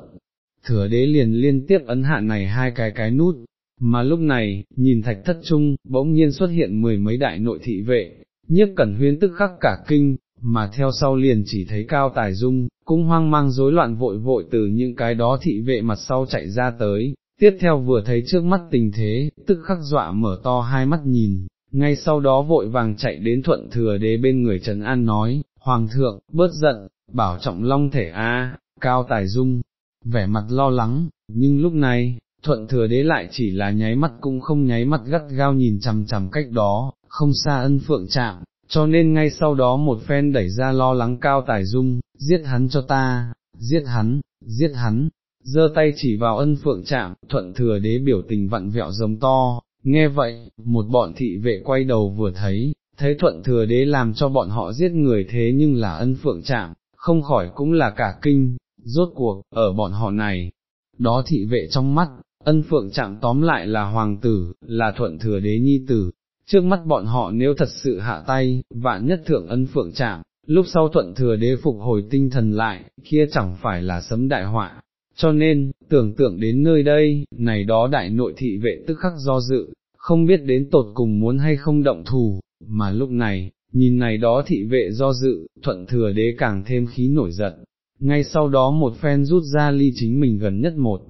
thừa đế liền liên tiếp ấn hạ này hai cái cái nút, mà lúc này, nhìn thạch thất chung, bỗng nhiên xuất hiện mười mấy đại nội thị vệ, nhiếp cẩn huyên tức khắc cả kinh, mà theo sau liền chỉ thấy cao tài dung, cũng hoang mang rối loạn vội vội từ những cái đó thị vệ mặt sau chạy ra tới, tiếp theo vừa thấy trước mắt tình thế, tức khắc dọa mở to hai mắt nhìn, ngay sau đó vội vàng chạy đến thuận thừa đế bên người Trần An nói, Hoàng thượng, bớt giận, bảo trọng long thể a cao tài dung, vẻ mặt lo lắng, nhưng lúc này, thuận thừa đế lại chỉ là nháy mắt cũng không nháy mắt gắt gao nhìn chằm chằm cách đó, không xa ân phượng chạm, cho nên ngay sau đó một phen đẩy ra lo lắng cao tài dung, giết hắn cho ta, giết hắn, giết hắn, giơ tay chỉ vào ân phượng chạm, thuận thừa đế biểu tình vặn vẹo giống to, nghe vậy, một bọn thị vệ quay đầu vừa thấy, thấy thuận thừa đế làm cho bọn họ giết người thế nhưng là ân phượng chạm, không khỏi cũng là cả kinh, rốt cuộc, ở bọn họ này, đó thị vệ trong mắt, ân phượng chạm tóm lại là hoàng tử, là thuận thừa đế nhi tử, trước mắt bọn họ nếu thật sự hạ tay, vạn nhất thượng ân phượng chạm, lúc sau thuận thừa đế phục hồi tinh thần lại, kia chẳng phải là sấm đại họa. Cho nên, tưởng tượng đến nơi đây, này đó đại nội thị vệ tức khắc do dự, không biết đến tột cùng muốn hay không động thù, mà lúc này, nhìn này đó thị vệ do dự, thuận thừa đế càng thêm khí nổi giận, ngay sau đó một phen rút ra ly chính mình gần nhất một,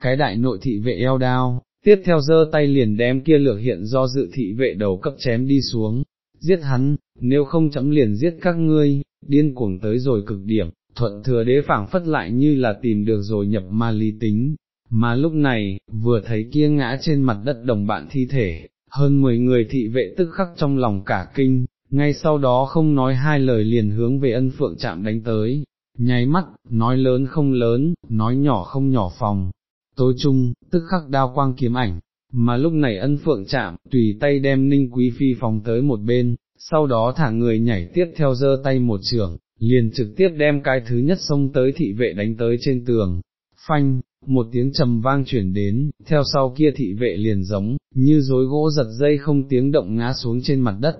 cái đại nội thị vệ eo đao, tiếp theo giơ tay liền đem kia lược hiện do dự thị vệ đầu cấp chém đi xuống, giết hắn, nếu không chấm liền giết các ngươi, điên cuồng tới rồi cực điểm, thuận thừa đế phảng phất lại như là tìm được rồi nhập ma lý tính, mà lúc này, vừa thấy kia ngã trên mặt đất đồng bạn thi thể, hơn 10 người thị vệ tức khắc trong lòng cả kinh, ngay sau đó không nói hai lời liền hướng về ân phượng chạm đánh tới, nháy mắt, nói lớn không lớn, nói nhỏ không nhỏ phòng, tối chung, tức khắc đao quang kiếm ảnh, mà lúc này ân phượng chạm, tùy tay đem ninh quý phi phòng tới một bên, sau đó thả người nhảy tiếp theo giơ tay một trường, liền trực tiếp đem cái thứ nhất xông tới thị vệ đánh tới trên tường, phanh, một tiếng trầm vang chuyển đến, theo sau kia thị vệ liền giống, như rối gỗ giật dây không tiếng động ngã xuống trên mặt đất,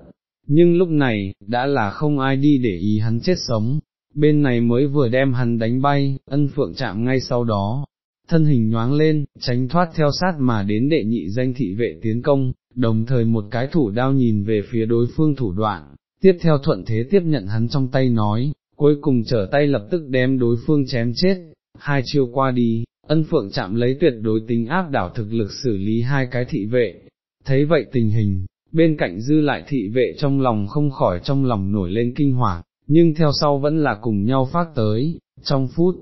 nhưng lúc này, đã là không ai đi để ý hắn chết sống, bên này mới vừa đem hắn đánh bay, ân phượng chạm ngay sau đó, thân hình nhoáng lên, tránh thoát theo sát mà đến đệ nhị danh thị vệ tiến công, đồng thời một cái thủ đao nhìn về phía đối phương thủ đoạn, tiếp theo thuận thế tiếp nhận hắn trong tay nói, cuối cùng trở tay lập tức đem đối phương chém chết, hai chiêu qua đi, ân phượng chạm lấy tuyệt đối tính áp đảo thực lực xử lý hai cái thị vệ, thấy vậy tình hình, bên cạnh dư lại thị vệ trong lòng không khỏi trong lòng nổi lên kinh hoàng, nhưng theo sau vẫn là cùng nhau phát tới, trong phút,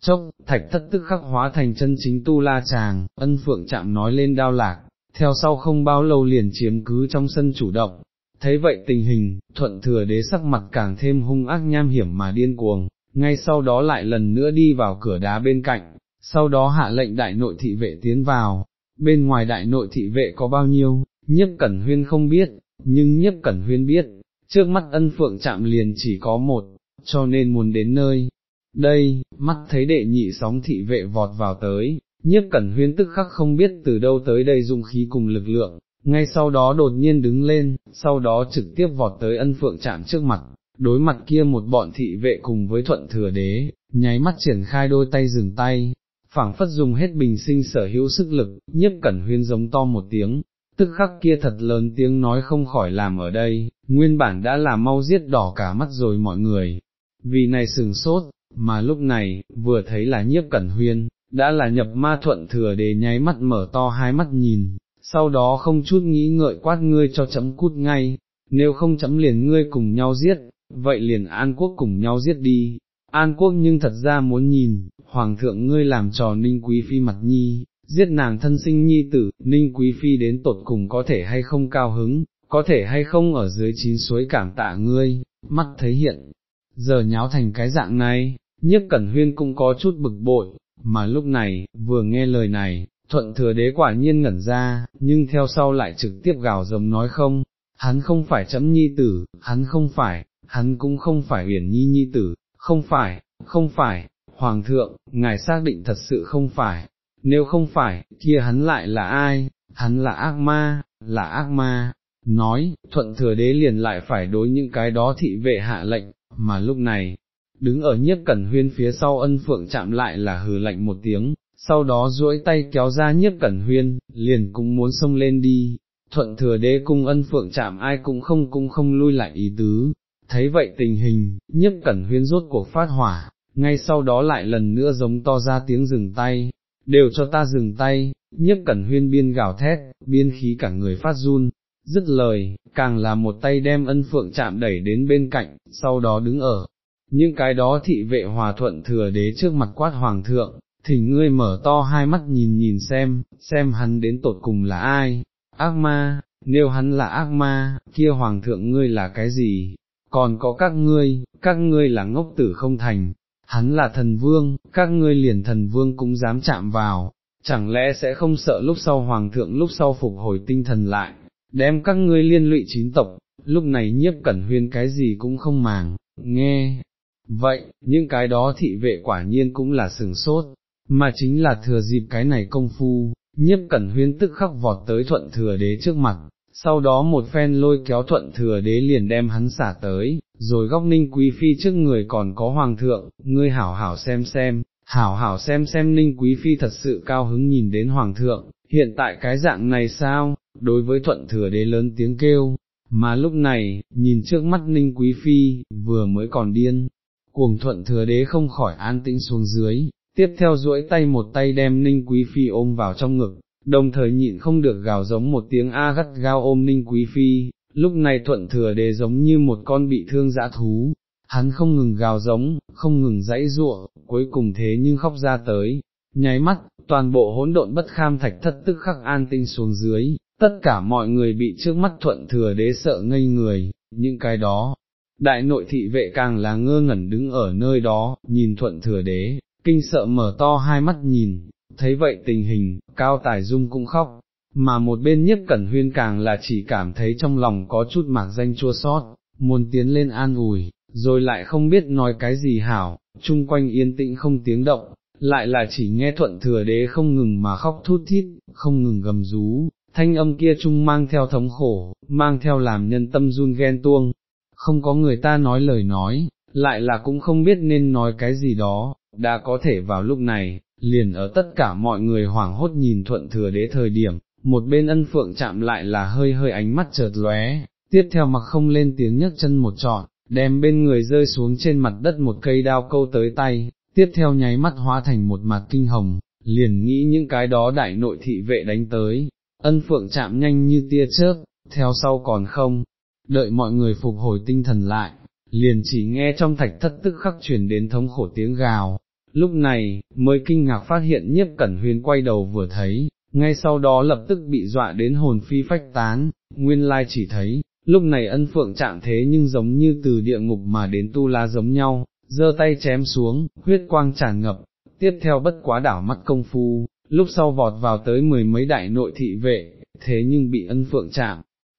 chốc, thạch thất tức khắc hóa thành chân chính tu la chàng, ân phượng chạm nói lên đao lạc, theo sau không bao lâu liền chiếm cứ trong sân chủ động. Thấy vậy tình hình, thuận thừa đế sắc mặt càng thêm hung ác nham hiểm mà điên cuồng, ngay sau đó lại lần nữa đi vào cửa đá bên cạnh, sau đó hạ lệnh đại nội thị vệ tiến vào, bên ngoài đại nội thị vệ có bao nhiêu, nhiếp cẩn huyên không biết, nhưng nhiếp cẩn huyên biết, trước mắt ân phượng chạm liền chỉ có một, cho nên muốn đến nơi. Đây, mắt thấy đệ nhị sóng thị vệ vọt vào tới, nhiếp cẩn huyên tức khắc không biết từ đâu tới đây dùng khí cùng lực lượng, ngay sau đó đột nhiên đứng lên, sau đó trực tiếp vọt tới ân phượng chạm trước mặt, đối mặt kia một bọn thị vệ cùng với thuận thừa đế, nháy mắt triển khai đôi tay dừng tay, phảng phất dùng hết bình sinh sở hữu sức lực, nhiếp cẩn huyên giống to một tiếng, tức khắc kia thật lớn tiếng nói không khỏi làm ở đây, nguyên bản đã là mau giết đỏ cả mắt rồi mọi người, vì này sừng sốt, mà lúc này, vừa thấy là nhiếp cẩn huyên, đã là nhập ma thuận thừa để nháy mắt mở to hai mắt nhìn, sau đó không chút nghĩ ngợi quát ngươi cho chấm cút ngay, nếu không chấm liền ngươi cùng nhau giết, vậy liền An Quốc cùng nhau giết đi. An Quốc nhưng thật ra muốn nhìn, Hoàng thượng ngươi làm trò Ninh Quý Phi mặt nhi, giết nàng thân sinh nhi tử, Ninh Quý Phi đến tột cùng có thể hay không cao hứng, có thể hay không ở dưới chín suối cảm tạ ngươi, mắt thấy hiện, giờ nháo thành cái dạng này, nhất cẩn huyên cũng có chút bực bội, mà lúc này, vừa nghe lời này, thuận thừa đế quả nhiên ngẩn ra, nhưng theo sau lại trực tiếp gào giống nói không, hắn không phải chấm nhi tử, hắn không phải, hắn cũng không phải huyền nhi nhi tử, không phải, không phải, hoàng thượng, ngài xác định thật sự không phải, nếu không phải, kia hắn lại là ai, hắn là ác ma, là ác ma, nói, thuận thừa đế liền lại phải đối những cái đó thị vệ hạ lệnh, mà lúc này, đứng ở nhiếp cẩn huyên phía sau ân phượng chạm lại là hừ lạnh một tiếng, sau đó duỗi tay kéo ra nhiếp cẩn huyên, liền cũng muốn xông lên đi, thuận thừa đế cung ân phượng chạm ai cũng không cũng không lui lại ý tứ, thấy vậy tình hình, nhiếp cẩn huyên rốt cuộc phát hỏa, ngay sau đó lại lần nữa giống to ra tiếng dừng tay, đều cho ta dừng tay, nhiếp cẩn huyên biên gào thét, biên khí cả người phát run, dứt lời, càng là một tay đem ân phượng chạm đẩy đến bên cạnh, sau đó đứng ở, những cái đó thị vệ hòa thuận thừa đế trước mặt quát hoàng thượng, thỉnh ngươi mở to hai mắt nhìn nhìn xem, xem hắn đến tột cùng là ai, ác ma, nếu hắn là ác ma, kia hoàng thượng ngươi là cái gì, còn có các ngươi, các ngươi là ngốc tử không thành, hắn là thần vương, các ngươi liền thần vương cũng dám chạm vào, chẳng lẽ sẽ không sợ lúc sau hoàng thượng lúc sau phục hồi tinh thần lại, đem các ngươi liên lụy chín tộc, lúc này nhiếp cẩn huyên cái gì cũng không màng, nghe. Vậy, những cái đó thị vệ quả nhiên cũng là sừng sốt, mà chính là thừa dịp cái này công phu, nhiếp cẩn huyên tức khắc vọt tới thuận thừa đế trước mặt, sau đó một phen lôi kéo thuận thừa đế liền đem hắn xả tới, rồi góc ninh quý phi trước người còn có hoàng thượng, ngươi hảo hảo xem xem, hảo hảo xem xem ninh quý phi thật sự cao hứng nhìn đến hoàng thượng, hiện tại cái dạng này sao, đối với thuận thừa đế lớn tiếng kêu, mà lúc này, nhìn trước mắt ninh quý phi, vừa mới còn điên, cuồng thuận thừa đế không khỏi an tĩnh xuống dưới, tiếp theo duỗi tay một tay đem ninh quý phi ôm vào trong ngực, đồng thời nhịn không được gào giống một tiếng A gắt gao ôm ninh quý phi, lúc này thuận thừa đế giống như một con bị thương dã thú, hắn không ngừng gào giống, không ngừng dãy ruộng, cuối cùng thế nhưng khóc ra tới, nháy mắt, toàn bộ hỗn độn bất kham thạch thất tức khắc an tinh xuống dưới, tất cả mọi người bị trước mắt thuận thừa đế sợ ngây người, những cái đó. Đại nội thị vệ càng là ngơ ngẩn đứng ở nơi đó, nhìn thuận thừa đế, kinh sợ mở to hai mắt nhìn, thấy vậy tình hình, cao tài dung cũng khóc, mà một bên nhất cẩn huyên càng là chỉ cảm thấy trong lòng có chút mạc danh chua sót, muốn tiến lên an ủi, rồi lại không biết nói cái gì hảo, chung quanh yên tĩnh không tiếng động, lại là chỉ nghe thuận thừa đế không ngừng mà khóc thút thít, không ngừng gầm rú, thanh âm kia chung mang theo thống khổ, mang theo làm nhân tâm run ghen tuông, không có người ta nói lời nói, lại là cũng không biết nên nói cái gì đó, đã có thể vào lúc này, liền ở tất cả mọi người hoảng hốt nhìn thuận thừa đế thời điểm, một bên ân phượng chạm lại là hơi hơi ánh mắt chợt lóe, tiếp theo mặc không lên tiếng nhấc chân một trọn, đem bên người rơi xuống trên mặt đất một cây đao câu tới tay, tiếp theo nháy mắt hóa thành một mặt kinh hồng, liền nghĩ những cái đó đại nội thị vệ đánh tới, ân phượng chạm nhanh như tia chớp, theo sau còn không, đợi mọi người phục hồi tinh thần lại, liền chỉ nghe trong thạch thất tức khắc chuyển đến thống khổ tiếng gào, lúc này, mới kinh ngạc phát hiện nhiếp cẩn huyên quay đầu vừa thấy, ngay sau đó lập tức bị dọa đến hồn phi phách tán, nguyên lai chỉ thấy, lúc này ân phượng trạng thế nhưng giống như từ địa ngục mà đến tu la giống nhau, giơ tay chém xuống, huyết quang tràn ngập, tiếp theo bất quá đảo mắt công phu, lúc sau vọt vào tới mười mấy đại nội thị vệ, thế nhưng bị ân phượng chạm,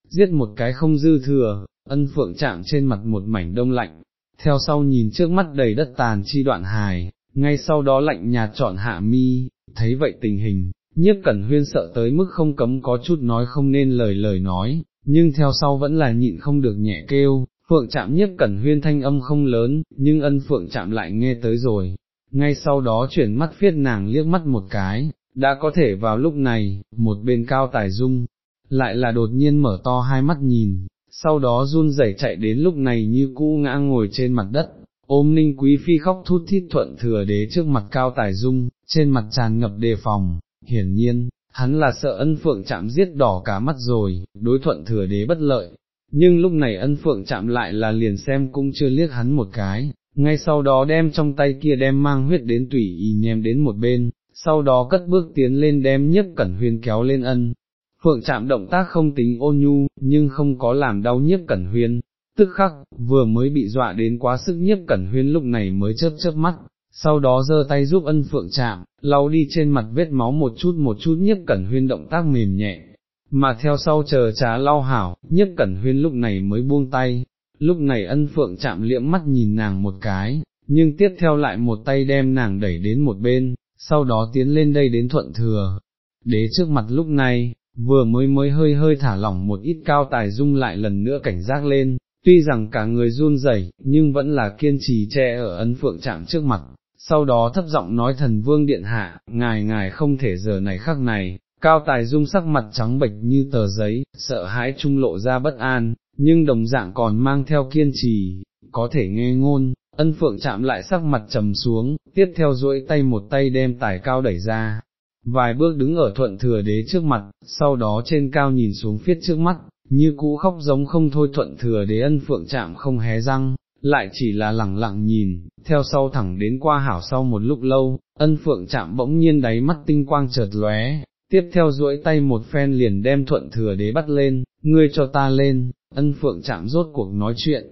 giết một cái không dư thừa, ân phượng chạm trên mặt một mảnh đông lạnh, theo sau nhìn trước mắt đầy đất tàn chi đoạn hài, ngay sau đó lạnh nhạt chọn hạ mi, thấy vậy tình hình, nhiếp cẩn huyên sợ tới mức không cấm có chút nói không nên lời lời nói, nhưng theo sau vẫn là nhịn không được nhẹ kêu, phượng chạm nhiếp cẩn huyên thanh âm không lớn, nhưng ân phượng chạm lại nghe tới rồi, ngay sau đó chuyển mắt phiết nàng liếc mắt một cái, đã có thể vào lúc này, một bên cao tài dung, lại là đột nhiên mở to hai mắt nhìn, sau đó run rẩy chạy đến lúc này như cũ ngã ngồi trên mặt đất, ôm ninh quý phi khóc thút thít thuận thừa đế trước mặt cao tài dung, trên mặt tràn ngập đề phòng, hiển nhiên, hắn là sợ ân phượng chạm giết đỏ cả mắt rồi, đối thuận thừa đế bất lợi, nhưng lúc này ân phượng chạm lại là liền xem cũng chưa liếc hắn một cái, ngay sau đó đem trong tay kia đem mang huyết đến tủy y ném đến một bên, sau đó cất bước tiến lên đem nhất cẩn huyên kéo lên ân. Phượng chạm động tác không tính ôn nhu, nhưng không có làm đau nhiếp cẩn huyên, tức khắc, vừa mới bị dọa đến quá sức nhiếp cẩn huyên lúc này mới chớp chớp mắt, sau đó giơ tay giúp ân phượng chạm, lau đi trên mặt vết máu một chút một chút nhiếp cẩn huyên động tác mềm nhẹ, mà theo sau chờ trá lau hảo, nhiếp cẩn huyên lúc này mới buông tay, lúc này ân phượng chạm liễm mắt nhìn nàng một cái, nhưng tiếp theo lại một tay đem nàng đẩy đến một bên, sau đó tiến lên đây đến thuận thừa. Đế trước mặt lúc này, vừa mới mới hơi hơi thả lỏng một ít cao tài dung lại lần nữa cảnh giác lên, tuy rằng cả người run rẩy nhưng vẫn là kiên trì che ở ân phượng chạm trước mặt, sau đó thấp giọng nói thần vương điện hạ, ngài ngài không thể giờ này khắc này, cao tài dung sắc mặt trắng bệch như tờ giấy, sợ hãi trung lộ ra bất an, nhưng đồng dạng còn mang theo kiên trì, có thể nghe ngôn, ân phượng chạm lại sắc mặt trầm xuống, tiếp theo duỗi tay một tay đem tài cao đẩy ra, vài bước đứng ở thuận thừa đế trước mặt, sau đó trên cao nhìn xuống phiết trước mắt, như cũ khóc giống không thôi thuận thừa đế ân phượng chạm không hé răng, lại chỉ là lẳng lặng nhìn, theo sau thẳng đến qua hảo sau một lúc lâu, ân phượng chạm bỗng nhiên đáy mắt tinh quang chợt lóe, tiếp theo duỗi tay một phen liền đem thuận thừa đế bắt lên, ngươi cho ta lên, ân phượng chạm rốt cuộc nói chuyện.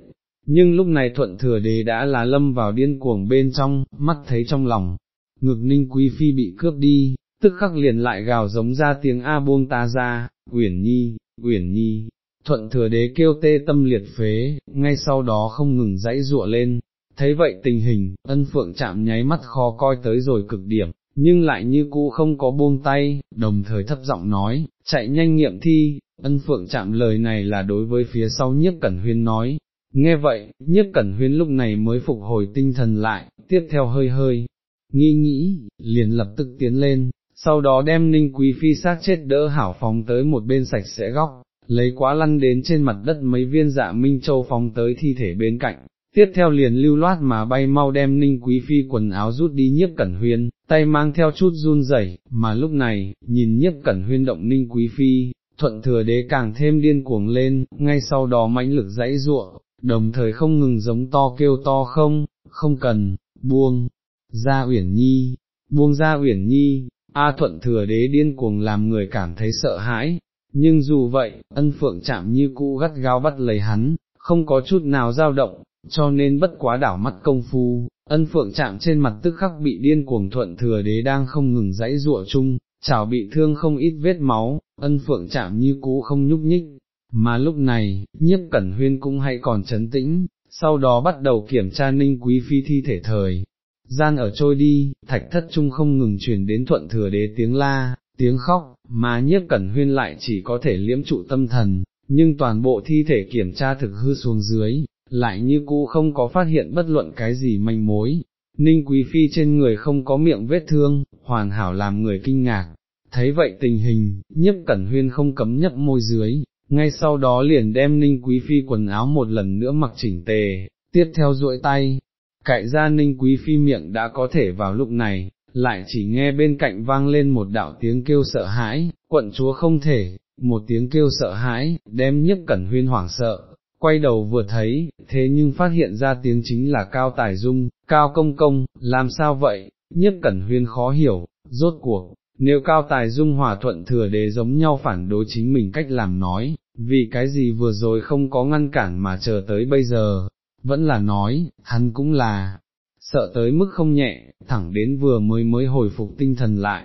Nhưng lúc này thuận thừa đế đã là lâm vào điên cuồng bên trong, mắt thấy trong lòng, ngực ninh quý phi bị cướp đi, tức khắc liền lại gào giống ra tiếng A buông ta ra, Uyển Nhi, Uyển Nhi, thuận thừa đế kêu tê tâm liệt phế, ngay sau đó không ngừng dãy dụa lên, thấy vậy tình hình, ân phượng chạm nháy mắt khó coi tới rồi cực điểm, nhưng lại như cũ không có buông tay, đồng thời thấp giọng nói, chạy nhanh nghiệm thi, ân phượng chạm lời này là đối với phía sau nhiếp cẩn huyên nói, nghe vậy, nhiếp cẩn huyên lúc này mới phục hồi tinh thần lại, tiếp theo hơi hơi, nghi nghĩ, liền lập tức tiến lên, sau đó đem ninh quý phi xác chết đỡ hảo phóng tới một bên sạch sẽ góc, lấy quá lăn đến trên mặt đất mấy viên dạ minh châu phóng tới thi thể bên cạnh, tiếp theo liền lưu loát mà bay mau đem ninh quý phi quần áo rút đi nhiếp cẩn huyên, tay mang theo chút run rẩy, mà lúc này, nhìn nhiếp cẩn huyên động ninh quý phi, thuận thừa đế càng thêm điên cuồng lên, ngay sau đó mãnh lực dãy ruộng, đồng thời không ngừng giống to kêu to không, không cần, buông, ra uyển nhi, buông ra uyển nhi, A thuận thừa đế điên cuồng làm người cảm thấy sợ hãi, nhưng dù vậy, ân phượng chạm như cũ gắt gao bắt lấy hắn, không có chút nào dao động, cho nên bất quá đảo mắt công phu, ân phượng chạm trên mặt tức khắc bị điên cuồng thuận thừa đế đang không ngừng dãy rụa chung, chảo bị thương không ít vết máu, ân phượng chạm như cũ không nhúc nhích, mà lúc này, nhiếp cẩn huyên cũng hay còn chấn tĩnh, sau đó bắt đầu kiểm tra ninh quý phi thi thể thời. Gian ở trôi đi, thạch thất trung không ngừng truyền đến thuận thừa đế tiếng la, tiếng khóc, mà nhiếp cẩn huyên lại chỉ có thể liễm trụ tâm thần, nhưng toàn bộ thi thể kiểm tra thực hư xuống dưới, lại như cũ không có phát hiện bất luận cái gì manh mối. Ninh Quý Phi trên người không có miệng vết thương, hoàn hảo làm người kinh ngạc, thấy vậy tình hình, nhiếp cẩn huyên không cấm nhấp môi dưới, ngay sau đó liền đem Ninh Quý Phi quần áo một lần nữa mặc chỉnh tề, tiếp theo duỗi tay, cạy ra Ninh Quý Phi miệng đã có thể vào lúc này, lại chỉ nghe bên cạnh vang lên một đạo tiếng kêu sợ hãi, quận chúa không thể, một tiếng kêu sợ hãi, đem nhất cẩn huyên hoảng sợ, quay đầu vừa thấy, thế nhưng phát hiện ra tiếng chính là Cao Tài Dung, Cao Công Công, làm sao vậy, Nhất cẩn huyên khó hiểu, rốt cuộc, nếu Cao Tài Dung hòa thuận thừa đế giống nhau phản đối chính mình cách làm nói, vì cái gì vừa rồi không có ngăn cản mà chờ tới bây giờ, vẫn là nói, hắn cũng là, sợ tới mức không nhẹ, thẳng đến vừa mới mới hồi phục tinh thần lại.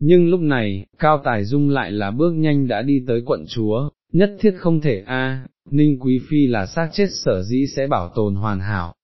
Nhưng lúc này, Cao Tài Dung lại là bước nhanh đã đi tới quận chúa, nhất thiết không thể a Ninh Quý Phi là xác chết sở dĩ sẽ bảo tồn hoàn hảo,